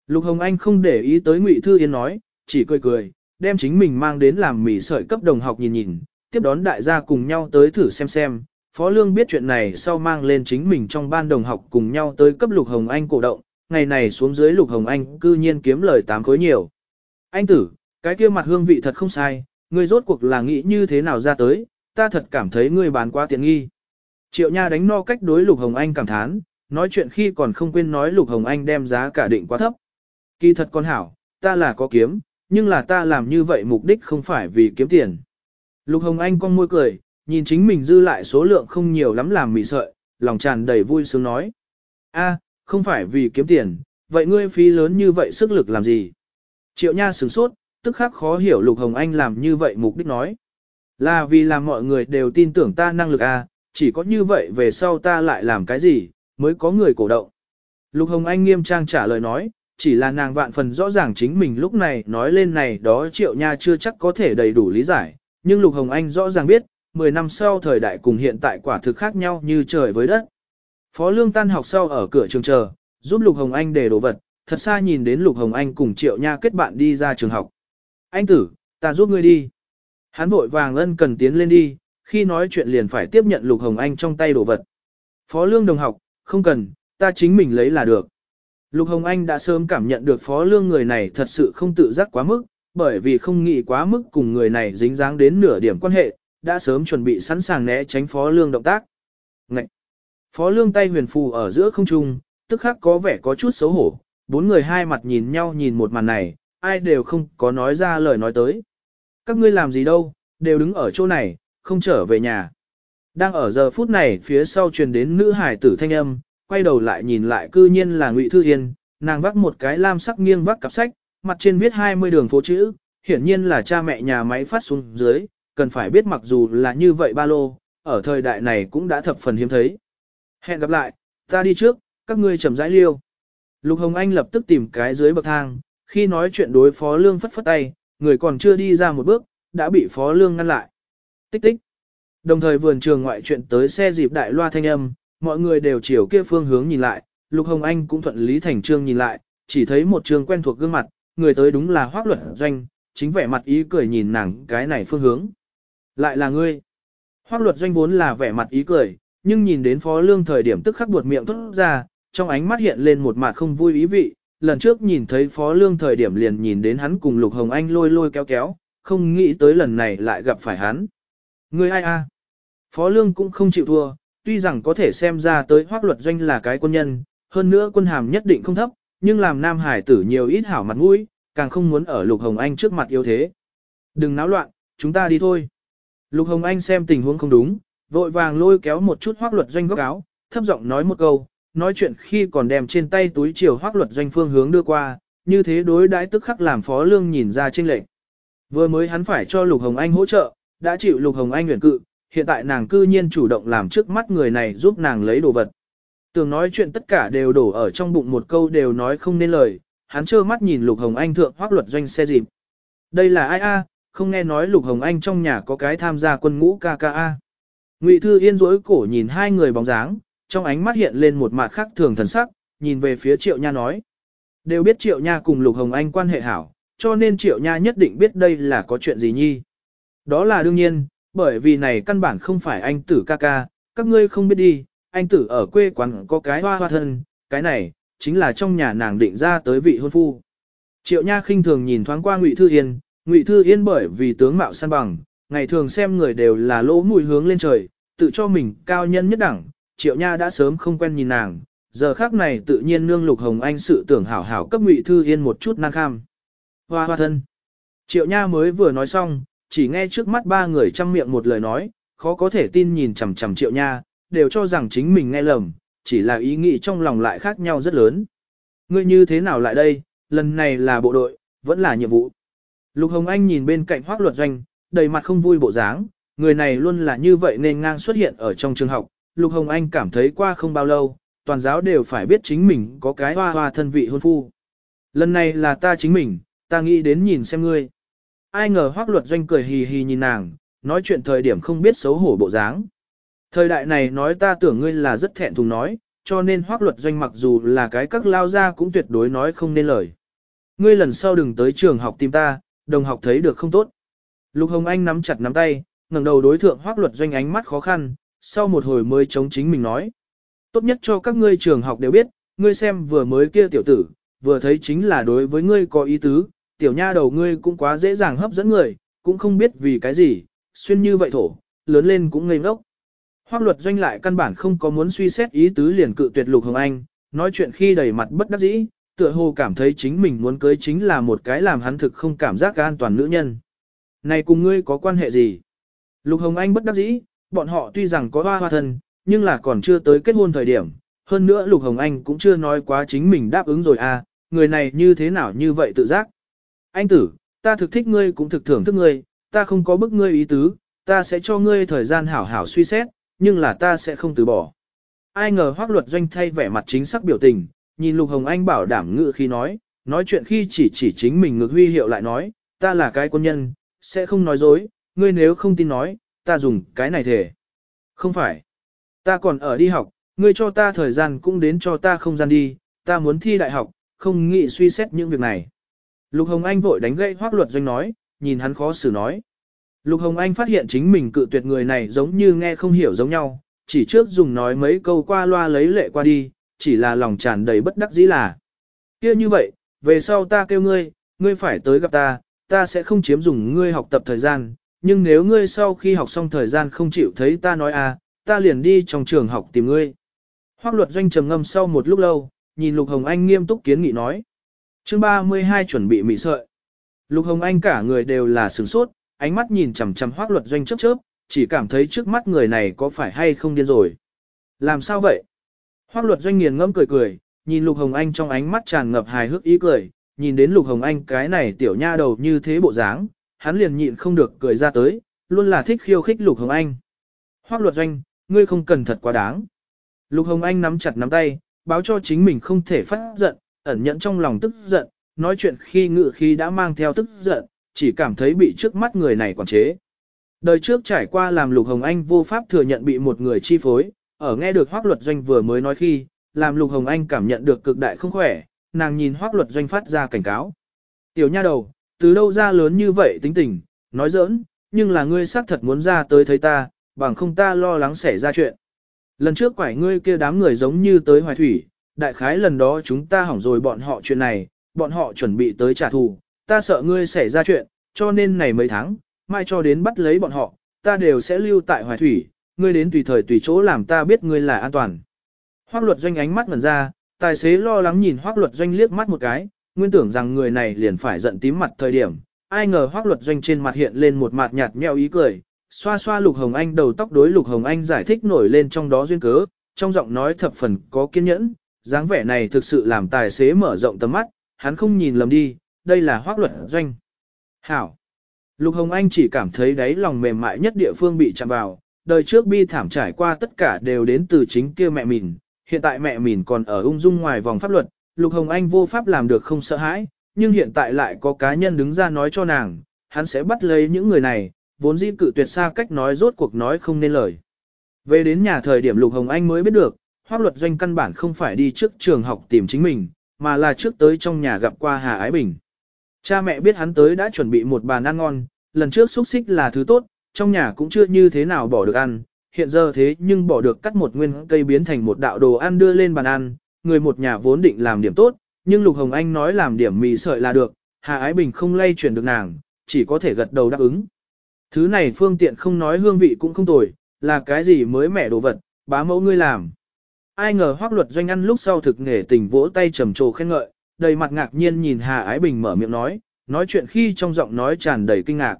Lục Hồng Anh không để ý tới Ngụy Thư Yên nói, chỉ cười cười, đem chính mình mang đến làm mì sợi cấp đồng học nhìn nhìn, tiếp đón đại gia cùng nhau tới thử xem xem. Phó Lương biết chuyện này sau mang lên chính mình trong ban đồng học cùng nhau tới cấp Lục Hồng Anh cổ động, ngày này xuống dưới Lục Hồng Anh cư nhiên kiếm lời tám khối nhiều. Anh tử, cái kia mặt hương vị thật không sai, ngươi rốt cuộc là nghĩ như thế nào ra tới, ta thật cảm thấy ngươi bán quá tiện nghi. Triệu Nha đánh no cách đối Lục Hồng Anh cảm thán, nói chuyện khi còn không quên nói Lục Hồng Anh đem giá cả định quá thấp. Kỳ thật con hảo, ta là có kiếm, nhưng là ta làm như vậy mục đích không phải vì kiếm tiền. Lục Hồng Anh con môi cười, nhìn chính mình dư lại số lượng không nhiều lắm làm mị sợi, lòng tràn đầy vui sướng nói. a không phải vì kiếm tiền, vậy ngươi phí lớn như vậy sức lực làm gì? Triệu Nha sửng sốt, tức khắc khó hiểu Lục Hồng Anh làm như vậy mục đích nói. Là vì làm mọi người đều tin tưởng ta năng lực a, chỉ có như vậy về sau ta lại làm cái gì, mới có người cổ động. Lục Hồng Anh nghiêm trang trả lời nói, chỉ là nàng vạn phần rõ ràng chính mình lúc này nói lên này đó Triệu Nha chưa chắc có thể đầy đủ lý giải, nhưng Lục Hồng Anh rõ ràng biết, 10 năm sau thời đại cùng hiện tại quả thực khác nhau như trời với đất. Phó Lương tan học sau ở cửa trường chờ, giúp Lục Hồng Anh để đồ vật, thật xa nhìn đến Lục Hồng Anh cùng Triệu Nha kết bạn đi ra trường học. Anh tử, ta giúp ngươi đi. Hắn vội vàng ân cần tiến lên đi, khi nói chuyện liền phải tiếp nhận Lục Hồng Anh trong tay đồ vật. Phó Lương đồng học, không cần, ta chính mình lấy là được. Lục Hồng Anh đã sớm cảm nhận được Phó Lương người này thật sự không tự giác quá mức, bởi vì không nghĩ quá mức cùng người này dính dáng đến nửa điểm quan hệ, đã sớm chuẩn bị sẵn sàng né tránh Phó Lương động tác. Ngậy! Phó Lương tay huyền phù ở giữa không trung, tức khắc có vẻ có chút xấu hổ, bốn người hai mặt nhìn nhau nhìn một màn này, ai đều không có nói ra lời nói tới. Các ngươi làm gì đâu, đều đứng ở chỗ này, không trở về nhà. Đang ở giờ phút này phía sau truyền đến nữ hải tử thanh âm, quay đầu lại nhìn lại cư nhiên là Ngụy Thư Yên, nàng vác một cái lam sắc nghiêng vác cặp sách, mặt trên viết 20 đường phố chữ, hiển nhiên là cha mẹ nhà máy phát xuống dưới, cần phải biết mặc dù là như vậy ba lô, ở thời đại này cũng đã thập phần hiếm thấy. Hẹn gặp lại, ta đi trước, các ngươi chậm rãi liêu. Lục Hồng Anh lập tức tìm cái dưới bậc thang, khi nói chuyện đối Phó Lương phất phất tay, người còn chưa đi ra một bước, đã bị Phó Lương ngăn lại. Tích tích. Đồng thời vườn trường ngoại chuyện tới xe dịp đại loa thanh âm, mọi người đều chiều kia phương hướng nhìn lại, Lục Hồng Anh cũng thuận lý thành trương nhìn lại, chỉ thấy một trường quen thuộc gương mặt, người tới đúng là Hoác Luật Doanh, chính vẻ mặt ý cười nhìn nàng cái này phương hướng. Lại là ngươi. Hoác Luật Doanh vốn là vẻ mặt ý cười, nhưng nhìn đến Phó Lương thời điểm tức khắc buột miệng thốt ra, trong ánh mắt hiện lên một mặt không vui ý vị, lần trước nhìn thấy Phó Lương thời điểm liền nhìn đến hắn cùng Lục Hồng Anh lôi lôi kéo kéo, không nghĩ tới lần này lại gặp phải hắn. Ngươi ai a? Phó Lương cũng không chịu thua, tuy rằng có thể xem ra tới hoác luật doanh là cái quân nhân, hơn nữa quân hàm nhất định không thấp, nhưng làm nam hải tử nhiều ít hảo mặt mũi, càng không muốn ở Lục Hồng Anh trước mặt yếu thế. Đừng náo loạn, chúng ta đi thôi. Lục Hồng Anh xem tình huống không đúng, vội vàng lôi kéo một chút hoác luật doanh góc áo, thấp giọng nói một câu, nói chuyện khi còn đem trên tay túi chiều hoác luật doanh phương hướng đưa qua, như thế đối đãi tức khắc làm phó lương nhìn ra trên lệnh. Vừa mới hắn phải cho Lục Hồng Anh hỗ trợ, đã chịu Lục Hồng Anh nguyện cự, hiện tại nàng cư nhiên chủ động làm trước mắt người này giúp nàng lấy đồ vật. Tưởng nói chuyện tất cả đều đổ ở trong bụng một câu đều nói không nên lời, hắn trơ mắt nhìn Lục Hồng Anh thượng hoác luật doanh xe dịp. Đây là ai a? không nghe nói Lục Hồng Anh trong nhà có cái tham gia quân ngũ KKA. Ngụy Thư Yên rỗi cổ nhìn hai người bóng dáng, trong ánh mắt hiện lên một mặt khác thường thần sắc, nhìn về phía Triệu Nha nói. Đều biết Triệu Nha cùng Lục Hồng Anh quan hệ hảo, cho nên Triệu Nha nhất định biết đây là có chuyện gì nhi. Đó là đương nhiên, bởi vì này căn bản không phải anh tử ca ca, các ngươi không biết đi, anh tử ở quê quán có cái hoa hoa thân, cái này, chính là trong nhà nàng định ra tới vị hôn phu. Triệu Nha khinh thường nhìn thoáng qua Ngụy Thư Yên, Ngụy Thư Yên bởi vì tướng mạo san bằng, ngày thường xem người đều là lỗ mũi hướng lên trời, tự cho mình cao nhân nhất đẳng, Triệu Nha đã sớm không quen nhìn nàng, giờ khác này tự nhiên nương Lục Hồng Anh sự tưởng hảo hảo cấp Ngụy Thư Yên một chút năng kham. Hoa hoa thân. Triệu Nha mới vừa nói xong, chỉ nghe trước mắt ba người chăm miệng một lời nói, khó có thể tin nhìn chằm chằm Triệu Nha, đều cho rằng chính mình nghe lầm, chỉ là ý nghĩ trong lòng lại khác nhau rất lớn. Ngươi như thế nào lại đây, lần này là bộ đội, vẫn là nhiệm vụ. Lục Hồng Anh nhìn bên cạnh hoác luật doanh, đầy mặt không vui bộ dáng, người này luôn là như vậy nên ngang xuất hiện ở trong trường học, Lục Hồng Anh cảm thấy qua không bao lâu, toàn giáo đều phải biết chính mình có cái hoa hoa thân vị hôn phu. Lần này là ta chính mình, ta nghĩ đến nhìn xem ngươi. Ai ngờ hoác luật doanh cười hì hì nhìn nàng, nói chuyện thời điểm không biết xấu hổ bộ dáng. Thời đại này nói ta tưởng ngươi là rất thẹn thùng nói, cho nên hoác luật doanh mặc dù là cái các lao ra cũng tuyệt đối nói không nên lời. Ngươi lần sau đừng tới trường học tìm ta, đồng học thấy được không tốt. Lục Hồng Anh nắm chặt nắm tay, ngẩng đầu đối thượng hoác luật doanh ánh mắt khó khăn, sau một hồi mới chống chính mình nói. Tốt nhất cho các ngươi trường học đều biết, ngươi xem vừa mới kia tiểu tử, vừa thấy chính là đối với ngươi có ý tứ, tiểu nha đầu ngươi cũng quá dễ dàng hấp dẫn người, cũng không biết vì cái gì, xuyên như vậy thổ, lớn lên cũng ngây ngốc. Hoác luật doanh lại căn bản không có muốn suy xét ý tứ liền cự tuyệt Lục Hồng Anh, nói chuyện khi đầy mặt bất đắc dĩ, tựa hồ cảm thấy chính mình muốn cưới chính là một cái làm hắn thực không cảm giác an toàn nữ nhân. Này cùng ngươi có quan hệ gì? Lục Hồng Anh bất đắc dĩ, bọn họ tuy rằng có hoa hoa thân, nhưng là còn chưa tới kết hôn thời điểm. Hơn nữa Lục Hồng Anh cũng chưa nói quá chính mình đáp ứng rồi à, người này như thế nào như vậy tự giác. Anh tử, ta thực thích ngươi cũng thực thưởng thức ngươi, ta không có bức ngươi ý tứ, ta sẽ cho ngươi thời gian hảo hảo suy xét, nhưng là ta sẽ không từ bỏ. Ai ngờ hoác luật doanh thay vẻ mặt chính xác biểu tình, nhìn Lục Hồng Anh bảo đảm ngự khi nói, nói chuyện khi chỉ chỉ chính mình ngược huy hiệu lại nói, ta là cái quân nhân, sẽ không nói dối, ngươi nếu không tin nói, ta dùng cái này thể. Không phải, ta còn ở đi học, ngươi cho ta thời gian cũng đến cho ta không gian đi, ta muốn thi đại học, không nghĩ suy xét những việc này. Lục Hồng Anh vội đánh gậy hoác luật doanh nói, nhìn hắn khó xử nói. Lục Hồng Anh phát hiện chính mình cự tuyệt người này giống như nghe không hiểu giống nhau, chỉ trước dùng nói mấy câu qua loa lấy lệ qua đi, chỉ là lòng tràn đầy bất đắc dĩ là. kia như vậy, về sau ta kêu ngươi, ngươi phải tới gặp ta, ta sẽ không chiếm dùng ngươi học tập thời gian, nhưng nếu ngươi sau khi học xong thời gian không chịu thấy ta nói à, ta liền đi trong trường học tìm ngươi. Hoác luật doanh trầm ngâm sau một lúc lâu, nhìn Lục Hồng Anh nghiêm túc kiến nghị nói chương 32 chuẩn bị mị sợi. Lục Hồng Anh cả người đều là sửng sốt, ánh mắt nhìn chằm chằm Hoắc luật doanh chớp chớp, chỉ cảm thấy trước mắt người này có phải hay không điên rồi. Làm sao vậy? Hoắc luật doanh nghiền ngẫm cười cười, nhìn Lục Hồng Anh trong ánh mắt tràn ngập hài hước ý cười, nhìn đến Lục Hồng Anh cái này tiểu nha đầu như thế bộ dáng, hắn liền nhịn không được cười ra tới, luôn là thích khiêu khích Lục Hồng Anh. Hoắc luật doanh, ngươi không cần thật quá đáng. Lục Hồng Anh nắm chặt nắm tay, báo cho chính mình không thể phát giận, ẩn nhẫn trong lòng tức giận, nói chuyện khi ngự khi đã mang theo tức giận, chỉ cảm thấy bị trước mắt người này quản chế. Đời trước trải qua làm Lục Hồng Anh vô pháp thừa nhận bị một người chi phối, ở nghe được Hoác Luật Doanh vừa mới nói khi, làm Lục Hồng Anh cảm nhận được cực đại không khỏe, nàng nhìn Hoác Luật Doanh phát ra cảnh cáo. Tiểu nha đầu, từ đâu ra lớn như vậy tính tình, nói giỡn, nhưng là ngươi xác thật muốn ra tới thấy ta, bằng không ta lo lắng xảy ra chuyện. Lần trước quải ngươi kia đám người giống như tới hoài thủy, đại khái lần đó chúng ta hỏng rồi bọn họ chuyện này, bọn họ chuẩn bị tới trả thù, ta sợ ngươi xảy ra chuyện, cho nên này mấy tháng, mai cho đến bắt lấy bọn họ, ta đều sẽ lưu tại hoài thủy, ngươi đến tùy thời tùy chỗ làm ta biết ngươi là an toàn. Hoác luật doanh ánh mắt ngần ra, tài xế lo lắng nhìn hoác luật doanh liếc mắt một cái, nguyên tưởng rằng người này liền phải giận tím mặt thời điểm, ai ngờ hoác luật doanh trên mặt hiện lên một mặt nhạt nhẽo ý cười, xoa xoa lục hồng anh đầu tóc đối lục hồng anh giải thích nổi lên trong đó duyên cớ, trong giọng nói thập phần có kiên nhẫn, dáng vẻ này thực sự làm tài xế mở rộng tầm mắt, hắn không nhìn lầm đi, đây là hoác luật doanh. Hảo! Lục Hồng Anh chỉ cảm thấy đáy lòng mềm mại nhất địa phương bị chạm vào, đời trước bi thảm trải qua tất cả đều đến từ chính kia mẹ mình, hiện tại mẹ mình còn ở ung dung ngoài vòng pháp luật, Lục Hồng Anh vô pháp làm được không sợ hãi, nhưng hiện tại lại có cá nhân đứng ra nói cho nàng, hắn sẽ bắt lấy những người này, vốn dĩ cự tuyệt xa cách nói rốt cuộc nói không nên lời. Về đến nhà thời điểm Lục Hồng Anh mới biết được, hoác luật doanh căn bản không phải đi trước trường học tìm chính mình, mà là trước tới trong nhà gặp qua Hà Ái Bình. Cha mẹ biết hắn tới đã chuẩn bị một bàn ăn ngon, lần trước xúc xích là thứ tốt, trong nhà cũng chưa như thế nào bỏ được ăn, hiện giờ thế nhưng bỏ được cắt một nguyên cây biến thành một đạo đồ ăn đưa lên bàn ăn, người một nhà vốn định làm điểm tốt, nhưng Lục Hồng Anh nói làm điểm mì sợi là được, Hà Ái Bình không lay chuyển được nàng, chỉ có thể gật đầu đáp ứng. Thứ này phương tiện không nói hương vị cũng không tồi, là cái gì mới mẻ đồ vật, bá mẫu ngươi làm. Ai ngờ hoác luật doanh ăn lúc sau thực nghề tình vỗ tay trầm trồ khen ngợi, đầy mặt ngạc nhiên nhìn Hà Ái Bình mở miệng nói, nói chuyện khi trong giọng nói tràn đầy kinh ngạc.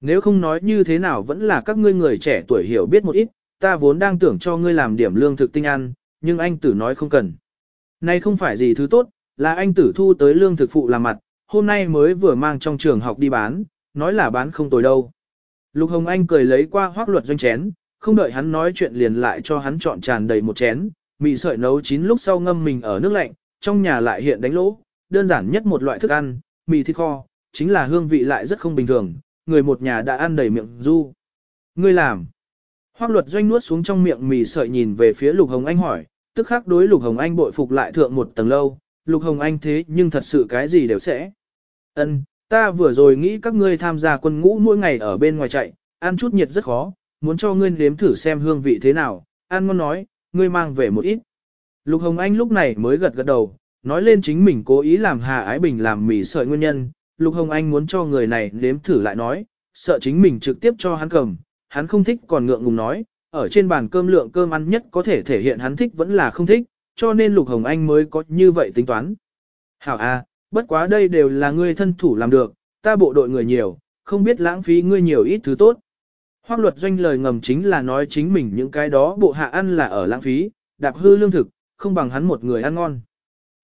Nếu không nói như thế nào vẫn là các ngươi người trẻ tuổi hiểu biết một ít, ta vốn đang tưởng cho ngươi làm điểm lương thực tinh ăn, nhưng anh tử nói không cần. Này không phải gì thứ tốt, là anh tử thu tới lương thực phụ làm mặt, hôm nay mới vừa mang trong trường học đi bán, nói là bán không tồi đâu. Lục Hồng Anh cười lấy qua hoác luật doanh chén, không đợi hắn nói chuyện liền lại cho hắn chọn tràn đầy một chén, mì sợi nấu chín lúc sau ngâm mình ở nước lạnh, trong nhà lại hiện đánh lỗ, đơn giản nhất một loại thức ăn, mì thịt kho, chính là hương vị lại rất không bình thường, người một nhà đã ăn đầy miệng du. Ngươi làm. Hoác luật doanh nuốt xuống trong miệng mì sợi nhìn về phía Lục Hồng Anh hỏi, tức khắc đối Lục Hồng Anh bội phục lại thượng một tầng lâu, Lục Hồng Anh thế nhưng thật sự cái gì đều sẽ. Ân, ta vừa rồi nghĩ các ngươi tham gia quân ngũ mỗi ngày ở bên ngoài chạy, ăn chút nhiệt rất khó, muốn cho ngươi nếm thử xem hương vị thế nào, ăn ngon nói, ngươi mang về một ít. Lục Hồng Anh lúc này mới gật gật đầu, nói lên chính mình cố ý làm Hà Ái Bình làm mì sợi nguyên nhân, Lục Hồng Anh muốn cho người này nếm thử lại nói, sợ chính mình trực tiếp cho hắn cầm, hắn không thích còn ngượng ngùng nói, ở trên bàn cơm lượng cơm ăn nhất có thể thể hiện hắn thích vẫn là không thích, cho nên Lục Hồng Anh mới có như vậy tính toán. Hảo A, bất quá đây đều là ngươi thân thủ làm được, ta bộ đội người nhiều, không biết lãng phí ngươi nhiều ít thứ tốt. Hoác luật doanh lời ngầm chính là nói chính mình những cái đó bộ hạ ăn là ở lãng phí, đạp hư lương thực, không bằng hắn một người ăn ngon.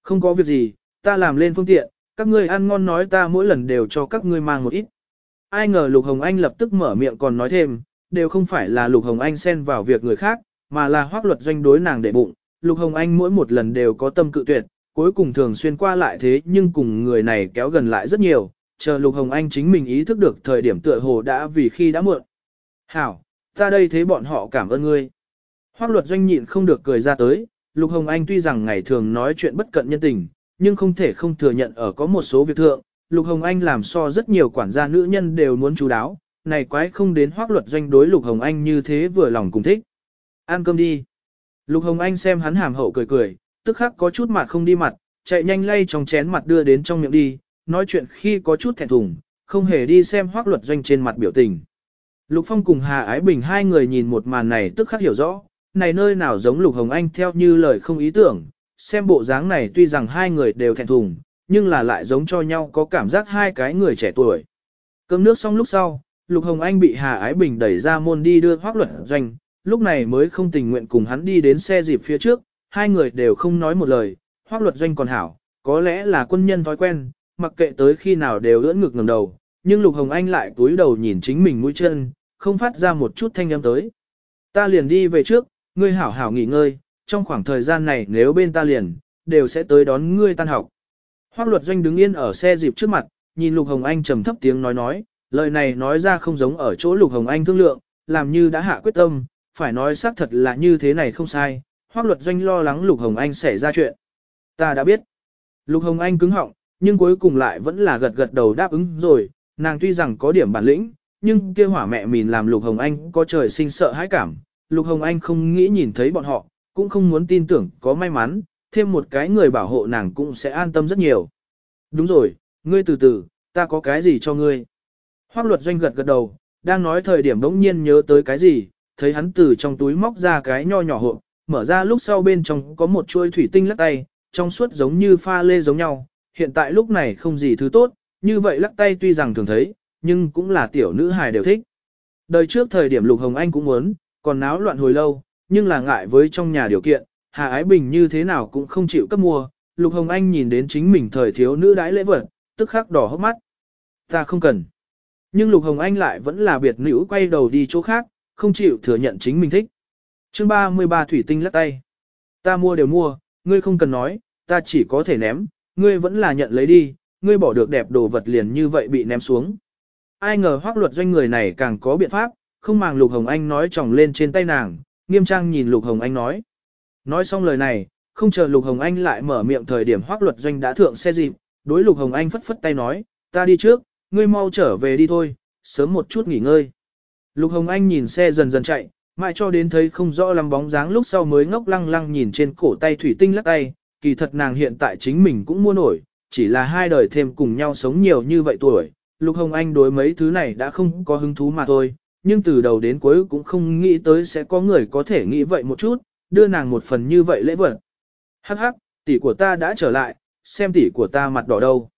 Không có việc gì, ta làm lên phương tiện, các ngươi ăn ngon nói ta mỗi lần đều cho các ngươi mang một ít. Ai ngờ Lục Hồng Anh lập tức mở miệng còn nói thêm, đều không phải là Lục Hồng Anh xen vào việc người khác, mà là hoác luật doanh đối nàng để bụng. Lục Hồng Anh mỗi một lần đều có tâm cự tuyệt, cuối cùng thường xuyên qua lại thế nhưng cùng người này kéo gần lại rất nhiều, chờ Lục Hồng Anh chính mình ý thức được thời điểm tựa hồ đã vì khi đã muộn. Hảo, ta đây thấy bọn họ cảm ơn ngươi. Hoác luật doanh nhịn không được cười ra tới, Lục Hồng Anh tuy rằng ngày thường nói chuyện bất cận nhân tình, nhưng không thể không thừa nhận ở có một số việc thượng, Lục Hồng Anh làm so rất nhiều quản gia nữ nhân đều muốn chú đáo, này quái không đến hoác luật doanh đối Lục Hồng Anh như thế vừa lòng cùng thích. Ăn cơm đi. Lục Hồng Anh xem hắn hàm hậu cười cười, tức khắc có chút mặt không đi mặt, chạy nhanh lay trong chén mặt đưa đến trong miệng đi, nói chuyện khi có chút thẹn thùng, không hề đi xem hoác luật doanh trên mặt biểu tình. Lục Phong cùng Hà Ái Bình hai người nhìn một màn này tức khắc hiểu rõ, này nơi nào giống Lục Hồng Anh theo như lời không ý tưởng, xem bộ dáng này tuy rằng hai người đều thẹn thùng, nhưng là lại giống cho nhau có cảm giác hai cái người trẻ tuổi. Cơm nước xong lúc sau, Lục Hồng Anh bị Hà Ái Bình đẩy ra môn đi đưa hoác luật doanh, lúc này mới không tình nguyện cùng hắn đi đến xe dịp phía trước, hai người đều không nói một lời, hoác luật doanh còn hảo, có lẽ là quân nhân thói quen, mặc kệ tới khi nào đều ưỡn ngực ngẩng đầu, nhưng Lục Hồng Anh lại túi đầu nhìn chính mình mũi chân, không phát ra một chút thanh âm tới. Ta liền đi về trước, ngươi hảo hảo nghỉ ngơi, trong khoảng thời gian này nếu bên ta liền, đều sẽ tới đón ngươi tan học. Hoác luật doanh đứng yên ở xe dịp trước mặt, nhìn Lục Hồng Anh trầm thấp tiếng nói nói, lời này nói ra không giống ở chỗ Lục Hồng Anh thương lượng, làm như đã hạ quyết tâm, phải nói xác thật là như thế này không sai, Hoác luật doanh lo lắng Lục Hồng Anh xảy ra chuyện. Ta đã biết. Lục Hồng Anh cứng họng, nhưng cuối cùng lại vẫn là gật gật đầu đáp ứng rồi, nàng tuy rằng có điểm bản lĩnh, nhưng kia hỏa mẹ mìn làm Lục Hồng Anh có trời sinh sợ hãi cảm. Lục Hồng Anh không nghĩ nhìn thấy bọn họ, cũng không muốn tin tưởng có may mắn, thêm một cái người bảo hộ nàng cũng sẽ an tâm rất nhiều. Đúng rồi, ngươi từ từ, ta có cái gì cho ngươi? Hoác luật doanh gật gật đầu, đang nói thời điểm đống nhiên nhớ tới cái gì, thấy hắn từ trong túi móc ra cái nho nhỏ hộp mở ra lúc sau bên trong có một chuôi thủy tinh lắc tay, trong suốt giống như pha lê giống nhau, hiện tại lúc này không gì thứ tốt, như vậy lắc tay tuy rằng thường thấy, nhưng cũng là tiểu nữ hài đều thích. Đời trước thời điểm Lục Hồng Anh cũng muốn, còn náo loạn hồi lâu, nhưng là ngại với trong nhà điều kiện, Hà Ái Bình như thế nào cũng không chịu cấp mua, Lục Hồng Anh nhìn đến chính mình thời thiếu nữ đãi lễ vật, tức khắc đỏ hốc mắt. Ta không cần. Nhưng Lục Hồng Anh lại vẫn là biệt nữ quay đầu đi chỗ khác, không chịu thừa nhận chính mình thích. chương 33 Thủy Tinh lắc tay. Ta mua đều mua, ngươi không cần nói, ta chỉ có thể ném, ngươi vẫn là nhận lấy đi, ngươi bỏ được đẹp đồ vật liền như vậy bị ném xuống. Ai ngờ hoác luật doanh người này càng có biện pháp, không màng Lục Hồng Anh nói tròng lên trên tay nàng, nghiêm trang nhìn Lục Hồng Anh nói. Nói xong lời này, không chờ Lục Hồng Anh lại mở miệng thời điểm hoác luật doanh đã thượng xe dịp, đối Lục Hồng Anh phất phất tay nói, ta đi trước, ngươi mau trở về đi thôi, sớm một chút nghỉ ngơi. Lục Hồng Anh nhìn xe dần dần chạy, mãi cho đến thấy không rõ lắm bóng dáng lúc sau mới ngốc lăng lăng nhìn trên cổ tay thủy tinh lắc tay, kỳ thật nàng hiện tại chính mình cũng mua nổi, chỉ là hai đời thêm cùng nhau sống nhiều như vậy tuổi. Lục Hồng Anh đối mấy thứ này đã không có hứng thú mà thôi, nhưng từ đầu đến cuối cũng không nghĩ tới sẽ có người có thể nghĩ vậy một chút, đưa nàng một phần như vậy lễ vật. Hắc hắc, tỷ của ta đã trở lại, xem tỷ của ta mặt đỏ đâu.